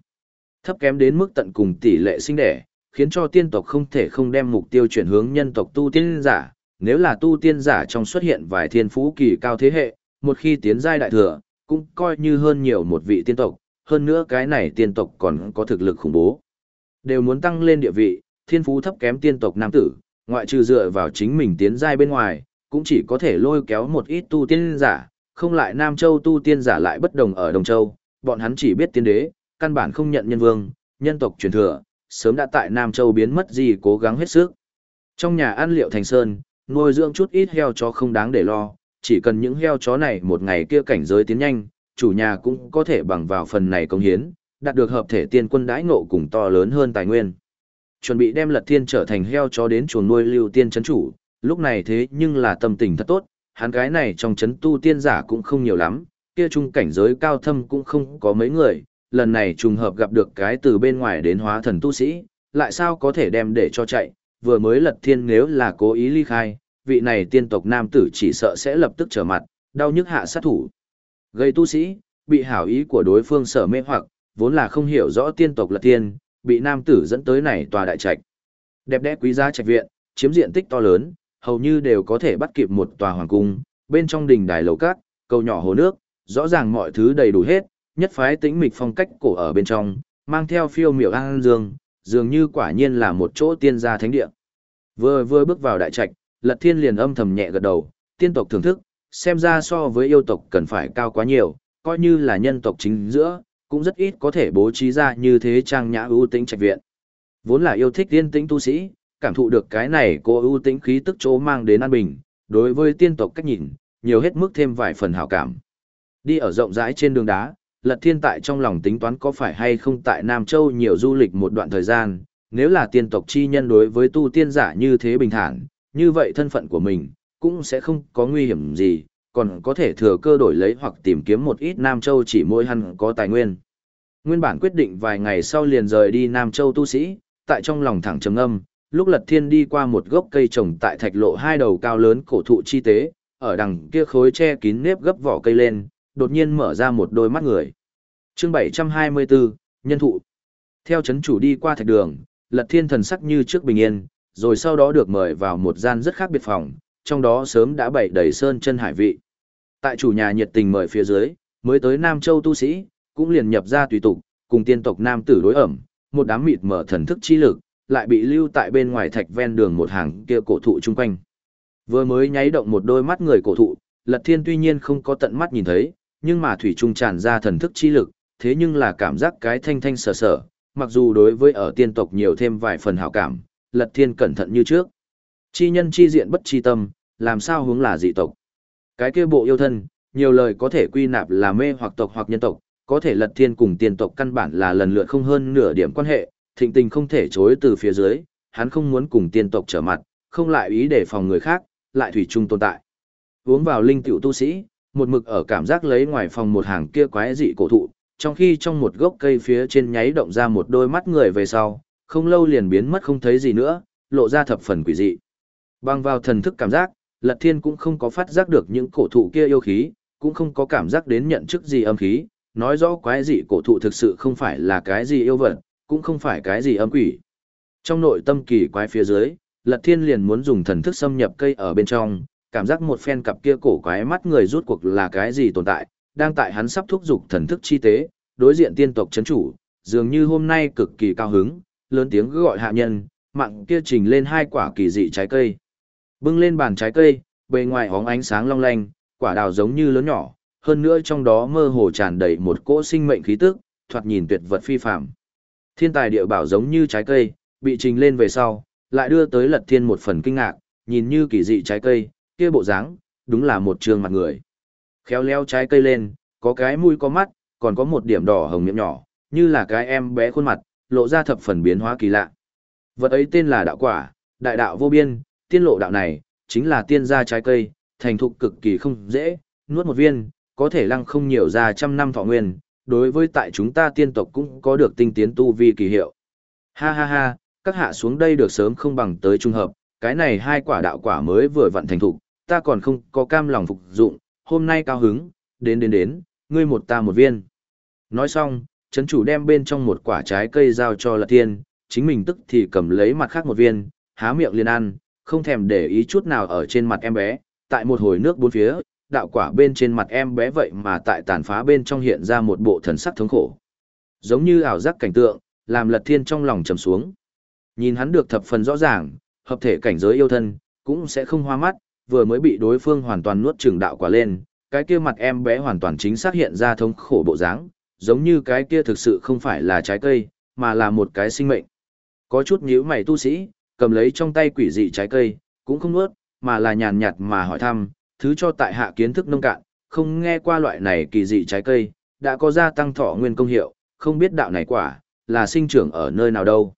Thấp kém đến mức tận cùng tỷ lệ sinh đẻ, khiến cho tiên tộc không thể không đem mục tiêu chuyển hướng nhân tộc tu tiên giả, nếu là tu tiên giả trong xuất hiện vài thiên phú kỳ cao thế hệ, một khi tiến giai đại thừa, cũng coi như hơn nhiều một vị tiên tộc, hơn nữa cái này tiên tộc còn có thực lực khủng bố. Đều muốn tăng lên địa vị, thiên phú thấp kém tiên tộc nam tử, ngoại trừ dựa vào chính mình tiến giai bên ngoài, cũng chỉ có thể lôi kéo một ít tu tiên giả, không lại Nam Châu tu tiên giả lại bất đồng ở Đồng Châu, bọn hắn chỉ biết tiên đế, căn bản không nhận nhân vương, nhân tộc truyền thừa, sớm đã tại Nam Châu biến mất gì cố gắng hết sức. Trong nhà ăn liệu thành sơn, nuôi dưỡng chút ít heo chó không đáng để lo, chỉ cần những heo chó này một ngày kia cảnh giới tiến nhanh, chủ nhà cũng có thể bằng vào phần này công hiến, đạt được hợp thể tiên quân đãi ngộ cùng to lớn hơn tài nguyên. Chuẩn bị đem Lật Thiên trở thành heo chó đến chuồng nuôi lưu tiên chấn chủ, lúc này thế nhưng là tâm tình thật tốt, hắn cái này trong chấn tu tiên giả cũng không nhiều lắm, kia trung cảnh giới cao thâm cũng không có mấy người, lần này trùng hợp gặp được cái từ bên ngoài đến hóa thần tu sĩ, lại sao có thể đem để cho chạy, vừa mới Lật Thiên nếu là cố ý ly khai, vị này tiên tộc nam tử chỉ sợ sẽ lập tức trở mặt, đau nhức hạ sát thủ. Gây tu sĩ, bị hảo ý của đối phương sở mê hoặc, vốn là không hiểu rõ tiên tộc lật tiên, bị nam tử dẫn tới này tòa đại trạch. Đẹp đẽ quý giá trạch viện, chiếm diện tích to lớn, hầu như đều có thể bắt kịp một tòa hoàng cung, bên trong đình đài lầu cát, cầu nhỏ hồ nước, rõ ràng mọi thứ đầy đủ hết, nhất phái tĩnh mịch phong cách cổ ở bên trong, mang theo phiêu miểu an dương, dường như quả nhiên là một chỗ tiên gia thánh địa. Vừa vừa bước vào đại trạch, Lật Thiên liền âm thầm nhẹ gật đầu, tiên tộc thưởng thức, xem ra so với yêu tộc cần phải cao quá nhiều, coi như là nhân tộc chính giữa, cũng rất ít có thể bố trí ra như thế trang nhã ưu tĩnh trạch viện. Vốn là yêu thích tiên tĩnh tu sĩ, cảm thụ được cái này cô ưu tĩnh khí tức chỗ mang đến an bình, đối với tiên tộc cách nhìn, nhiều hết mức thêm vài phần hảo cảm. Đi ở rộng rãi trên đường đá, Lật Thiên tại trong lòng tính toán có phải hay không tại Nam Châu nhiều du lịch một đoạn thời gian, nếu là tiên tộc chi nhân đối với tu tiên giả như thế bình thản, như vậy thân phận của mình cũng sẽ không có nguy hiểm gì, còn có thể thừa cơ đổi lấy hoặc tìm kiếm một ít Nam Châu chỉ mỗi hắn có tài nguyên. Nguyên bản quyết định vài ngày sau liền rời đi Nam Châu tu sĩ, tại trong lòng thẳng trầm âm, lúc Lật Thiên đi qua một gốc cây trồng tại thạch lộ hai đầu cao lớn cổ thụ chi tế, ở đằng kia khối che kín nếp gấp vỏ cây lên, đột nhiên mở ra một đôi mắt người. Chương 724, Nhân thụ. Theo chấn chủ đi qua thạch đường, Lật Thiên thần sắc như trước bình yên, rồi sau đó được mời vào một gian rất khác biệt phòng, trong đó sớm đã bày đầy sơn chân hải vị. Tại chủ nhà nhiệt tình mời phía dưới, mới tới Nam Châu tu sĩ, cũng liền nhập ra tùy tục, cùng tiên tộc nam tử đối ẩm, một đám mịt mở thần thức chi lực, lại bị lưu tại bên ngoài thạch ven đường một hàng kia cổ thụ chung quanh. Vừa mới nháy động một đôi mắt người cổ thụ, Lật Thiên tuy nhiên không có tận mắt nhìn thấy, nhưng mà thủy trung tràn ra thần thức chi lực, thế nhưng là cảm giác cái thanh thanh sở sở, mặc dù đối với ở tiên tộc nhiều thêm vài phần hảo cảm, Lật Thiên cẩn thận như trước. Chi nhân chi diện bất chi tâm, làm sao hướng là dị tộc. Cái kia bộ yêu thân, nhiều lời có thể quy nạp là mê hoặc tộc hoặc nhân tộc, có thể Lật Thiên cùng tiên tộc căn bản là lần lượt không hơn nửa điểm quan hệ, thịnh tình không thể chối từ phía dưới, hắn không muốn cùng tiên tộc trở mặt, không lại ý để phòng người khác, lại thủy chung tồn tại. Uống vào linh tiểu tu sĩ, một mực ở cảm giác lấy ngoài phòng một hàng kia quái dị cổ thụ, trong khi trong một gốc cây phía trên nháy động ra một đôi mắt người về sau, không lâu liền biến mất không thấy gì nữa, lộ ra thập phần quỷ dị. Băng vào thần thức cảm giác, Lật Thiên cũng không có phát giác được những cổ thụ kia yêu khí, cũng không có cảm giác đến nhận chức gì âm khí, nói rõ quái dị cổ thụ thực sự không phải là cái gì yêu vật, cũng không phải cái gì âm quỷ. Trong nội tâm kỳ quái phía dưới, Lật Thiên liền muốn dùng thần thức xâm nhập cây ở bên trong, cảm giác một phen cặp kia cổ quái mắt người rút cuộc là cái gì tồn tại, đang tại hắn sắp thúc dục thần thức chi tế, đối diện tiên tộc chấn chủ, dường như hôm nay cực kỳ cao hứng, lớn tiếng gọi hạ nhân, mạng kia trình lên hai quả kỳ dị trái cây. Bưng lên bàn trái cây, bề ngoài hóng ánh sáng long lanh, quả đào giống như lớn nhỏ, hơn nữa trong đó mơ hồ tràn đầy một cỗ sinh mệnh khí tức, thoạt nhìn tuyệt vật phi phàm. Thiên tài địa bảo giống như trái cây, bị trình lên về sau, lại đưa tới Lật Thiên một phần kinh ngạc, nhìn như kỳ dị trái cây, kia bộ dáng, đúng là một trường mặt người. Khéo léo trái cây lên, có cái mũi có mắt, còn có một điểm đỏ hồng miệng nhỏ, như là cái em bé khuôn mặt, lộ ra thập phần biến hóa kỳ lạ. Vật ấy tên là đạo quả, đại đạo vô biên, tiên lộ đạo này, chính là tiên gia trái cây, thành thục cực kỳ không dễ, nuốt một viên, có thể lăng không nhiều ra trăm năm thọ nguyên, đối với tại chúng ta tiên tộc cũng có được tinh tiến tu vi kỳ hiệu. Ha ha ha, các hạ xuống đây được sớm không bằng tới trung hợp, cái này hai quả đạo quả mới vừa vận thành thục, ta còn không có cam lòng phục dụng, hôm nay cao hứng, đến đến đến, ngươi một ta một viên. Nói xong, chấn chủ đem bên trong một quả trái cây giao cho lật thiên, chính mình tức thì cầm lấy mặt khác một viên, há miệng liền ăn, không thèm để ý chút nào ở trên mặt em bé, tại một hồi nước bốn phía, đạo quả bên trên mặt em bé vậy mà tại tàn phá bên trong hiện ra một bộ thần sắc thống khổ. Giống như ảo giác cảnh tượng, làm lật thiên trong lòng trầm xuống. Nhìn hắn được thập phần rõ ràng, hợp thể cảnh giới yêu thân, cũng sẽ không hoa mắt, vừa mới bị đối phương hoàn toàn nuốt chừng đạo quả lên, cái kia mặt em bé hoàn toàn chính xác hiện ra thống khổ bộ dáng, giống như cái kia thực sự không phải là trái cây, mà là một cái sinh mệnh. Có chút nhíu mày tu sĩ, cầm lấy trong tay quỷ dị trái cây, cũng không nuốt, mà là nhàn nhạt mà hỏi thăm, thứ cho tại hạ kiến thức nông cạn, không nghe qua loại này kỳ dị trái cây, đã có gia tăng thọ nguyên công hiệu, không biết đạo này quả, là sinh trưởng ở nơi nào đâu.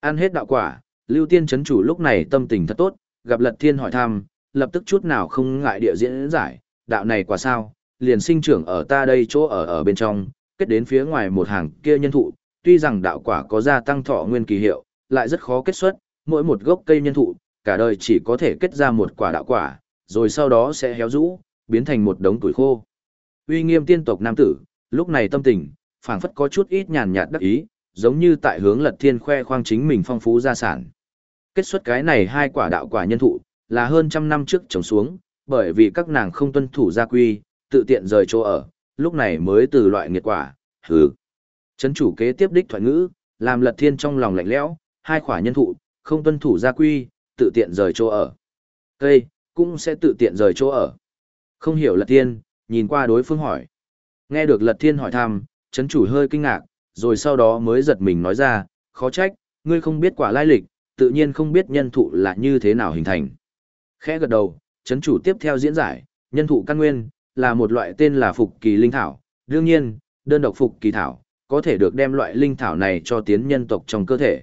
Ăn hết đạo quả, Lưu Tiên chấn chủ lúc này tâm tình thật tốt, gặp Lật Thiên hỏi thăm, lập tức chút nào không ngại địa diễn giải, đạo này quả sao, liền sinh trưởng ở ta đây chỗ ở ở bên trong, kết đến phía ngoài một hàng kia nhân thụ, tuy rằng đạo quả có gia tăng thọ nguyên kỳ hiệu, lại rất khó kết xuất, mỗi một gốc cây nhân thụ, cả đời chỉ có thể kết ra một quả đạo quả, rồi sau đó sẽ héo rũ, biến thành một đống tuổi khô. Uy nghiêm tiên tộc nam tử, lúc này tâm tình, phảng phất có chút ít nhàn nhạt đắc ý, giống như tại hướng lật thiên khoe khoang chính mình phong phú gia sản. Kết xuất cái này hai quả đạo quả nhân thụ, là hơn trăm năm trước trồng xuống, bởi vì các nàng không tuân thủ gia quy, tự tiện rời chỗ ở, lúc này mới từ loại nghiệt quả, hừ. Chấn chủ kế tiếp đích thoại ngữ, làm lật thiên trong lòng lạnh lẽo, hai quả nhân thụ, không tuân thủ gia quy, tự tiện rời chỗ ở. Cây, cũng sẽ tự tiện rời chỗ ở. Không hiểu lật thiên, nhìn qua đối phương hỏi. Nghe được lật thiên hỏi thăm, chấn chủ hơi kinh ngạc, rồi sau đó mới giật mình nói ra, khó trách, ngươi không biết quả lai lịch, tự nhiên không biết nhân thụ là như thế nào hình thành. Khẽ gật đầu, chấn chủ tiếp theo diễn giải, nhân thụ căn nguyên, là một loại tên là phục kỳ linh thảo. Đương nhiên, đơn độc phục kỳ thảo, có thể được đem loại linh thảo này cho tiến nhân tộc trong cơ thể.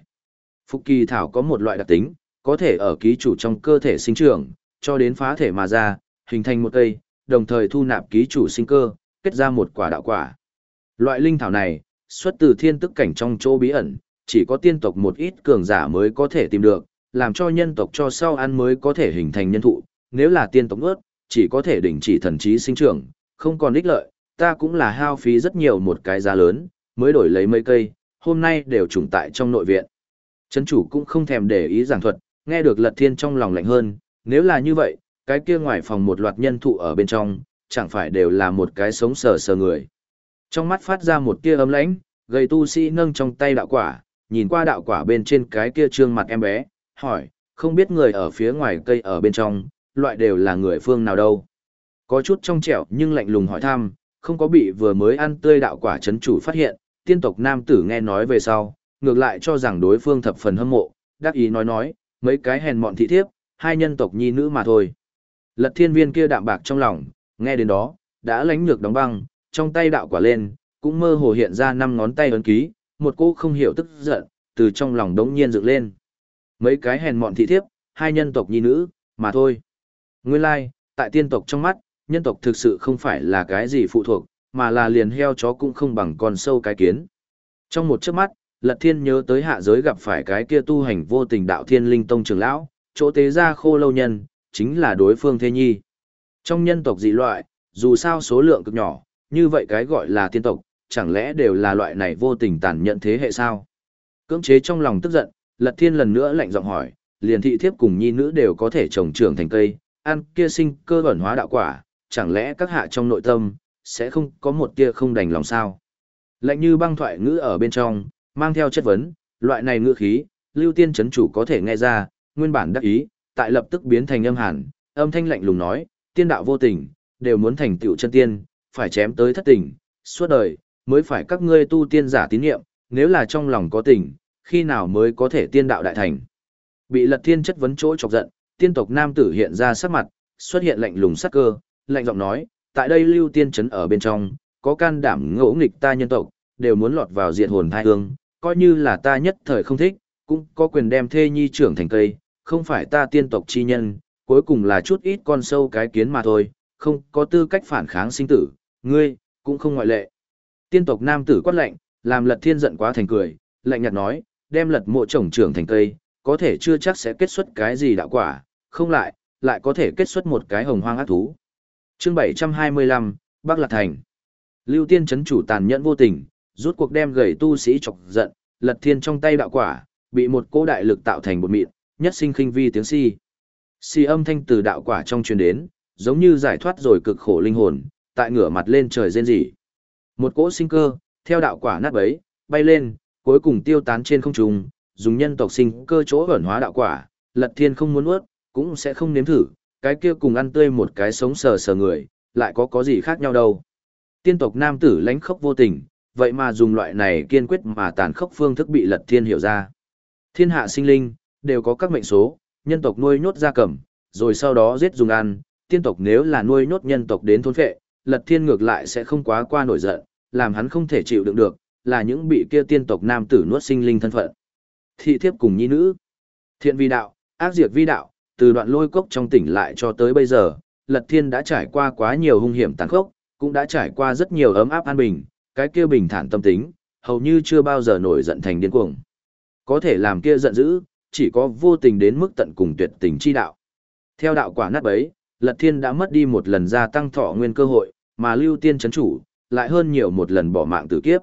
Phục kỳ thảo có một loại đặc tính, có thể ở ký chủ trong cơ thể sinh trưởng, cho đến phá thể mà ra, hình thành một cây, đồng thời thu nạp ký chủ sinh cơ, kết ra một quả đạo quả. Loại linh thảo này, xuất từ thiên tức cảnh trong chỗ bí ẩn, chỉ có tiên tộc một ít cường giả mới có thể tìm được, làm cho nhân tộc cho sau ăn mới có thể hình thành nhân thụ, nếu là tiên tộc ớt, chỉ có thể đình chỉ thần trí sinh trưởng, không còn ích lợi, ta cũng là hao phí rất nhiều một cái giá lớn, mới đổi lấy mấy cây, hôm nay đều trùng tại trong nội viện. Chấn chủ cũng không thèm để ý giảng thuật, nghe được lật thiên trong lòng lạnh hơn, nếu là như vậy, cái kia ngoài phòng một loạt nhân thụ ở bên trong, chẳng phải đều là một cái sống sờ sờ người. Trong mắt phát ra một tia ấm lãnh, gầy tu sĩ nâng trong tay đạo quả, nhìn qua đạo quả bên trên cái kia trương mặt em bé, hỏi, không biết người ở phía ngoài cây ở bên trong, loại đều là người phương nào đâu. Có chút trong trẻo nhưng lạnh lùng hỏi thăm, không có bị vừa mới ăn tươi đạo quả chấn chủ phát hiện, tiên tộc nam tử nghe nói về sau, ngược lại cho rằng đối phương thập phần hâm mộ, đắc ý nói nói, mấy cái hèn mọn thị thiếp, hai nhân tộc nhi nữ mà thôi. Lật thiên viên kia đạm bạc trong lòng, nghe đến đó, đã lánh nhược đóng băng, trong tay đạo quả lên, cũng mơ hồ hiện ra năm ngón tay ấn ký, một cô không hiểu tức giận, từ trong lòng đống nhiên dựng lên. Mấy cái hèn mọn thị thiếp, hai nhân tộc nhi nữ, mà thôi. Nguyên lai, like, tại tiên tộc trong mắt, nhân tộc thực sự không phải là cái gì phụ thuộc, mà là liền heo chó cũng không bằng con sâu cái kiến. Trong một chớp mắt, Lật Thiên nhớ tới hạ giới gặp phải cái kia tu hành vô tình đạo thiên linh tông trưởng lão, chỗ tế ra khô lâu nhân, chính là đối phương thế nhi. Trong nhân tộc dị loại, dù sao số lượng cực nhỏ, như vậy cái gọi là tiên tộc, chẳng lẽ đều là loại này vô tình tàn nhẫn thế hệ sao? Cưỡng chế trong lòng tức giận, Lật Thiên lần nữa lạnh giọng hỏi, liền thị thiếp cùng nhi nữ đều có thể trồng trưởng thành cây, ăn kia sinh cơ ẩn hóa đạo quả, chẳng lẽ các hạ trong nội tâm, sẽ không có một tia không đành lòng sao? Lạnh như băng thoại ngữ ở bên trong, mang theo chất vấn, loại này ngữ khí, lưu tiên chấn chủ có thể nghe ra, nguyên bản đắc ý, tại lập tức biến thành âm hàn, âm thanh lạnh lùng nói, tiên đạo vô tình, đều muốn thành tựu chân tiên, phải chém tới thất tình, suốt đời, mới phải các ngươi tu tiên giả tín nhiệm, nếu là trong lòng có tình, khi nào mới có thể tiên đạo đại thành. Bị lật thiên chất vấn chỗ chọc giận, tiên tộc nam tử hiện ra sắc mặt, xuất hiện lạnh lùng sắc cơ, lạnh giọng nói, tại đây lưu tiên chấn ở bên trong, có can đảm ngỗ nghịch ta nhân tộc, đều muốn lọt vào diện hồn thai hương, coi như là ta nhất thời không thích, cũng có quyền đem thê nhi trưởng thành cây, không phải ta tiên tộc chi nhân, cuối cùng là chút ít con sâu cái kiến mà thôi, không có tư cách phản kháng sinh tử, ngươi, cũng không ngoại lệ. Tiên tộc nam tử quát lạnh, làm lật thiên giận quá thành cười, lạnh nhạt nói, đem lật mộ trồng trưởng thành cây, có thể chưa chắc sẽ kết xuất cái gì đạo quả, không lại, lại có thể kết xuất một cái hồng hoang ác thú. Chương 725, Bắc Lạc Thành. Lưu Tiên chấn chủ tàn nhẫn vô tình, rút cuộc đem gầy tu sĩ chọc giận, lật thiên trong tay đạo quả, bị một cỗ đại lực tạo thành bột mịn, nhất sinh khinh vi tiếng si. Si âm thanh từ đạo quả trong truyền đến, giống như giải thoát rồi cực khổ linh hồn, tại ngửa mặt lên trời rên rỉ. Một cỗ sinh cơ, theo đạo quả nát bấy, bay lên, cuối cùng tiêu tán trên không trung, dùng nhân tộc sinh cơ chỗ ẩn hóa đạo quả, lật thiên không muốn nuốt, cũng sẽ không nếm thử, cái kia cùng ăn tươi một cái sống sờ sờ người, lại có có gì khác nhau đâu. Tiên tộc nam tử lánh khốc vô tình, vậy mà dùng loại này kiên quyết mà tàn khốc phương thức bị lật thiên hiểu ra. Thiên hạ sinh linh, đều có các mệnh số, nhân tộc nuôi nhốt gia cầm, rồi sau đó giết dùng ăn, tiên tộc nếu là nuôi nhốt nhân tộc đến thôn phệ, lật thiên ngược lại sẽ không quá qua nổi giận, làm hắn không thể chịu đựng được, là những bị kia tiên tộc nam tử nuốt sinh linh thân phận. Thị thiếp cùng nhi nữ, thiện vi đạo, ác diệt vi đạo, từ đoạn lôi cốc trong tỉnh lại cho tới bây giờ, lật thiên đã trải qua quá nhiều hung hiểm tàn khốc, cũng đã trải qua rất nhiều ấm áp an bình, cái kia bình thản tâm tính, hầu như chưa bao giờ nổi giận thành điên cuồng. Có thể làm kia giận dữ, chỉ có vô tình đến mức tận cùng tuyệt tình chi đạo. Theo đạo quả nát bấy, Lật Thiên đã mất đi một lần gia tăng thọ nguyên cơ hội, mà Lưu Tiên chấn chủ, lại hơn nhiều một lần bỏ mạng tử kiếp.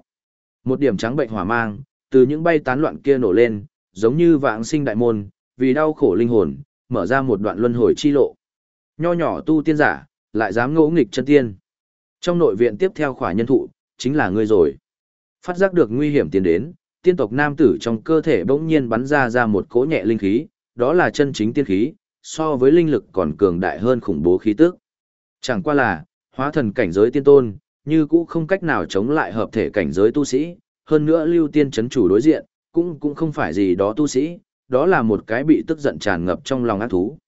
Một điểm trắng bệnh hỏa mang, từ những bay tán loạn kia nổ lên, giống như vãng sinh đại môn, vì đau khổ linh hồn, mở ra một đoạn luân hồi chi lộ. Nho nhỏ tu tiên giả, lại dám ngỗ nghịch chân tiên. Trong nội viện tiếp theo khỏa nhân thụ, chính là ngươi rồi. Phát giác được nguy hiểm tiến đến, tiên tộc nam tử trong cơ thể bỗng nhiên bắn ra ra một cỗ nhẹ linh khí, đó là chân chính tiên khí, so với linh lực còn cường đại hơn khủng bố khí tức. Chẳng qua là, hóa thần cảnh giới tiên tôn, như cũ không cách nào chống lại hợp thể cảnh giới tu sĩ, hơn nữa lưu tiên chấn chủ đối diện, cũng cũng không phải gì đó tu sĩ, đó là một cái bị tức giận tràn ngập trong lòng ác thú.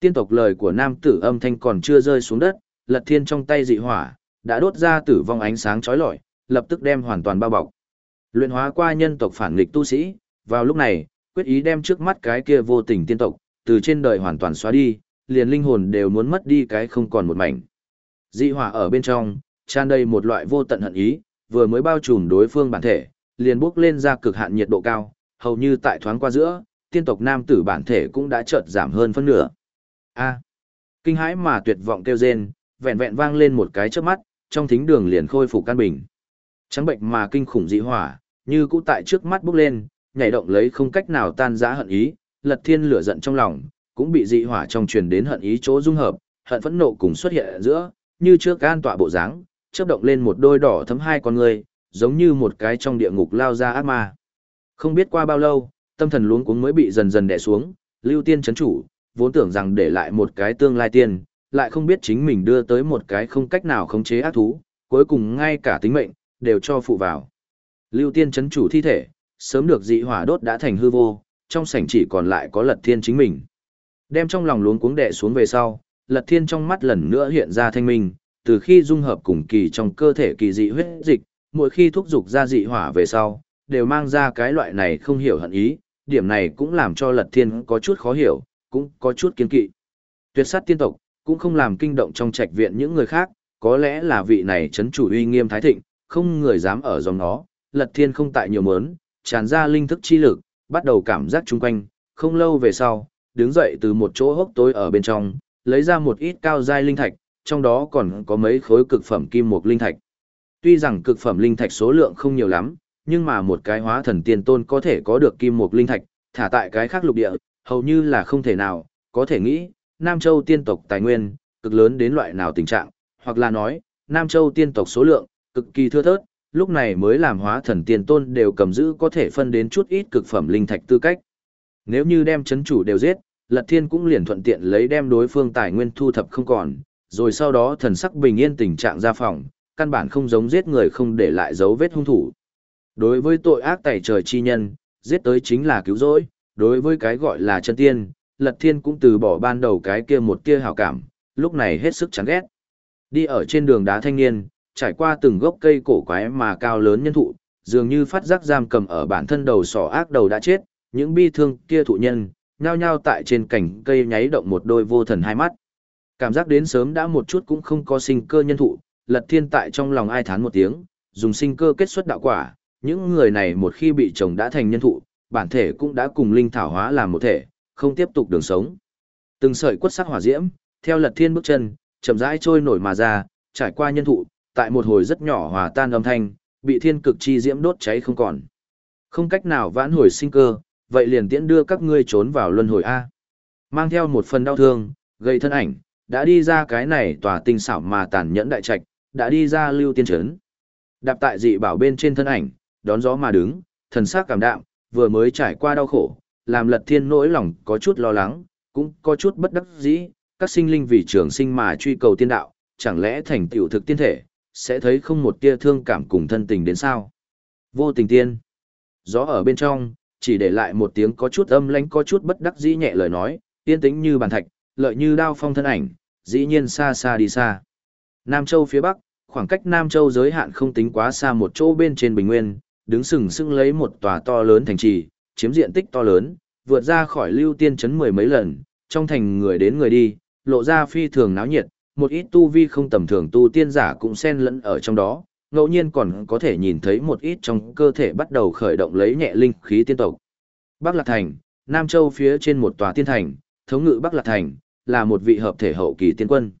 Tiên tộc lời của nam tử âm thanh còn chưa rơi xuống đất, lật thiên trong tay dị hỏa, đã đốt ra tử vong ánh sáng chói lọi, lập tức đem hoàn toàn bao bọc. Luyện hóa qua nhân tộc phản nghịch tu sĩ, vào lúc này, quyết ý đem trước mắt cái kia vô tình tiên tộc, từ trên đời hoàn toàn xóa đi, liền linh hồn đều muốn mất đi cái không còn một mảnh. Dị hỏa ở bên trong, tràn đầy một loại vô tận hận ý, vừa mới bao trùm đối phương bản thể, liền bốc lên ra cực hạn nhiệt độ cao, hầu như tại thoáng qua giữa, tiên tộc nam tử bản thể cũng đã chợt giảm hơn phân nửa. A. kinh hãi mà tuyệt vọng kêu rên, vẹn vẹn vang lên một cái chớp mắt, trong thính đường liền khôi phục căn bình. Trắng bệnh mà kinh khủng dị hỏa, như cũ tại trước mắt bốc lên, nhảy động lấy không cách nào tan rã hận ý, lật thiên lửa giận trong lòng, cũng bị dị hỏa trong truyền đến hận ý chỗ dung hợp, hận phẫn nộ cùng xuất hiện ở giữa, như trước an tọa bộ dáng, chớp động lên một đôi đỏ thấm hai con người, giống như một cái trong địa ngục lao ra ác ma. Không biết qua bao lâu, tâm thần luống cuống mới bị dần dần đè xuống, Lưu Tiên chấn chủ, vốn tưởng rằng để lại một cái tương lai tiên, lại không biết chính mình đưa tới một cái không cách nào khống chế ác thú, cuối cùng ngay cả tính mệnh đều cho phụ vào. Lưu Tiên chấn chủ thi thể, sớm được dị hỏa đốt đã thành hư vô, trong sảnh chỉ còn lại có Lật Thiên chính mình. Đem trong lòng luống cuống đè xuống về sau, Lật Thiên trong mắt lần nữa hiện ra thanh minh, từ khi dung hợp cùng kỳ trong cơ thể kỳ dị huyết dịch, mỗi khi thúc dục ra dị hỏa về sau, đều mang ra cái loại này không hiểu hận ý, điểm này cũng làm cho Lật Thiên có chút khó hiểu, cũng có chút kiên kỵ. Tuyệt sát tiên tộc, cũng không làm kinh động trong trạch viện những người khác, có lẽ là vị này chấn chủ uy nghiêm thái thịnh, không người dám ở dòng nó, Lật Thiên không tại nhiều mớn, tràn ra linh thức chi lực, bắt đầu cảm giác chung quanh, không lâu về sau, đứng dậy từ một chỗ hốc tối ở bên trong, lấy ra một ít cao giai linh thạch, trong đó còn có mấy khối cực phẩm kim mục linh thạch. Tuy rằng cực phẩm linh thạch số lượng không nhiều lắm, nhưng mà một cái hóa thần tiên tôn có thể có được kim mục linh thạch, thả tại cái khác lục địa, hầu như là không thể nào, có thể nghĩ, Nam Châu tiên tộc tài nguyên, cực lớn đến loại nào tình trạng, hoặc là nói, Nam Châu tiên tộc số lượng, cực kỳ thưa thớt, lúc này mới làm hóa thần tiên tôn đều cầm giữ có thể phân đến chút ít cực phẩm linh thạch tư cách. Nếu như đem chấn chủ đều giết, Lật Thiên cũng liền thuận tiện lấy đem đối phương tài nguyên thu thập không còn, rồi sau đó thần sắc bình yên tình trạng ra phòng, căn bản không giống giết người không để lại dấu vết hung thủ. Đối với tội ác tẩy trời chi nhân, giết tới chính là cứu rỗi, đối với cái gọi là chân tiên, Lật Thiên cũng từ bỏ ban đầu cái kia một tia hào cảm, lúc này hết sức chán ghét. Đi ở trên đường đá thanh niên, trải qua từng gốc cây cổ quái mà cao lớn nhân thụ, dường như phát giác giam cầm ở bản thân đầu sỏ ác đầu đã chết, những bi thương kia thụ nhân, nhao nhao tại trên cành cây nháy động một đôi vô thần hai mắt. Cảm giác đến sớm đã một chút cũng không có sinh cơ nhân thụ, lật thiên tại trong lòng ai thán một tiếng, dùng sinh cơ kết xuất đạo quả, những người này một khi bị chồng đã thành nhân thụ, bản thể cũng đã cùng linh thảo hóa làm một thể, không tiếp tục đường sống. Từng sợi quất sắc hỏa diễm, theo lật thiên bước chân, chậm rãi trôi nổi mà ra, trải qua nhân thụ, tại một hồi rất nhỏ hòa tan âm thanh, bị thiên cực chi diễm đốt cháy không còn. Không cách nào vãn hồi sinh cơ, vậy liền tiễn đưa các ngươi trốn vào luân hồi A. Mang theo một phần đau thương, gây thân ảnh, đã đi ra cái này tòa tinh xảo mà tàn nhẫn đại trạch, đã đi ra lưu tiên trấn. Đạp tại dị bảo bên trên thân ảnh, đón gió mà đứng, thần sắc cảm đạm, vừa mới trải qua đau khổ, làm lật thiên nỗi lòng có chút lo lắng, cũng có chút bất đắc dĩ, các sinh linh vì trường sinh mà truy cầu tiên đạo, chẳng lẽ thành tựu thực tiên thể, sẽ thấy không một tia thương cảm cùng thân tình đến sao. Vô tình tiên. Gió ở bên trong, chỉ để lại một tiếng có chút âm lãnh có chút bất đắc dĩ nhẹ lời nói, yên tĩnh như bàn thạch, lợi như đao phong thân ảnh, dĩ nhiên xa xa đi xa. Nam Châu phía Bắc, khoảng cách Nam Châu giới hạn không tính quá xa một chỗ bên trên Bình Nguyên, đứng sừng sững lấy một tòa to lớn thành trì, chiếm diện tích to lớn, vượt ra khỏi lưu tiên chấn mười mấy lần, trong thành người đến người đi, lộ ra phi thường náo nhiệt, một ít tu vi không tầm thường tu tiên giả cũng xen lẫn ở trong đó, ngẫu nhiên còn có thể nhìn thấy một ít trong cơ thể bắt đầu khởi động lấy nhẹ linh khí tiên tộc. Bắc Lạc Thành, Nam Châu phía trên một tòa tiên thành, thống ngự Bắc Lạc Thành, là một vị hợp thể hậu kỳ tiên quân.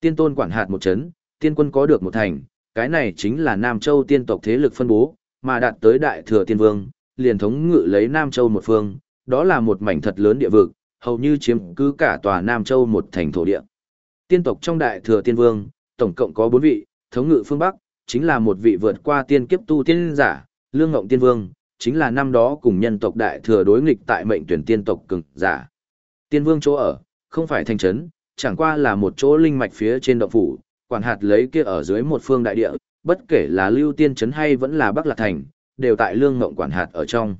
Tiên tôn quản hạt một chấn, tiên quân có được một thành, cái này chính là Nam Châu tiên tộc thế lực phân bố, mà đạt tới đại thừa tiên vương, liền thống ngự lấy Nam Châu một phương, đó là một mảnh thật lớn địa vực, hầu như chiếm cứ cả tòa Nam Châu một thành thổ địa. Tiên tộc trong đại thừa tiên vương, tổng cộng có bốn vị, thống ngự phương Bắc, chính là một vị vượt qua tiên kiếp tu tiên giả, lương ngộng tiên vương, chính là năm đó cùng nhân tộc đại thừa đối nghịch tại mệnh tuyển tiên tộc cường giả. Tiên vương chỗ ở, không phải thành trấn, chẳng qua là một chỗ linh mạch phía trên động phủ, quản hạt lấy kia ở dưới một phương đại địa, bất kể là lưu tiên trấn hay vẫn là bắc lạc thành, đều tại lương ngộng quản hạt ở trong.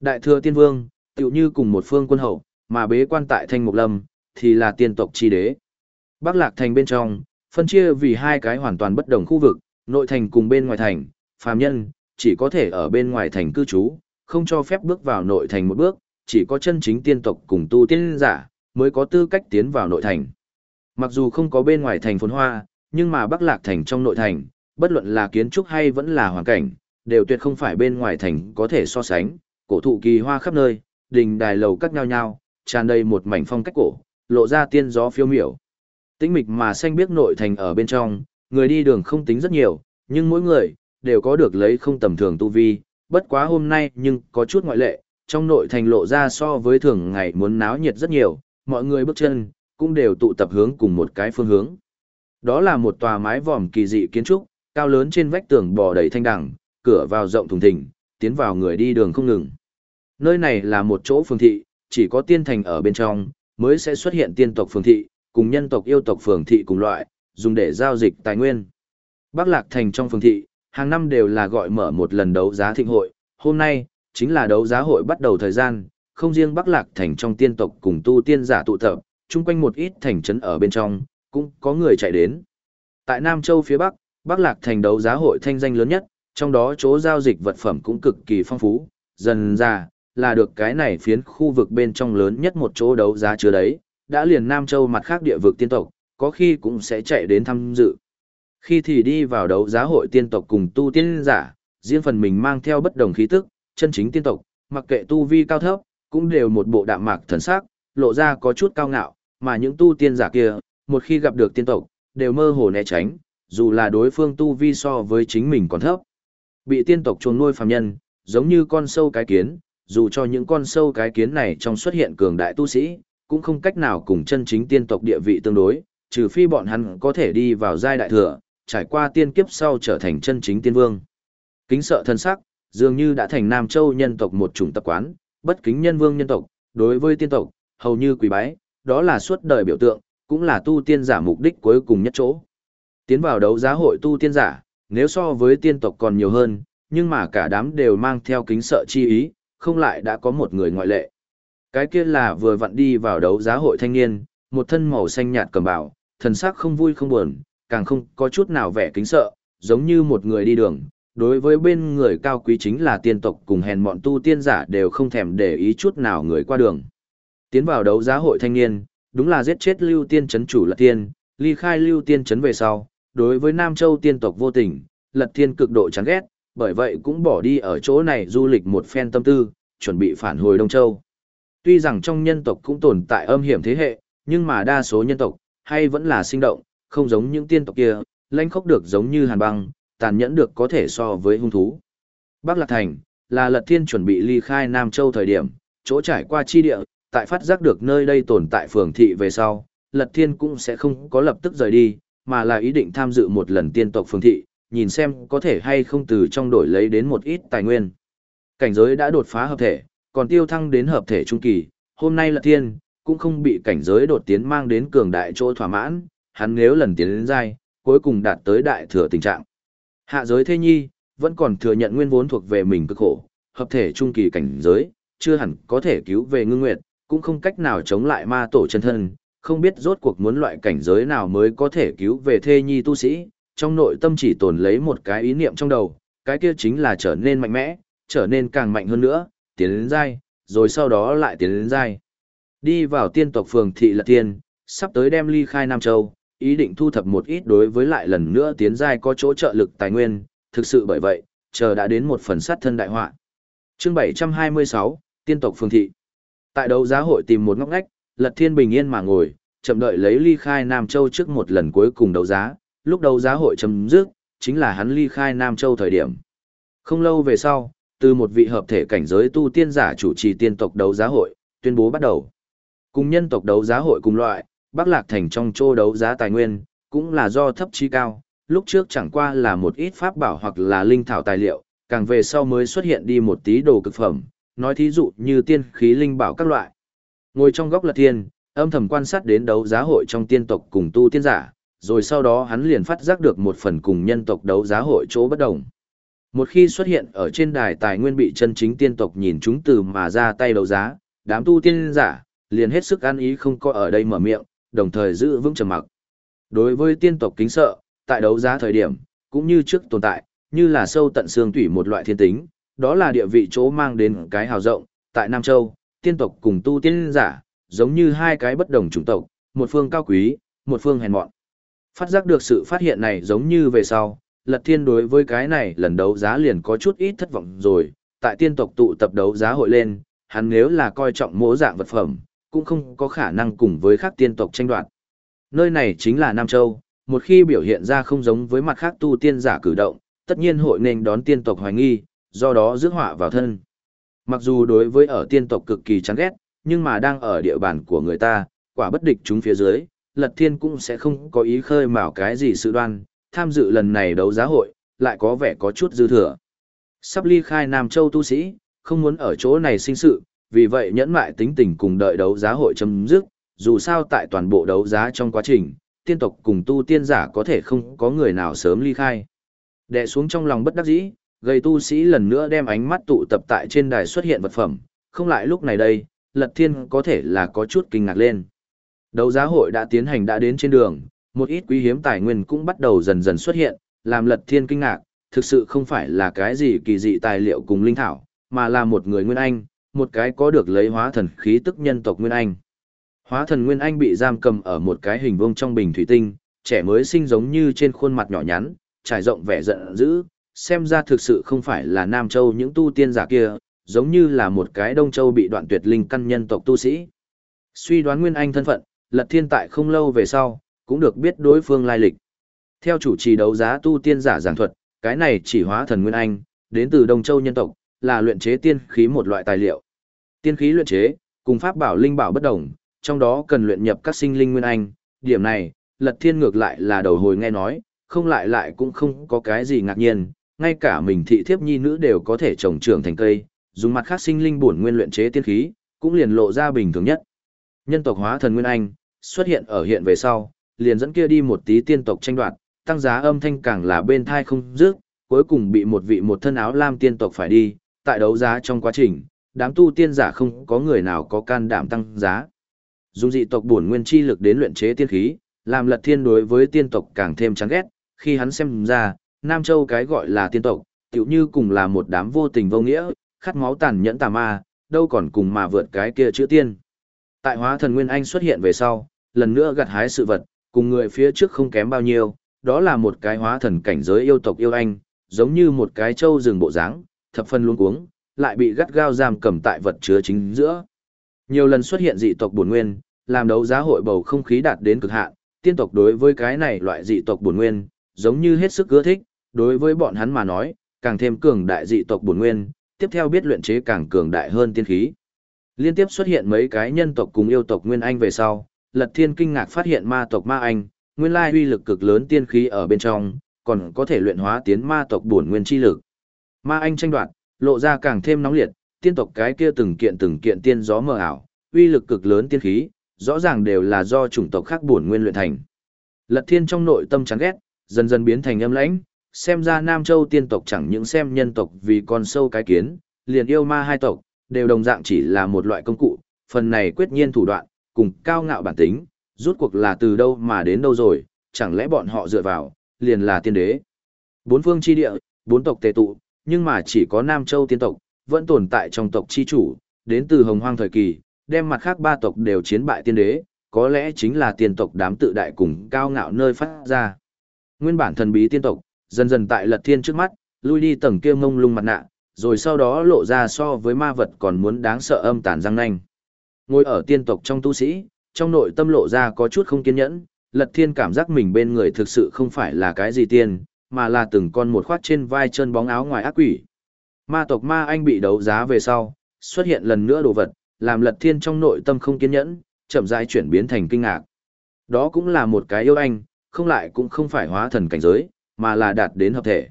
Đại thừa tiên vương, tựu như cùng một phương quân hậu, mà bế quan tại thanh mục lâm, thì là tiên tộc chi đế. Bắc lạc thành bên trong, phân chia vì hai cái hoàn toàn bất đồng khu vực, nội thành cùng bên ngoài thành, phàm nhân, chỉ có thể ở bên ngoài thành cư trú, không cho phép bước vào nội thành một bước, chỉ có chân chính tiên tộc cùng tu tiên giả, mới có tư cách tiến vào nội thành. Mặc dù không có bên ngoài thành phồn hoa, nhưng mà Bắc Lạc thành trong nội thành, bất luận là kiến trúc hay vẫn là hoàn cảnh, đều tuyệt không phải bên ngoài thành có thể so sánh, cổ thụ kỳ hoa khắp nơi, đình đài lầu các nhau nhau, tràn đầy một mảnh phong cách cổ, lộ ra tiên gió phiêu miểu. Tĩnh mịch mà xanh biếc nội thành ở bên trong, người đi đường không tính rất nhiều, nhưng mỗi người đều có được lấy không tầm thường tu vi, bất quá hôm nay nhưng có chút ngoại lệ, trong nội thành lộ ra so với thường ngày muốn náo nhiệt rất nhiều, mọi người bước chân, cũng đều tụ tập hướng cùng một cái phương hướng. Đó là một tòa mái vòm kỳ dị kiến trúc, cao lớn trên vách tường bò đầy thanh đẳng, cửa vào rộng thùng thình, tiến vào người đi đường không ngừng. Nơi này là một chỗ phường thị, chỉ có tiên thành ở bên trong, mới sẽ xuất hiện tiên tộc phường thị, cùng nhân tộc yêu tộc phường thị cùng loại, dùng để giao dịch tài nguyên. Bắc Lạc Thành trong phường thị, hàng năm đều là gọi mở một lần đấu giá thịnh hội, hôm nay, chính là đấu giá hội bắt đầu thời gian, không riêng Bắc Lạc Thành trong tiên tộc cùng tu tiên giả tụ tập, chung quanh một ít thành trấn ở bên trong, cũng có người chạy đến. Tại Nam Châu phía Bắc, Bắc Lạc Thành đấu giá hội thanh danh lớn nhất, trong đó chỗ giao dịch vật phẩm cũng cực kỳ phong phú, dần ra, là được cái này phiến khu vực bên trong lớn nhất một chỗ đấu giá chứa đấy, đã liền Nam Châu mặt khác địa vực tiên tộc, có khi cũng sẽ chạy đến tham dự. Khi thì đi vào đấu giá hội tiên tộc cùng tu tiên giả, riêng phần mình mang theo bất đồng khí tức, chân chính tiên tộc, mặc kệ tu vi cao thấp, cũng đều một bộ đạm mạc thần sắc, lộ ra có chút cao ngạo, mà những tu tiên giả kia, một khi gặp được tiên tộc, đều mơ hồ né tránh, dù là đối phương tu vi so với chính mình còn thấp. Bị tiên tộc chuồng nuôi phàm nhân, giống như con sâu cái kiến, dù cho những con sâu cái kiến này trong xuất hiện cường đại tu sĩ, cũng không cách nào cùng chân chính tiên tộc địa vị tương đối, trừ phi bọn hắn có thể đi vào giai đại thừa, trải qua tiên kiếp sau trở thành chân chính tiên vương. Kính sợ thân sắc, dường như đã thành Nam Châu nhân tộc một chủng tập quán, bất kính nhân vương nhân tộc, đối với tiên tộc, hầu như quỳ bái, đó là suốt đời biểu tượng, cũng là tu tiên giả mục đích cuối cùng nhất chỗ. Tiến vào đấu giá hội tu tiên giả, nếu so với tiên tộc còn nhiều hơn, nhưng mà cả đám đều mang theo kính sợ chi ý, không lại đã có một người ngoại lệ. Cái kia là vừa vặn đi vào đấu giá hội thanh niên, một thân màu xanh nhạt cầm bảo, thần sắc không vui không buồn, càng không có chút nào vẻ kính sợ, giống như một người đi đường. Đối với bên người cao quý chính là tiên tộc cùng hèn mọn tu tiên giả đều không thèm để ý chút nào người qua đường. Tiến vào đấu giá hội thanh niên, đúng là giết chết lưu tiên chấn chủ lật tiên, ly khai lưu tiên chấn về sau, đối với Nam Châu tiên tộc vô tình, lật tiên cực độ chán ghét, bởi vậy cũng bỏ đi ở chỗ này du lịch một phen tâm tư, chuẩn bị phản hồi Đông Châu. Tuy rằng trong nhân tộc cũng tồn tại âm hiểm thế hệ, nhưng mà đa số nhân tộc, hay vẫn là sinh động, không giống những tiên tộc kia, lãnh khốc được giống như hàn băng, tàn nhẫn được có thể so với hung thú. Bắc Lạc Thành, là Lật Thiên chuẩn bị ly khai Nam Châu thời điểm, chỗ trải qua chi địa, tại phát giác được nơi đây tồn tại phường thị về sau, Lật Thiên cũng sẽ không có lập tức rời đi, mà là ý định tham dự một lần tiên tộc phường thị, nhìn xem có thể hay không từ trong đổi lấy đến một ít tài nguyên. Cảnh giới đã đột phá hợp thể, còn tiêu thăng đến hợp thể trung kỳ, hôm nay Lật Thiên cũng không bị cảnh giới đột tiến mang đến cường đại chỗ thỏa mãn, hắn nếu lần tiến đến giai, cuối cùng đạt tới đại thừa tình trạng. Hạ giới thế nhi, vẫn còn thừa nhận nguyên vốn thuộc về mình cực khổ, hợp thể trung kỳ cảnh giới, chưa hẳn có thể cứu về ngưng nguyệt, cũng không cách nào chống lại ma tổ chân thân, không biết rốt cuộc muốn loại cảnh giới nào mới có thể cứu về thê nhi tu sĩ, trong nội tâm chỉ tồn lấy một cái ý niệm trong đầu, cái kia chính là trở nên mạnh mẽ, trở nên càng mạnh hơn nữa, tiến đến dai, rồi sau đó lại tiến đến dai. Đi vào tiên tộc phường thị lật tiên, sắp tới đem ly khai Nam Châu, ý định thu thập một ít đối với lại lần nữa tiến giai có chỗ trợ lực tài nguyên, thực sự bởi vậy, chờ đã đến một phần sát thân đại họa. Chương 726, Tiên tộc phường thị. Tại đấu giá hội tìm một ngóc ngách, Lật Thiên bình yên mà ngồi, chậm đợi lấy ly khai Nam Châu trước một lần cuối cùng đấu giá, lúc đấu giá hội chấm dứt, chính là hắn ly khai Nam Châu thời điểm. Không lâu về sau, từ một vị hợp thể cảnh giới tu tiên giả chủ trì tiên tộc đấu giá hội, tuyên bố bắt đầu. Cùng nhân tộc đấu giá hội cùng loại, Bắc Lạc Thành trong châu đấu giá tài nguyên, cũng là do thấp chi cao, lúc trước chẳng qua là một ít pháp bảo hoặc là linh thảo tài liệu, càng về sau mới xuất hiện đi một tí đồ cực phẩm, nói thí dụ như tiên khí linh bảo các loại. Ngồi trong góc lật thiên, âm thầm quan sát đến đấu giá hội trong tiên tộc cùng tu tiên giả, rồi sau đó hắn liền phát giác được một phần cùng nhân tộc đấu giá hội chỗ bất đồng. Một khi xuất hiện ở trên đài tài nguyên bị chân chính tiên tộc nhìn chúng từ mà ra tay đấu giá, đám tu tiên giả, liền hết sức ăn ý không có ở đây mở miệng, đồng thời giữ vững trầm mặc. Đối với tiên tộc kính sợ, tại đấu giá thời điểm, cũng như trước tồn tại, như là sâu tận xương tủy một loại thiên tính, đó là địa vị chỗ mang đến cái hào rộng, tại Nam Châu, tiên tộc cùng tu tiên giả, giống như hai cái bất đồng chủng tộc, một phương cao quý, một phương hèn mọn. Phát giác được sự phát hiện này giống như về sau, Lật Thiên đối với cái này lần đấu giá liền có chút ít thất vọng rồi, tại tiên tộc tụ tập đấu giá hội lên, hắn nếu là coi trọng mỗi dạng vật phẩm, cũng không có khả năng cùng với các tiên tộc tranh đoạt. Nơi này chính là Nam Châu, một khi biểu hiện ra không giống với mặt khác tu tiên giả cử động, tất nhiên hội nên đón tiên tộc hoài nghi, do đó rước họa vào thân. Mặc dù đối với ở tiên tộc cực kỳ chán ghét, nhưng mà đang ở địa bàn của người ta, quả bất địch chúng phía dưới, Lật Thiên cũng sẽ không có ý khơi mào cái gì sự đoan, tham dự lần này đấu giá hội, lại có vẻ có chút dư thừa. Sắp ly khai Nam Châu tu sĩ, không muốn ở chỗ này sinh sự, vì vậy nhẫn mại tính tình cùng đợi đấu giá hội chấm dứt, dù sao tại toàn bộ đấu giá trong quá trình, tiên tộc cùng tu tiên giả có thể không có người nào sớm ly khai. Đệ xuống trong lòng bất đắc dĩ, gây tu sĩ lần nữa đem ánh mắt tụ tập tại trên đài xuất hiện vật phẩm, không lại lúc này đây, Lật Thiên có thể là có chút kinh ngạc lên. Đấu giá hội đã tiến hành đã đến trên đường, một ít quý hiếm tài nguyên cũng bắt đầu dần dần xuất hiện, làm Lật Thiên kinh ngạc, thực sự không phải là cái gì kỳ dị tài liệu cùng linh thảo, mà là một người Nguyên Anh, một cái có được lấy hóa thần khí tức nhân tộc Nguyên Anh. Hóa thần Nguyên Anh bị giam cầm ở một cái hình vuông trong bình thủy tinh, trẻ mới sinh giống như trên khuôn mặt nhỏ nhắn, trải rộng vẻ giận dữ, xem ra thực sự không phải là Nam Châu những tu tiên giả kia, giống như là một cái Đông Châu bị đoạn tuyệt linh căn nhân tộc tu sĩ. Suy đoán Nguyên Anh thân phận, Lật Thiên tại không lâu về sau, cũng được biết đối phương lai lịch. Theo chủ trì đấu giá tu tiên giả giảng thuật, cái này chỉ hóa thần Nguyên Anh, đến từ Đông Châu nhân tộc, là luyện chế tiên khí một loại tài liệu. Tiên khí luyện chế, cùng pháp bảo linh bảo bất đồng, trong đó cần luyện nhập các sinh linh Nguyên Anh, điểm này, Lật Thiên ngược lại là đầu hồi nghe nói, không lại lại cũng không có cái gì ngạc nhiên, ngay cả mình thị thiếp nhi nữ đều có thể trồng trưởng thành cây, dùng mặt khác sinh linh bổn nguyên luyện chế tiên khí, cũng liền lộ ra bình thường nhất. Nhân tộc hóa thần Nguyên Anh, xuất hiện ở hiện về sau, liền dẫn kia đi một tí tiên tộc tranh đoạt, tăng giá âm thanh càng là bên thai không dứt, cuối cùng bị một vị một thân áo lam tiên tộc phải đi, tại đấu giá trong quá trình, đám tu tiên giả không có người nào có can đảm tăng giá. Dùng dị tộc bổn nguyên chi lực đến luyện chế tiên khí, làm Lật Thiên đối với tiên tộc càng thêm chán ghét, khi hắn xem ra, Nam Châu cái gọi là tiên tộc, tựu như cùng là một đám vô tình vô nghĩa, khát máu tàn nhẫn tà ma, đâu còn cùng mà vượt cái kia chữ tiên. Tại hóa thần Nguyên Anh xuất hiện về sau, lần nữa gặt hái sự vật, cùng người phía trước không kém bao nhiêu, đó là một cái hóa thần cảnh giới yêu tộc yêu anh, giống như một cái châu rừng bộ dáng, thập phân luống cuống, lại bị gắt gao giam cầm tại vật chứa chính giữa. Nhiều lần xuất hiện dị tộc bổn nguyên, làm đấu giá hội bầu không khí đạt đến cực hạn, tiên tộc đối với cái này loại dị tộc bổn nguyên, giống như hết sức ưa thích, đối với bọn hắn mà nói, càng thêm cường đại dị tộc bổn nguyên, tiếp theo biết luyện chế càng cường đại hơn tiên khí. Liên tiếp xuất hiện mấy cái nhân tộc cùng yêu tộc Nguyên Anh về sau, Lật Thiên kinh ngạc phát hiện ma tộc Ma Anh, nguyên lai uy lực cực lớn tiên khí ở bên trong, còn có thể luyện hóa tiến ma tộc bổn nguyên chi lực. Ma Anh tranh đoạt, lộ ra càng thêm nóng liệt, tiên tộc cái kia từng kiện từng kiện tiên gió mờ ảo, uy lực cực lớn tiên khí, rõ ràng đều là do chủng tộc khác bổn nguyên luyện thành. Lật Thiên trong nội tâm chán ghét, dần dần biến thành âm lãnh, xem ra Nam Châu tiên tộc chẳng những xem nhân tộc vì con sâu cái kiến, liền yêu ma hai tộc, đều đồng dạng chỉ là một loại công cụ, phần này quyết nhiên thủ đoạn, cùng cao ngạo bản tính, rút cuộc là từ đâu mà đến đâu rồi, chẳng lẽ bọn họ dựa vào, liền là tiên đế. Bốn phương chi địa, bốn tộc tề tụ, nhưng mà chỉ có Nam Châu tiên tộc, vẫn tồn tại trong tộc chi chủ, đến từ hồng hoang thời kỳ, đem mặt khác ba tộc đều chiến bại tiên đế, có lẽ chính là tiên tộc đám tự đại cùng cao ngạo nơi phát ra. Nguyên bản thần bí tiên tộc, dần dần tại lật thiên trước mắt, lui đi tầng kia ngông lung mặt nạ, rồi sau đó lộ ra so với ma vật còn muốn đáng sợ âm tàn răng nanh. Ngồi ở tiên tộc trong tu sĩ, trong nội tâm lộ ra có chút không kiên nhẫn, lật thiên cảm giác mình bên người thực sự không phải là cái gì tiên, mà là từng con một khoát trên vai chân bóng áo ngoài ác quỷ. Ma tộc ma anh bị đấu giá về sau, xuất hiện lần nữa đồ vật, làm lật thiên trong nội tâm không kiên nhẫn, chậm rãi chuyển biến thành kinh ngạc. Đó cũng là một cái yêu anh, không lại cũng không phải hóa thần cảnh giới, mà là đạt đến hợp thể.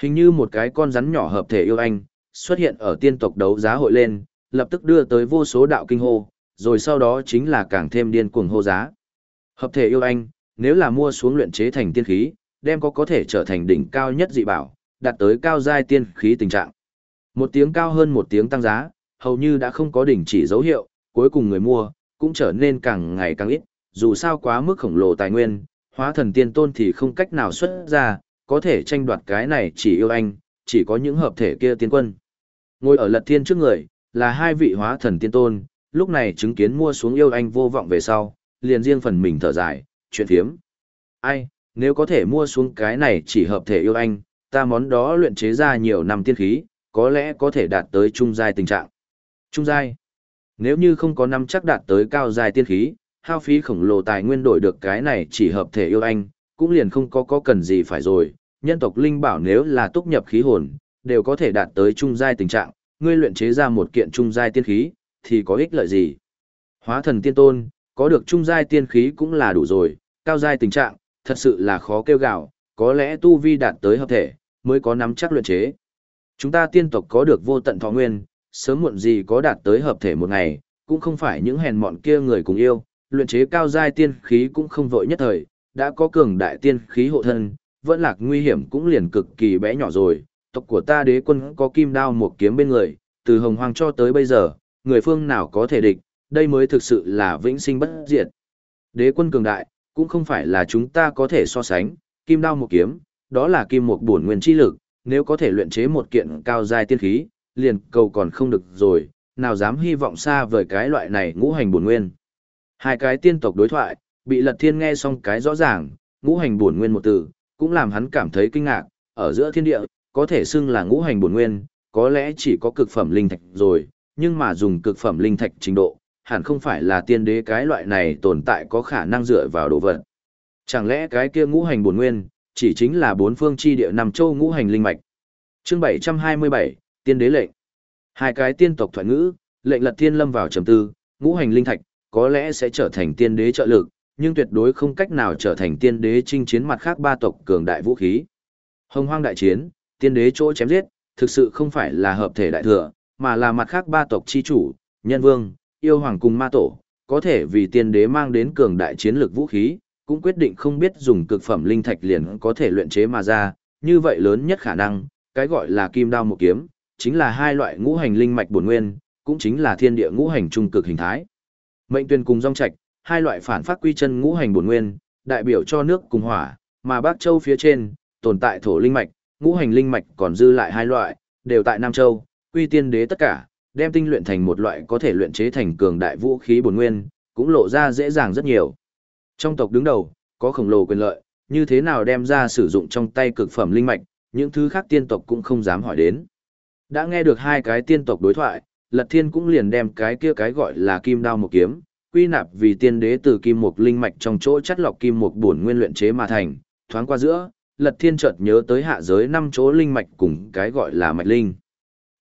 Hình như một cái con rắn nhỏ hợp thể yêu anh, xuất hiện ở tiên tộc đấu giá hội lên, lập tức đưa tới vô số đạo kinh hô, rồi sau đó chính là càng thêm điên cuồng hô giá. Hợp thể yêu anh, nếu là mua xuống luyện chế thành tiên khí, đem có có thể trở thành đỉnh cao nhất dị bảo, đạt tới cao giai tiên khí tình trạng. Một tiếng cao hơn một tiếng tăng giá, hầu như đã không có đỉnh chỉ dấu hiệu, cuối cùng người mua, cũng trở nên càng ngày càng ít, dù sao quá mức khổng lồ tài nguyên, hóa thần tiên tôn thì không cách nào xuất ra, có thể tranh đoạt cái này chỉ yêu anh, chỉ có những hợp thể kia tiên quân. Ngồi ở lật thiên trước người, là hai vị hóa thần tiên tôn, lúc này chứng kiến mua xuống yêu anh vô vọng về sau, liền riêng phần mình thở dài, chuyện thiếm. Ai, nếu có thể mua xuống cái này chỉ hợp thể yêu anh, ta món đó luyện chế ra nhiều năm tiên khí, có lẽ có thể đạt tới trung giai tình trạng. Trung giai. Nếu như không có năm chắc đạt tới cao giai tiên khí, hao phí khổng lồ tài nguyên đổi được cái này chỉ hợp thể yêu anh, cũng liền không có có cần gì phải rồi. Nhân tộc linh bảo nếu là túc nhập khí hồn, đều có thể đạt tới trung giai tình trạng, ngươi luyện chế ra một kiện trung giai tiên khí, thì có ích lợi gì? Hóa thần tiên tôn, Có được trung giai tiên khí cũng là đủ rồi, cao giai tình trạng, thật sự là khó kêu gạo, có lẽ tu vi đạt tới hợp thể, mới có nắm chắc luyện chế. Chúng ta tiên tộc có được vô tận thọ nguyên, sớm muộn gì có đạt tới hợp thể một ngày, cũng không phải những hèn mọn kia người cùng yêu, luyện chế cao giai tiên khí cũng không vội nhất thời, đã có cường đại tiên khí hộ thân, vẫn lạc nguy hiểm cũng liền cực kỳ bé nhỏ rồi. Tộc của ta đế quân có kim đao một kiếm bên người, từ hồng hoàng cho tới bây giờ, người phương nào có thể địch, đây mới thực sự là vĩnh sinh bất diệt. Đế quân cường đại, cũng không phải là chúng ta có thể so sánh, kim đao một kiếm, đó là kim một bổn nguyên chi lực, nếu có thể luyện chế một kiện cao giai tiên khí, liền cầu còn không được rồi, nào dám hy vọng xa vời cái loại này ngũ hành bổn nguyên. Hai cái tiên tộc đối thoại, bị Lật Thiên nghe xong cái rõ ràng, ngũ hành bổn nguyên một từ, cũng làm hắn cảm thấy kinh ngạc, ở giữa thiên địa, có thể xưng là ngũ hành bổn nguyên, có lẽ chỉ có cực phẩm linh thạch rồi, nhưng mà dùng cực phẩm linh thạch trình độ, hẳn không phải là tiên đế cái loại này tồn tại có khả năng dựa vào đồ vật. Chẳng lẽ cái kia ngũ hành bổn nguyên, chỉ chính là bốn phương chi địa nằm châu ngũ hành linh mạch. Chương 727, Tiên đế lệnh. Hai cái tiên tộc thoại ngữ, lệnh Lật Thiên lâm vào trầm tư, ngũ hành linh thạch có lẽ sẽ trở thành tiên đế trợ lực, nhưng tuyệt đối không cách nào trở thành tiên đế chinh chiến mặt khác ba tộc cường đại vũ khí. Hồng Hoang đại chiến, tiên đế chỗ chém giết, thực sự không phải là hợp thể đại thừa, mà là mặt khác ba tộc chi chủ, nhân vương, yêu hoàng cùng ma tổ, có thể vì tiên đế mang đến cường đại chiến lược vũ khí, cũng quyết định không biết dùng cực phẩm linh thạch liền có thể luyện chế mà ra, như vậy lớn nhất khả năng, cái gọi là kim đao một kiếm, chính là hai loại ngũ hành linh mạch bổn nguyên, cũng chính là thiên địa ngũ hành trung cực hình thái. Mệnh tuyên cùng dòng trạch, hai loại phản phát quy chân ngũ hành bổn nguyên, đại biểu cho nước cùng hỏa, mà Bắc Châu phía trên, tồn tại thổ linh mạch, ngũ hành linh mạch còn dư lại hai loại, đều tại Nam Châu, quy tiên đế tất cả, đem tinh luyện thành một loại có thể luyện chế thành cường đại vũ khí bổn nguyên, cũng lộ ra dễ dàng rất nhiều. Trong tộc đứng đầu, có khổng lồ quyền lợi, như thế nào đem ra sử dụng trong tay cực phẩm linh mạch, những thứ khác tiên tộc cũng không dám hỏi đến. Đã nghe được hai cái tiên tộc đối thoại, Lật Thiên cũng liền đem cái kia cái gọi là kim đao một kiếm, quy nạp vì tiên đế từ kim mục linh mạch trong chỗ chất lọc kim mục bổn nguyên luyện chế mà thành, thoáng qua giữa, Lật Thiên chợt nhớ tới hạ giới năm chỗ linh mạch cùng cái gọi là mạch linh.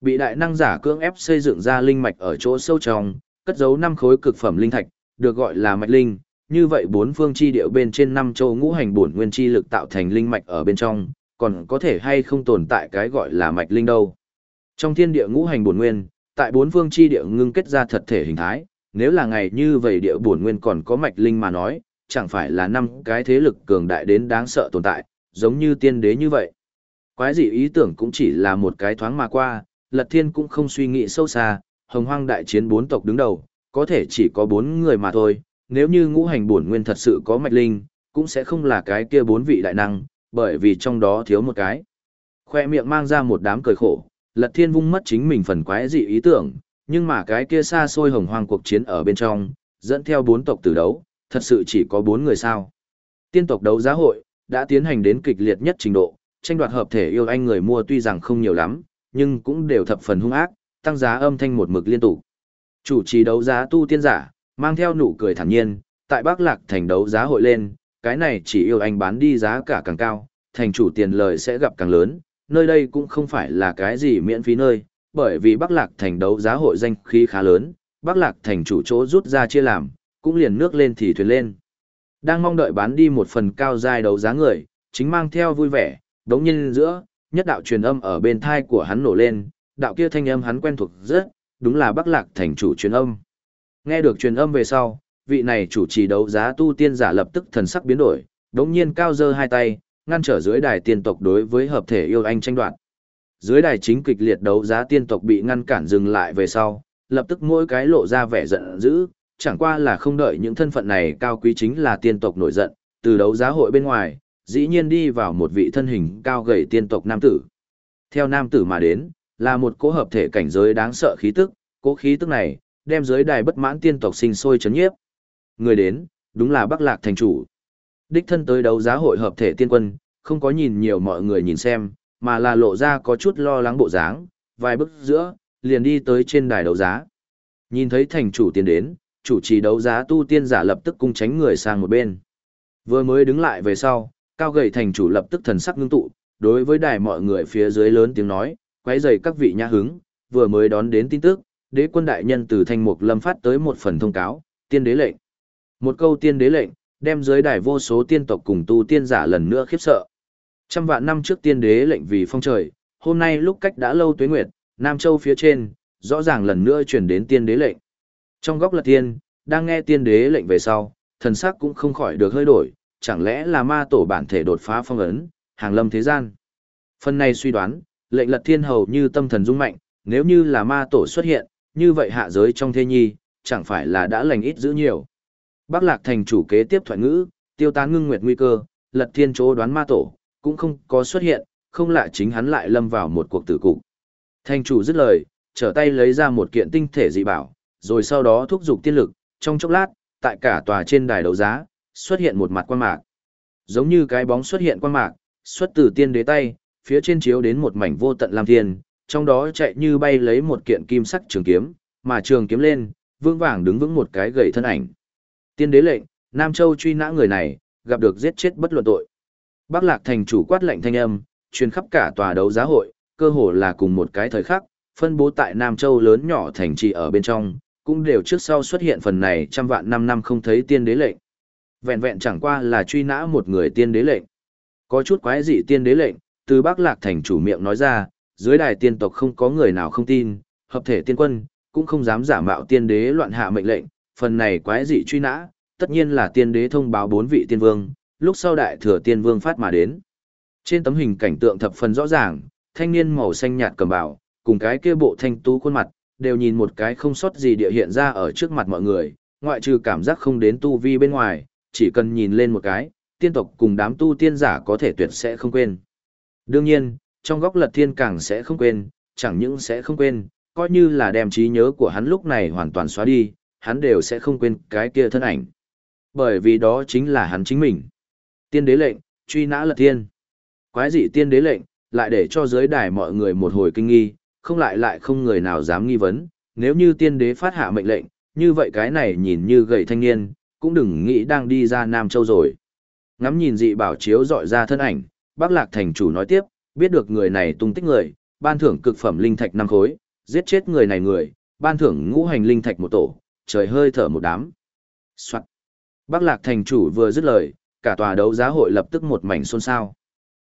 Bị đại năng giả cưỡng ép xây dựng ra linh mạch ở chỗ sâu trong, cất giấu năm khối cực phẩm linh thạch, được gọi là mạch linh, như vậy bốn phương chi địa bên trên năm châu ngũ hành bổn nguyên chi lực tạo thành linh mạch ở bên trong, còn có thể hay không tồn tại cái gọi là mạch linh đâu. Trong thiên địa ngũ hành bổn nguyên, tại bốn phương chi địa ngưng kết ra thật thể hình thái, nếu là ngày như vậy địa bổn nguyên còn có mạch linh mà nói, chẳng phải là năm cái thế lực cường đại đến đáng sợ tồn tại, giống như tiên đế như vậy. Quái dị ý tưởng cũng chỉ là một cái thoáng mà qua, Lật Thiên cũng không suy nghĩ sâu xa, hồng hoang đại chiến bốn tộc đứng đầu, có thể chỉ có bốn người mà thôi, nếu như ngũ hành bổn nguyên thật sự có mạch linh, cũng sẽ không là cái kia bốn vị đại năng, bởi vì trong đó thiếu một cái. Khoe miệng mang ra một đám cười khổ, Lật Thiên vung mất chính mình phần quái dị ý tưởng, nhưng mà cái kia xa xôi hồng hoang cuộc chiến ở bên trong, dẫn theo bốn tộc tử đấu, thật sự chỉ có bốn người sao. Tiên tộc đấu giá hội, đã tiến hành đến kịch liệt nhất trình độ, tranh đoạt hợp thể yêu anh người mua tuy rằng không nhiều lắm, nhưng cũng đều thập phần hung ác, tăng giá âm thanh một mực liên tục. Chủ trì đấu giá tu tiên giả, mang theo nụ cười thản nhiên, tại Bắc Lạc thành đấu giá hội lên, cái này chỉ yêu anh bán đi giá cả càng cao, thành chủ tiền lời sẽ gặp càng lớn, nơi đây cũng không phải là cái gì miễn phí nơi, bởi vì Bắc Lạc thành đấu giá hội danh khí khá lớn, Bắc Lạc thành chủ chỗ rút ra chia làm, cũng liền nước lên thì thuyền lên. Đang mong đợi bán đi một phần cao giai đấu giá người, chính mang theo vui vẻ, đống nhiên giữa, nhất đạo truyền âm ở bên thai của hắn nổ lên, đạo kia thanh âm hắn quen thuộc rất, đúng là Bắc Lạc thành chủ truyền âm. Nghe được truyền âm về sau, vị này chủ trì đấu giá tu tiên giả lập tức thần sắc biến đổi, đống nhiên cao giơ hai tay, ngăn trở dưới đài tiên tộc đối với hợp thể yêu anh tranh đoạt. Dưới đài chính kịch liệt đấu giá tiên tộc bị ngăn cản dừng lại về sau, lập tức mỗi cái lộ ra vẻ giận dữ, chẳng qua là không đợi những thân phận này cao quý chính là tiên tộc nổi giận, từ đấu giá hội bên ngoài, dĩ nhiên đi vào một vị thân hình cao gầy tiên tộc nam tử. Theo nam tử mà đến, là một cỗ hợp thể cảnh giới đáng sợ khí tức, cỗ khí tức này, đem dưới đài bất mãn tiên tộc sinh sôi chấn nhiếp. Người đến, đúng là Bắc Lạc thành chủ. Đích thân tới đấu giá hội hợp thể tiên quân, không có nhìn nhiều mọi người nhìn xem, mà là lộ ra có chút lo lắng bộ dáng, vài bước giữa, liền đi tới trên đài đấu giá. Nhìn thấy thành chủ tiến đến, chủ trì đấu giá tu tiên giả lập tức cung tránh người sang một bên. Vừa mới đứng lại về sau, cao gầy thành chủ lập tức thần sắc ngưng tụ, đối với đài mọi người phía dưới lớn tiếng nói, quấy rầy các vị nhã hứng, vừa mới đón đến tin tức, đế quân đại nhân từ thanh mục lâm phát tới một phần thông cáo, tiên đế lệnh. Một câu tiên đế lệnh, đem dưới đài vô số tiên tộc cùng tu tiên giả lần nữa khiếp sợ. Trăm vạn năm trước tiên đế lệnh vì phong trời, hôm nay lúc cách đã lâu tuế nguyệt, Nam Châu phía trên, rõ ràng lần nữa chuyển đến tiên đế lệnh. Trong góc lật tiên, đang nghe tiên đế lệnh về sau, thần sắc cũng không khỏi được hơi đổi, chẳng lẽ là ma tổ bản thể đột phá phong ấn, hàng lâm thế gian. Phần này suy đoán, lệnh lật thiên hầu như tâm thần rung mạnh, nếu như là ma tổ xuất hiện, như vậy hạ giới trong thế nhi, chẳng phải là đã lành ít giữ nhiều. Bác Lạc thành chủ kế tiếp thoại ngữ, tiêu tán ngưng nguyệt nguy cơ, lật thiên chỗ đoán ma tổ, cũng không có xuất hiện, không lạ chính hắn lại lâm vào một cuộc tử cục. Thành chủ dứt lời, trở tay lấy ra một kiện tinh thể dị bảo, rồi sau đó thúc giục tiên lực, trong chốc lát, tại cả tòa trên đài đấu giá, xuất hiện một mặt quan mạc. Giống như cái bóng xuất hiện quan mạc, xuất từ tiên đế tay, phía trên chiếu đến một mảnh vô tận lam thiên, trong đó chạy như bay lấy một kiện kim sắc trường kiếm, mà trường kiếm lên, vương vàng đứng vững một cái gầy thân ảnh. Tiên đế lệnh, Nam Châu truy nã người này, gặp được giết chết bất luận tội. Bác Lạc thành chủ quát lệnh thanh âm, truyền khắp cả tòa đấu giá hội, cơ hồ là cùng một cái thời khắc, phân bố tại Nam Châu lớn nhỏ thành trì ở bên trong, cũng đều trước sau xuất hiện phần này trăm vạn năm năm không thấy tiên đế lệnh. Vẹn vẹn chẳng qua là truy nã một người tiên đế lệnh. Có chút quái dị tiên đế lệnh, từ bác Lạc thành chủ miệng nói ra, dưới đài tiên tộc không có người nào không tin, hợp thể tiên quân, cũng không dám giả mạo tiên đế loạn hạ mệnh lệnh, phần này quái dị truy nã, tất nhiên là tiên đế thông báo bốn vị tiên vương, lúc sau đại thừa tiên vương phát mà đến. Trên tấm hình cảnh tượng thập phần rõ ràng, thanh niên màu xanh nhạt cầm bảo, cùng cái kia bộ thanh tú khuôn mặt, đều nhìn một cái không sót gì địa hiện ra ở trước mặt mọi người, ngoại trừ cảm giác không đến tu vi bên ngoài, chỉ cần nhìn lên một cái, tiên tộc cùng đám tu tiên giả có thể tuyệt sẽ không quên. Đương nhiên, trong góc lật thiên càng sẽ không quên, chẳng những sẽ không quên, coi như là đem trí nhớ của hắn lúc này hoàn toàn xóa đi, hắn đều sẽ không quên cái kia thân ảnh. Bởi vì đó chính là hắn chính mình. Tiên đế lệnh, truy nã lật thiên. Quái dị tiên đế lệnh, lại để cho giới đài mọi người một hồi kinh nghi, không lại lại không người nào dám nghi vấn, nếu như tiên đế phát hạ mệnh lệnh, như vậy cái này nhìn như gầy thanh niên, cũng đừng nghĩ đang đi ra Nam Châu rồi. Ngắm nhìn dị bảo chiếu dọi ra thân ảnh, bác lạc thành chủ nói tiếp, biết được người này tung tích người, ban thưởng cực phẩm linh thạch năm khối, giết chết người này người, ban thưởng ngũ hành linh thạch một tổ, trời hơi thở một đám. Soạn. Bác lạc thành chủ vừa dứt lời, cả tòa đấu giá hội lập tức một mảnh xôn xao.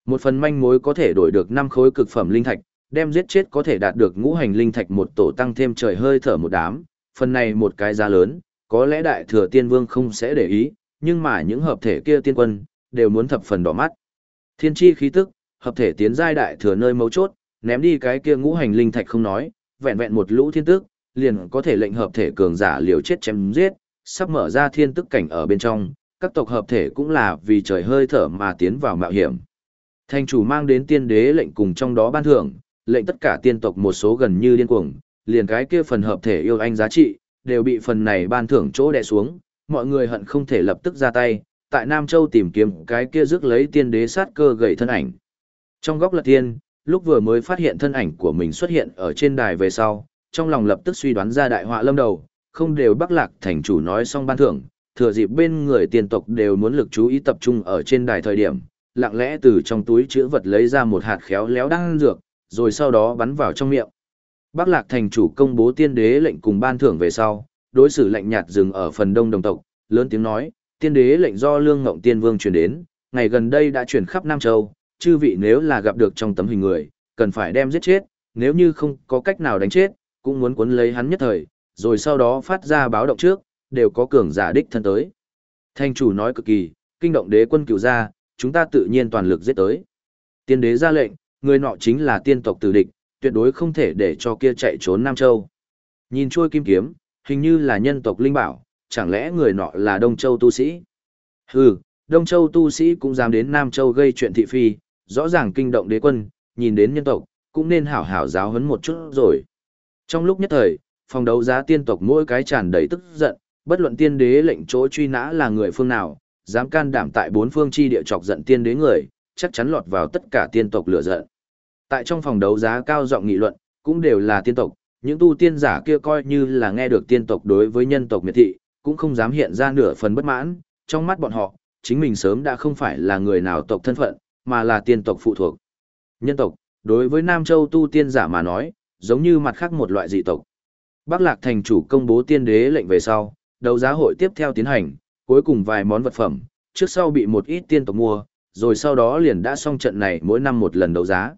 Một phần manh mối có thể đổi được năm khối cực phẩm linh thạch, đem giết chết có thể đạt được ngũ hành linh thạch một tổ tăng thêm trời hơi thở một đám, phần này một cái giá lớn, có lẽ đại thừa tiên vương không sẽ để ý, nhưng mà những hợp thể kia tiên quân, đều muốn thập phần đỏ mắt. Thiên chi khí tức, hợp thể tiến giai đại thừa nơi mấu chốt, ném đi cái kia ngũ hành linh thạch không nói, vẹn vẹn một lũ thiên tức, liền có thể lệnh hợp thể cường giả liều chết chém giết, sắp mở ra thiên tức cảnh ở bên trong, các tộc hợp thể cũng là vì trời hơi thở mà tiến vào mạo hiểm. Thành chủ mang đến tiên đế lệnh cùng trong đó ban thưởng, lệnh tất cả tiên tộc một số gần như điên cuồng, liền cái kia phần hợp thể yêu anh giá trị, đều bị phần này ban thưởng chỗ đè xuống, mọi người hận không thể lập tức ra tay, tại Nam Châu tìm kiếm cái kia rước lấy tiên đế sát cơ gầy thân ảnh. Trong góc lật tiên, lúc vừa mới phát hiện thân ảnh của mình xuất hiện ở trên đài về sau, trong lòng lập tức suy đoán ra đại họa lâm đầu, không đều bắc lạc thành chủ nói xong ban thưởng, thừa dịp bên người tiên tộc đều muốn lực chú ý tập trung ở trên đài thời điểm, lặng lẽ từ trong túi chữ vật lấy ra một hạt khéo léo đang dược, rồi sau đó bắn vào trong miệng. Bắc Lạc thành chủ công bố tiên đế lệnh cùng ban thưởng về sau, đối xử lạnh nhạt dừng ở phần đông đồng tộc, lớn tiếng nói, tiên đế lệnh do Lương Ngộng Tiên Vương truyền đến, ngày gần đây đã truyền khắp Nam Châu, chư vị nếu là gặp được trong tấm hình người, cần phải đem giết chết, nếu như không có cách nào đánh chết, cũng muốn cuốn lấy hắn nhất thời, rồi sau đó phát ra báo động trước, đều có cường giả đích thân tới. Thành chủ nói cực kỳ, kinh động đế quân cựu gia, chúng ta tự nhiên toàn lực giết tới. Tiên đế ra lệnh, người nọ chính là tiên tộc tử địch, tuyệt đối không thể để cho kia chạy trốn Nam Châu. Nhìn trôi kim kiếm, hình như là nhân tộc linh bảo, chẳng lẽ người nọ là Đông Châu tu sĩ? Hừ, Đông Châu tu sĩ cũng dám đến Nam Châu gây chuyện thị phi, rõ ràng kinh động đế quân, nhìn đến nhân tộc, cũng nên hảo hảo giáo huấn một chút rồi. Trong lúc nhất thời, phòng đấu giá tiên tộc mỗi cái tràn đầy tức giận, bất luận tiên đế lệnh chỗ truy nã là người phương nào, dám can đảm tại bốn phương chi địa chọc giận tiên đế người, chắc chắn lọt vào tất cả tiên tộc lửa giận. Tại trong phòng đấu giá cao giọng nghị luận, cũng đều là tiên tộc, những tu tiên giả kia coi như là nghe được tiên tộc đối với nhân tộc miệt thị, cũng không dám hiện ra nửa phần bất mãn, trong mắt bọn họ, chính mình sớm đã không phải là người nào tộc thân phận, mà là tiên tộc phụ thuộc. Nhân tộc, đối với Nam Châu tu tiên giả mà nói, giống như mặt khác một loại dị tộc. Bắc Lạc thành chủ công bố tiên đế lệnh về sau, đấu giá hội tiếp theo tiến hành, cuối cùng vài món vật phẩm, trước sau bị một ít tiên tộc mua, rồi sau đó liền đã xong trận này mỗi năm một lần đấu giá.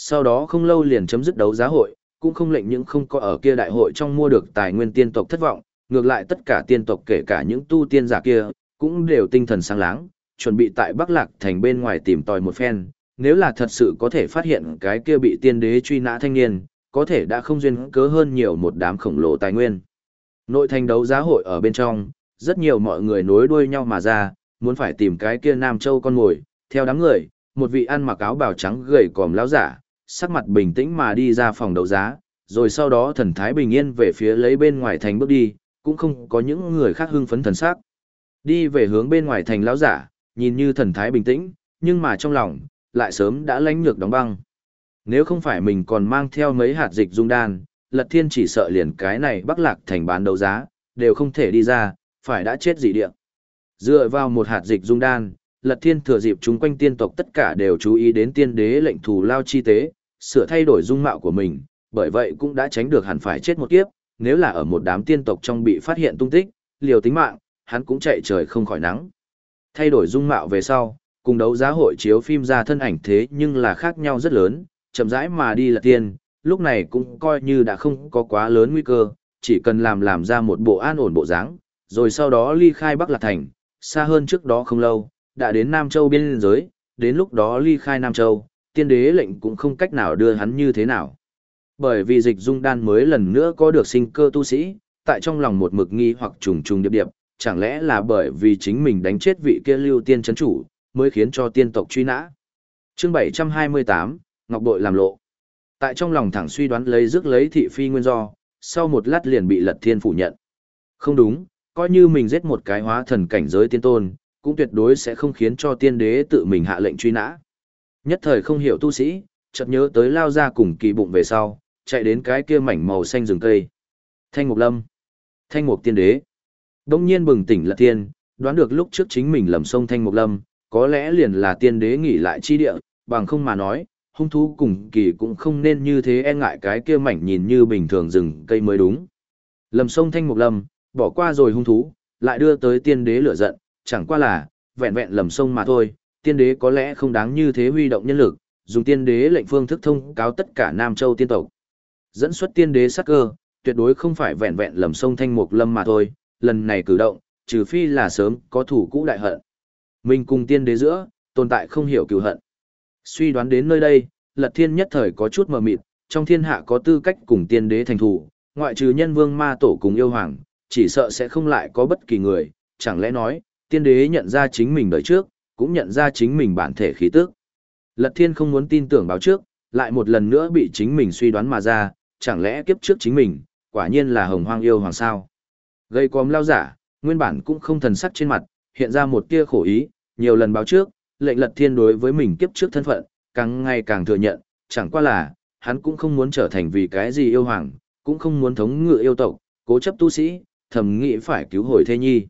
Sau đó không lâu liền chấm dứt đấu giá hội, cũng không lệnh những không có ở kia đại hội trong mua được tài nguyên tiên tộc thất vọng, ngược lại tất cả tiên tộc kể cả những tu tiên giả kia, cũng đều tinh thần sáng láng, chuẩn bị tại Bắc Lạc thành bên ngoài tìm tòi một phen, nếu là thật sự có thể phát hiện cái kia bị tiên đế truy nã thanh niên, có thể đã không duyên cớ hơn nhiều một đám khổng lồ tài nguyên. Nội thành đấu giá hội ở bên trong, rất nhiều mọi người nối đuôi nhau mà ra, muốn phải tìm cái kia Nam Châu con ngồi, theo đám người, một vị ăn mặc áo bào trắng gầy còm lão giả, sắc mặt bình tĩnh mà đi ra phòng đấu giá, rồi sau đó thần thái bình yên về phía lấy bên ngoài thành bước đi, cũng không có những người khác hưng phấn thần sắc. Đi về hướng bên ngoài thành lão giả, nhìn như thần thái bình tĩnh, nhưng mà trong lòng, lại sớm đã lãnh nhược đóng băng. Nếu không phải mình còn mang theo mấy hạt dịch dung đan, Lật Thiên chỉ sợ liền cái này bắc lạc thành bán đấu giá, đều không thể đi ra, phải đã chết dị địa. Dựa vào một hạt dịch dung đan, Lật Thiên thừa dịp chúng quanh tiên tộc tất cả đều chú ý đến tiên đế lệnh thủ lao chi tế, sửa thay đổi dung mạo của mình, bởi vậy cũng đã tránh được hẳn phải chết một kiếp, nếu là ở một đám tiên tộc trong bị phát hiện tung tích, liều tính mạng, hắn cũng chạy trời không khỏi nắng. Thay đổi dung mạo về sau, cùng đấu giá hội chiếu phim ra thân ảnh thế nhưng là khác nhau rất lớn, chậm rãi mà đi là tiên, lúc này cũng coi như đã không có quá lớn nguy cơ, chỉ cần làm làm ra một bộ an ổn bộ dáng, rồi sau đó ly khai Bắc Lạc Thành, xa hơn trước đó không lâu, đã đến Nam Châu biên giới, đến lúc đó ly khai Nam Châu, tiên đế lệnh cũng không cách nào đưa hắn như thế nào. Bởi vì dịch dung đan mới lần nữa có được sinh cơ tu sĩ, tại trong lòng một mực nghi hoặc trùng trùng điệp điệp, chẳng lẽ là bởi vì chính mình đánh chết vị kia lưu tiên chấn chủ, mới khiến cho tiên tộc truy nã. Chương 728, Ngọc Bội làm lộ. Tại trong lòng thẳng suy đoán lấy rước lấy thị phi nguyên do, sau một lát liền bị Lật Thiên phủ nhận. Không đúng, coi như mình giết một cái hóa thần cảnh giới tiên tôn, cũng tuyệt đối sẽ không khiến cho tiên đế tự mình hạ lệnh truy nã. Nhất thời không hiểu tu sĩ, chợt nhớ tới lao ra cùng kỳ bụng về sau, chạy đến cái kia mảnh màu xanh rừng cây. Thanh Mục Lâm, Thanh Mục Tiên Đế. Đông nhiên bừng tỉnh Lật tiên, đoán được lúc trước chính mình lầm sông Thanh Mục Lâm, có lẽ liền là tiên đế nghỉ lại chi địa, bằng không mà nói, hung thú cùng kỳ cũng không nên như thế e ngại cái kia mảnh nhìn như bình thường rừng cây mới đúng. Lầm sông Thanh Mục Lâm, bỏ qua rồi hung thú, lại đưa tới tiên đế lửa giận, chẳng qua là, vẹn vẹn lầm sông mà thôi, tiên đế có lẽ không đáng như thế huy động nhân lực, dùng tiên đế lệnh phương thức thông cáo tất cả Nam Châu tiên tộc. Dẫn xuất tiên đế sắc cơ, tuyệt đối không phải vẹn vẹn lầm sông Thanh Mục Lâm mà thôi, lần này cử động, trừ phi là sớm có thủ cũ đại hận. Mình cùng tiên đế giữa, tồn tại không hiểu cựu hận. Suy đoán đến nơi đây, Lật Thiên nhất thời có chút mờ mịt, trong thiên hạ có tư cách cùng tiên đế thành thủ, ngoại trừ nhân vương ma tổ cùng yêu hoàng, chỉ sợ sẽ không lại có bất kỳ người, chẳng lẽ nói, tiên đế nhận ra chính mình đời trước, cũng nhận ra chính mình bản thể khí tức. Lật Thiên không muốn tin tưởng báo trước, lại một lần nữa bị chính mình suy đoán mà ra, chẳng lẽ kiếp trước chính mình, quả nhiên là hồng hoang yêu hoàng sao. Gây quóm lao giả, nguyên bản cũng không thần sắc trên mặt, hiện ra một tia khổ ý, nhiều lần báo trước, lệnh lật thiên đối với mình kiếp trước thân phận, càng ngày càng thừa nhận, chẳng qua là, hắn cũng không muốn trở thành vì cái gì yêu hoàng, cũng không muốn thống ngự yêu tộc, cố chấp tu sĩ, thầm nghĩ phải cứu hồi thê nhi.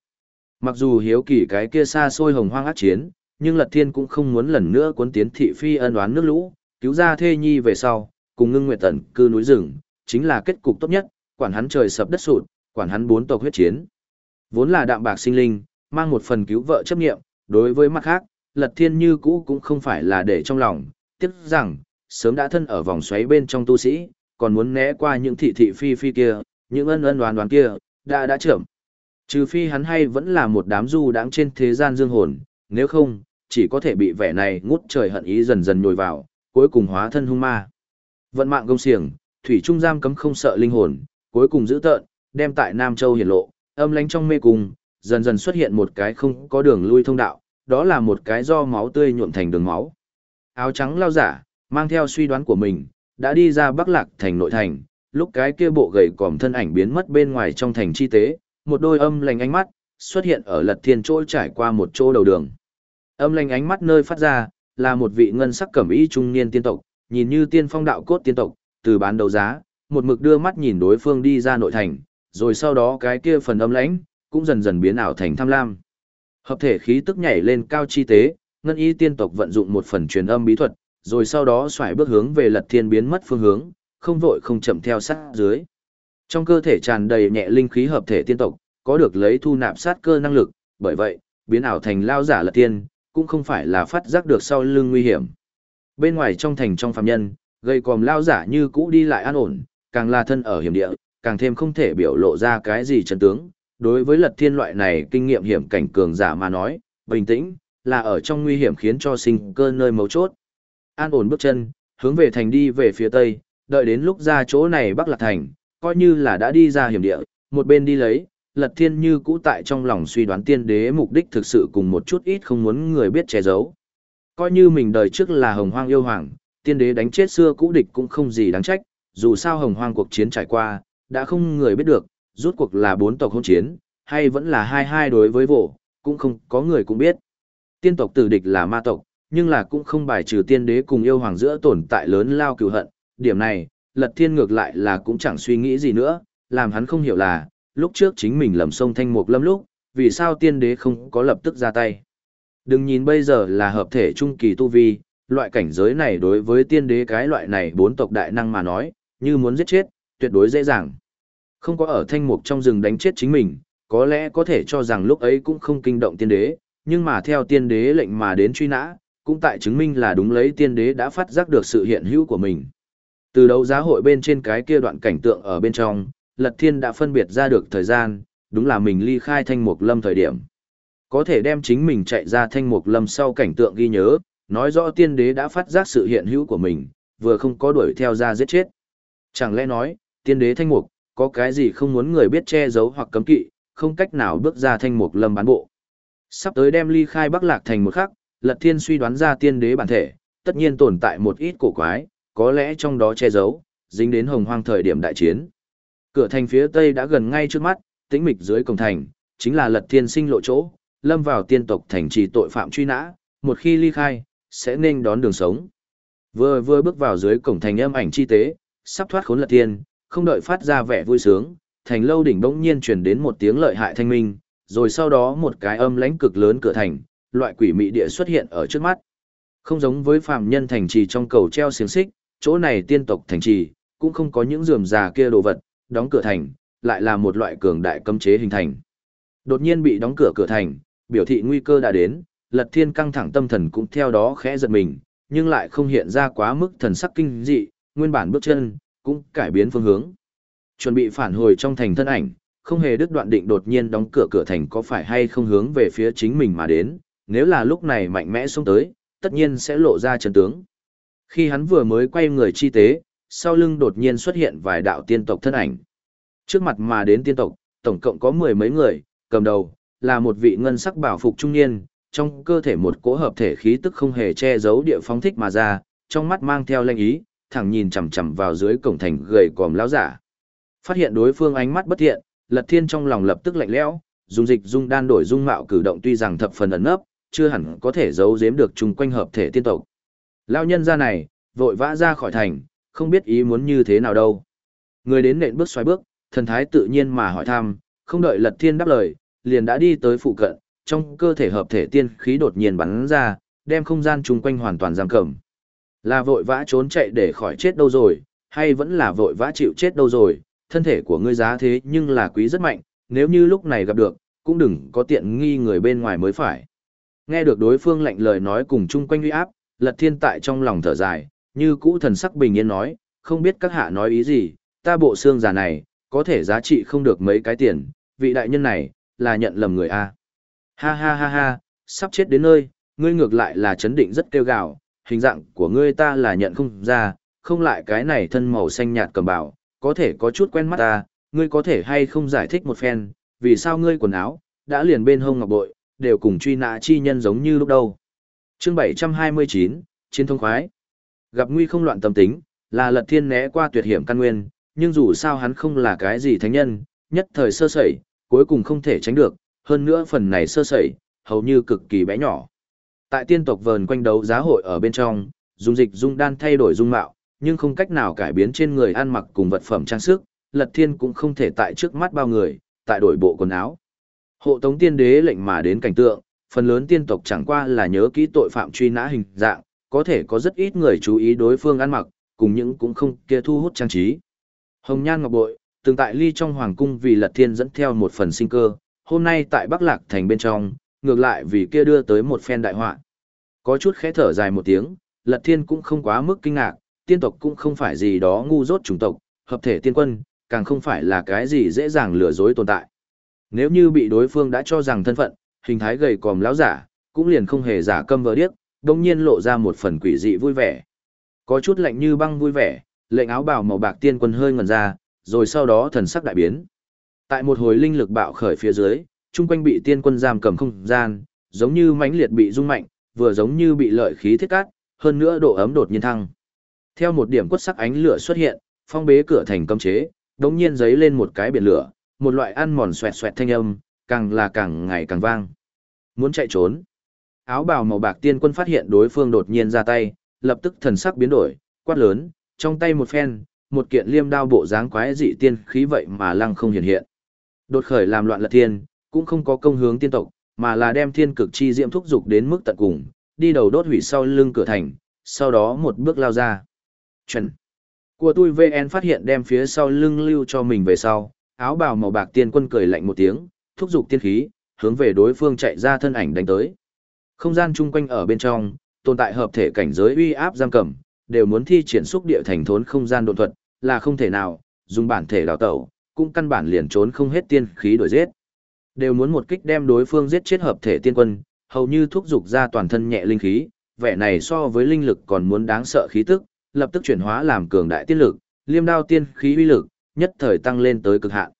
Mặc dù hiếu kỳ cái kia xa xôi hồng hoang ác chiến, nhưng lật thiên cũng không muốn lần nữa cuốn tiến thị phi ân oán nước lũ, cứu ra thê nhi về sau, cùng ngưng nguyệt tần cư núi rừng, chính là kết cục tốt nhất, quản hắn trời sập đất sụt, quản hắn bốn tộc huyết chiến. Vốn là đạm bạc sinh linh, mang một phần cứu vợ chấp nghiệm, đối với mặt khác, lật thiên như cũ cũng không phải là để trong lòng, tiếc rằng, sớm đã thân ở vòng xoáy bên trong tu sĩ, còn muốn né qua những thị thị phi phi kia, những ân ân đoán đoán kia, đã đã trưởng. Trừ phi hắn hay vẫn là một đám du đáng trên thế gian dương hồn, nếu không, chỉ có thể bị vẻ này ngút trời hận ý dần dần nhồi vào, cuối cùng hóa thân hung ma. Vận mạng công xiềng, thủy trung giam cấm không sợ linh hồn, cuối cùng giữ tợn, đem tại Nam Châu hiển lộ, âm lánh trong mê cung, dần dần xuất hiện một cái không có đường lui thông đạo, đó là một cái do máu tươi nhuộm thành đường máu. Áo trắng lao giả, mang theo suy đoán của mình, đã đi ra Bắc Lạc thành nội thành, lúc cái kia bộ gầy còm thân ảnh biến mất bên ngoài trong thành chi tế, một đôi âm lành ánh mắt xuất hiện ở Lật Thiên chỗ trải qua một chỗ đầu đường. Âm lanh ánh mắt nơi phát ra là một vị ngân sắc cẩm y trung niên tiên tộc, nhìn như tiên phong đạo cốt tiên tộc, từ bán đấu giá, một mực đưa mắt nhìn đối phương đi ra nội thành, rồi sau đó cái kia phần âm lãnh cũng dần dần biến ảo thành tham lam. Hợp thể khí tức nhảy lên cao chi tế, ngân y tiên tộc vận dụng một phần truyền âm bí thuật, rồi sau đó xoải bước hướng về lật thiên biến mất phương hướng, không vội không chậm theo sát dưới. Trong cơ thể tràn đầy nhẹ linh khí hợp thể tiên tộc, có được lấy thu nạp sát cơ năng lực, bởi vậy, biến ảo thành lao giả lật tiên, cũng không phải là phát giác được sau lưng nguy hiểm. Bên ngoài trong thành trong phạm nhân, gây còm lao giả như cũ đi lại an ổn, càng là thân ở hiểm địa, càng thêm không thể biểu lộ ra cái gì chân tướng. Đối với lật thiên loại này kinh nghiệm hiểm cảnh cường giả mà nói, bình tĩnh, là ở trong nguy hiểm khiến cho sinh cơ nơi mấu chốt. An ổn bước chân, hướng về thành đi về phía tây, đợi đến lúc ra chỗ này bắc lạc thành, coi như là đã đi ra hiểm địa, một bên đi lấy, lật thiên như cũ tại trong lòng suy đoán tiên đế mục đích thực sự cùng một chút ít không muốn người biết che giấu. Coi như mình đời trước là hồng hoang yêu hoàng, tiên đế đánh chết xưa cũ địch cũng không gì đáng trách, dù sao hồng hoang cuộc chiến trải qua, đã không người biết được, rút cuộc là bốn tộc hôn chiến, hay vẫn là hai hai đối với vổ, cũng không có người cũng biết. Tiên tộc tử địch là ma tộc, nhưng là cũng không bài trừ tiên đế cùng yêu hoàng giữa tồn tại lớn lao cừu hận. Điểm này, lật thiên ngược lại là cũng chẳng suy nghĩ gì nữa, làm hắn không hiểu là, lúc trước chính mình lầm sông thanh mục lâm lúc, vì sao tiên đế không có lập tức ra tay. Đừng nhìn bây giờ là hợp thể trung kỳ tu vi, loại cảnh giới này đối với tiên đế cái loại này bốn tộc đại năng mà nói, như muốn giết chết, tuyệt đối dễ dàng. Không có ở thanh mục trong rừng đánh chết chính mình, có lẽ có thể cho rằng lúc ấy cũng không kinh động tiên đế, nhưng mà theo tiên đế lệnh mà đến truy nã, cũng tại chứng minh là đúng lấy tiên đế đã phát giác được sự hiện hữu của mình. Từ đấu giá hội bên trên cái kia đoạn cảnh tượng ở bên trong, Lật Thiên đã phân biệt ra được thời gian, đúng là mình ly khai thanh mục lâm thời điểm. Có thể đem chính mình chạy ra thanh mục lâm sau cảnh tượng ghi nhớ, nói rõ tiên đế đã phát giác sự hiện hữu của mình, vừa không có đuổi theo ra giết chết. Chẳng lẽ nói, tiên đế thanh mục, có cái gì không muốn người biết che giấu hoặc cấm kỵ, không cách nào bước ra thanh mục lâm bán bộ. Sắp tới đem ly khai Bắc Lạc thành một khắc, Lật Thiên suy đoán ra tiên đế bản thể, tất nhiên tồn tại một ít cổ quái, có lẽ trong đó che giấu, dính đến hồng hoang thời điểm đại chiến. Cửa thành phía tây đã gần ngay trước mắt, tĩnh mịch dưới cổng thành, chính là Lật Thiên sinh lộ chỗ, lâm vào tiên tộc thành trì tội phạm truy nã, một khi ly khai, sẽ nên đón đường sống. Vừa vừa bước vào dưới cổng thành âm ảnh chi tế, sắp thoát khốn Lật Thiên, không đợi phát ra vẻ vui sướng, thành lâu đỉnh bỗng nhiên truyền đến một tiếng lợi hại thanh minh, rồi sau đó một cái âm lãnh cực lớn cửa thành, loại quỷ mị địa xuất hiện ở trước mắt. Không giống với phàm nhân thành trì trong cầu treo xiềng xích, chỗ này tiên tộc thành trì, cũng không có những rườm rà kia đồ vật, đóng cửa thành, lại là một loại cường đại cấm chế hình thành. Đột nhiên bị đóng cửa cửa thành, biểu thị nguy cơ đã đến, Lật Thiên căng thẳng tâm thần cũng theo đó khẽ giật mình, nhưng lại không hiện ra quá mức thần sắc kinh dị, nguyên bản bước chân cũng cải biến phương hướng. Chuẩn bị phản hồi trong thành thân ảnh, không hề đứt đoạn định đột nhiên đóng cửa cửa thành có phải hay không hướng về phía chính mình mà đến, nếu là lúc này mạnh mẽ xuống tới, tất nhiên sẽ lộ ra chân tướng. Khi hắn vừa mới quay người chi tế, sau lưng đột nhiên xuất hiện vài đạo tiên tộc thân ảnh. Trước mặt mà đến tiên tộc, tổng cộng có mười mấy người, cầm đầu, là một vị ngân sắc bảo phục trung niên, trong cơ thể một cỗ hợp thể khí tức không hề che giấu địa phóng thích mà ra, trong mắt mang theo lệnh ý, thẳng nhìn chằm chằm vào dưới cổng thành gầy còm lão giả. Phát hiện đối phương ánh mắt bất thiện, Lật Thiên trong lòng lập tức lạnh lẽo, dùng dịch dung đan đổi dung mạo cử động tuy rằng thập phần ẩn nấp, chưa hẳn có thể giấu giếm được chung quanh hợp thể tiên tộc. Lão nhân gia này, vội vã ra khỏi thành, không biết ý muốn như thế nào đâu. Người đến nện bước xoay bước, thần thái tự nhiên mà hỏi thăm, không đợi Lật Thiên đáp lời, liền đã đi tới phụ cận, trong cơ thể hợp thể tiên khí đột nhiên bắn ra, đem không gian chung quanh hoàn toàn giam cầm. Là vội vã trốn chạy để khỏi chết đâu rồi, hay vẫn là vội vã chịu chết đâu rồi, thân thể của ngươi giá thế nhưng là quý rất mạnh, nếu như lúc này gặp được, cũng đừng có tiện nghi người bên ngoài mới phải. Nghe được đối phương lạnh lời nói cùng chung quanh uy áp, lật thiên tại trong lòng thở dài, như cũ thần sắc bình yên nói, không biết các hạ nói ý gì, ta bộ xương giả này, có thể giá trị không được mấy cái tiền, vị đại nhân này, là nhận lầm người A. Ha ha ha ha, sắp chết đến nơi, ngươi ngược lại là chấn định rất kêu gào, hình dạng của ngươi ta là nhận không ra, không lại cái này thân màu xanh nhạt cầm bảo, có thể có chút quen mắt ta, ngươi có thể hay không giải thích một phen, vì sao ngươi quần áo, đã liền bên hông ngọc bội, đều cùng truy nã chi nhân giống như lúc đầu. chương 729, Chiến thông khoái. Gặp nguy không loạn tâm tính, là lật thiên né qua tuyệt hiểm căn nguyên, nhưng dù sao hắn không là cái gì thánh nhân, nhất thời sơ sẩy, cuối cùng không thể tránh được, hơn nữa phần này sơ sẩy, hầu như cực kỳ bé nhỏ. Tại tiên tộc vờn quanh đấu giá hội ở bên trong, dung dịch dung đan thay đổi dung mạo, nhưng không cách nào cải biến trên người ăn mặc cùng vật phẩm trang sức, Lật Thiên cũng không thể tại trước mắt bao người, tại đổi bộ quần áo. Hộ tống tiên đế lệnh mà đến cảnh tượng, phần lớn tiên tộc chẳng qua là nhớ kỹ tội phạm truy nã hình dạng, có thể có rất ít người chú ý đối phương ăn mặc, cùng những cũng không kia thu hút trang trí. Hồng Nhan Ngọc Bội, từng tại ly trong hoàng cung vì Lật Thiên dẫn theo một phần sinh cơ, hôm nay tại Bắc Lạc thành bên trong, ngược lại vì kia đưa tới một phen đại họa. Có chút khẽ thở dài một tiếng, Lật Thiên cũng không quá mức kinh ngạc, tiên tộc cũng không phải gì đó ngu dốt chủng tộc, hợp thể tiên quân, càng không phải là cái gì dễ dàng lừa dối tồn tại. Nếu như bị đối phương đã cho rằng thân phận, hình thái gầy còm lão giả, cũng liền không hề giả câm vờ điếc, đông nhiên lộ ra một phần quỷ dị vui vẻ. Có chút lạnh như băng vui vẻ, lệnh áo bào màu bạc tiên quân hơi ngẩn ra, rồi sau đó thần sắc đại biến. Tại một hồi linh lực bạo khởi phía dưới, chung quanh bị tiên quân giam cầm không gian, giống như mãnh liệt bị rung mạnh, vừa giống như bị lợi khí thiết cát, hơn nữa độ ấm đột nhiên thăng. Theo một điểm quất sắc ánh lửa xuất hiện, phong bế cửa thành cấm chế, đống nhiên giấy lên một cái biển lửa, một loại ăn mòn xoẹt xoẹt thanh âm, càng là càng ngày càng vang. Muốn chạy trốn. Áo bào màu bạc tiên quân phát hiện đối phương đột nhiên ra tay, lập tức thần sắc biến đổi, quát lớn, trong tay một phen, một kiện liêm đao bộ dáng quái dị tiên khí vậy mà lăng không hiện hiện. Đột khởi làm loạn lật thiên, cũng không có công hướng tiên tộc, mà là đem thiên cực chi diễm thúc dục đến mức tận cùng, đi đầu đốt hủy sau lưng cửa thành, sau đó một bước lao ra. Chuẩn. Của tôi VN phát hiện đem phía sau lưng lưu cho mình về sau, áo bào màu bạc tiên quân cười lạnh một tiếng, thúc dục tiên khí, hướng về đối phương chạy ra thân ảnh đánh tới. Không gian chung quanh ở bên trong, tồn tại hợp thể cảnh giới uy áp giam cầm, đều muốn thi triển xúc địa thành thốn không gian độn thuật, là không thể nào, dùng bản thể đào tẩu, cũng căn bản liền trốn không hết tiên khí đổi giết. Đều muốn một kích đem đối phương giết chết hợp thể tiên quân, hầu như thúc dục ra toàn thân nhẹ linh khí, vẻ này so với linh lực còn muốn đáng sợ khí tức, lập tức chuyển hóa làm cường đại tiên lực, liêm đao tiên khí uy lực, nhất thời tăng lên tới cực hạn.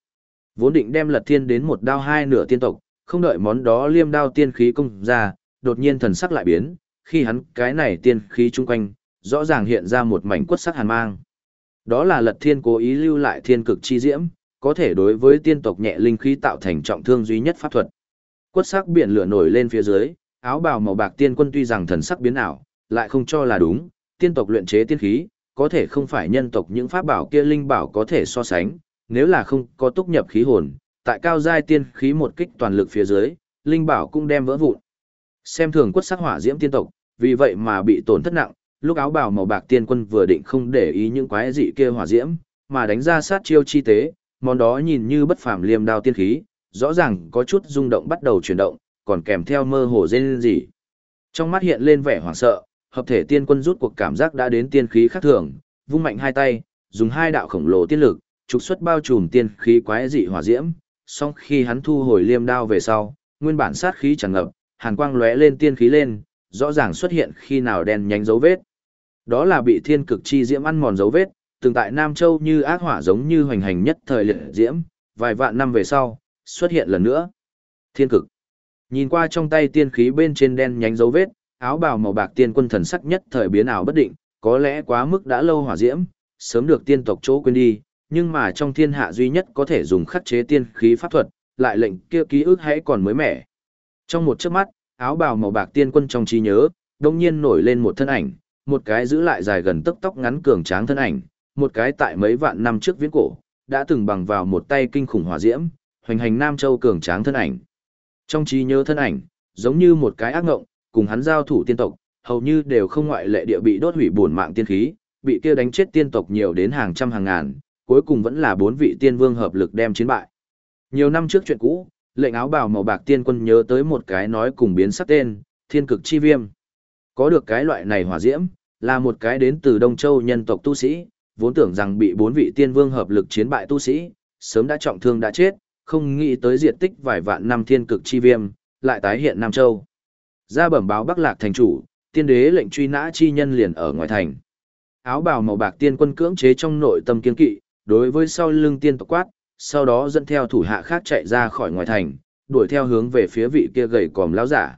Vốn định đem Lật Thiên đến một đao hai nửa tiên tộc, không đợi món đó liêm đao tiên khí công ra, đột nhiên thần sắc lại biến, khi hắn cái này tiên khí chung quanh, rõ ràng hiện ra một mảnh quất sắc hàn mang. Đó là Lật Thiên cố ý lưu lại thiên cực chi diễm, có thể đối với tiên tộc nhẹ linh khí tạo thành trọng thương duy nhất pháp thuật. Quất sắc biển lửa nổi lên phía dưới, áo bào màu bạc tiên quân tuy rằng thần sắc biến ảo, lại không cho là đúng, tiên tộc luyện chế tiên khí, có thể không phải nhân tộc những pháp bảo kia linh bảo có thể so sánh, nếu là không có túc nhập khí hồn, tại cao giai tiên khí một kích toàn lực phía dưới, linh bảo cũng đem vỡ vụn. Xem thường quất sắc hỏa diễm tiên tộc, vì vậy mà bị tổn thất nặng, lúc áo bào màu bạc tiên quân vừa định không để ý những quái dị kia hỏa diễm, mà đánh ra sát chiêu chi tế, món đó nhìn như bất phàm liêm đao tiên khí, rõ ràng có chút rung động bắt đầu chuyển động, còn kèm theo mơ hồ rên rỉ. Trong mắt hiện lên vẻ hoảng sợ, hợp thể tiên quân rút cuộc cảm giác đã đến tiên khí khác thường, vung mạnh hai tay, dùng hai đạo khổng lồ tiên lực, trục xuất bao trùm tiên khí quái dị hỏa diễm, song khi hắn thu hồi liêm đao về sau, nguyên bản sát khí tràn ngập, hàn quang lóe lên tiên khí lên, rõ ràng xuất hiện khi nào đen nhánh dấu vết. Đó là bị thiên cực chi diễm ăn mòn dấu vết, từng tại Nam Châu như ác hỏa giống như hoành hành nhất thời liệt diễm, vài vạn năm về sau, xuất hiện lần nữa. Thiên cực. Nhìn qua trong tay tiên khí bên trên đen nhánh dấu vết, áo bào màu bạc tiên quân thần sắc nhất thời biến ảo bất định, có lẽ quá mức đã lâu hỏa diễm, sớm được tiên tộc chỗ quên đi, nhưng mà trong thiên hạ duy nhất có thể dùng khắc chế tiên khí pháp thuật, lại lệnh kia ký ức hãy còn mới mẻ. Trong một chớp mắt, áo bào màu bạc tiên quân trong trí nhớ, đông nhiên nổi lên một thân ảnh, một cái giữ lại dài gần tấc tóc ngắn cường tráng thân ảnh, một cái tại mấy vạn năm trước viễn cổ, đã từng bằng vào một tay kinh khủng hỏa diễm, hoành hành Nam Châu cường tráng thân ảnh. Trong trí nhớ thân ảnh, giống như một cái ác ngộng, cùng hắn giao thủ tiên tộc, hầu như đều không ngoại lệ địa bị đốt hủy buồn mạng tiên khí, bị kia đánh chết tiên tộc nhiều đến hàng trăm hàng ngàn, cuối cùng vẫn là bốn vị tiên vương hợp lực đem chiến bại. Nhiều năm trước chuyện cũ, lệnh áo bào màu bạc tiên quân nhớ tới một cái nói cùng biến sắc tên, thiên cực chi viêm. Có được cái loại này hỏa diễm, là một cái đến từ Đông Châu nhân tộc tu sĩ, vốn tưởng rằng bị bốn vị tiên vương hợp lực chiến bại tu sĩ, sớm đã trọng thương đã chết, không nghĩ tới diện tích vài vạn năm thiên cực chi viêm, lại tái hiện Nam Châu. Ra bẩm báo Bắc Lạc thành chủ, tiên đế lệnh truy nã chi nhân liền ở ngoài thành. Áo bào màu bạc tiên quân cưỡng chế trong nội tâm kiên kỵ, đối với sau lưng tiên tộc quát, sau đó dẫn theo thủ hạ khác chạy ra khỏi ngoài thành, đuổi theo hướng về phía vị kia gầy còm lão giả.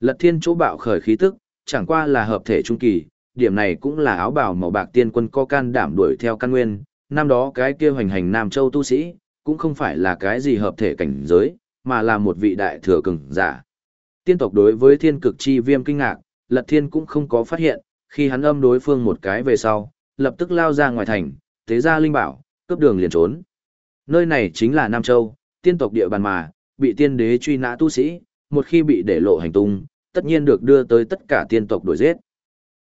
Lật Thiên chỗ bạo khởi khí tức, chẳng qua là hợp thể trung kỳ, điểm này cũng là áo bào màu bạc tiên quân có can đảm đuổi theo căn nguyên, năm đó cái kia hoành hành Nam Châu tu sĩ, cũng không phải là cái gì hợp thể cảnh giới, mà là một vị đại thừa cường giả. Tiên tộc đối với thiên cực chi viêm kinh ngạc, Lật Thiên cũng không có phát hiện, khi hắn âm đối phương một cái về sau, lập tức lao ra ngoài thành, tế ra linh bảo, cướp đường liền trốn. Nơi này chính là Nam Châu, tiên tộc địa bàn mà, bị tiên đế truy nã tu sĩ, một khi bị để lộ hành tung, tất nhiên được đưa tới tất cả tiên tộc đuổi giết.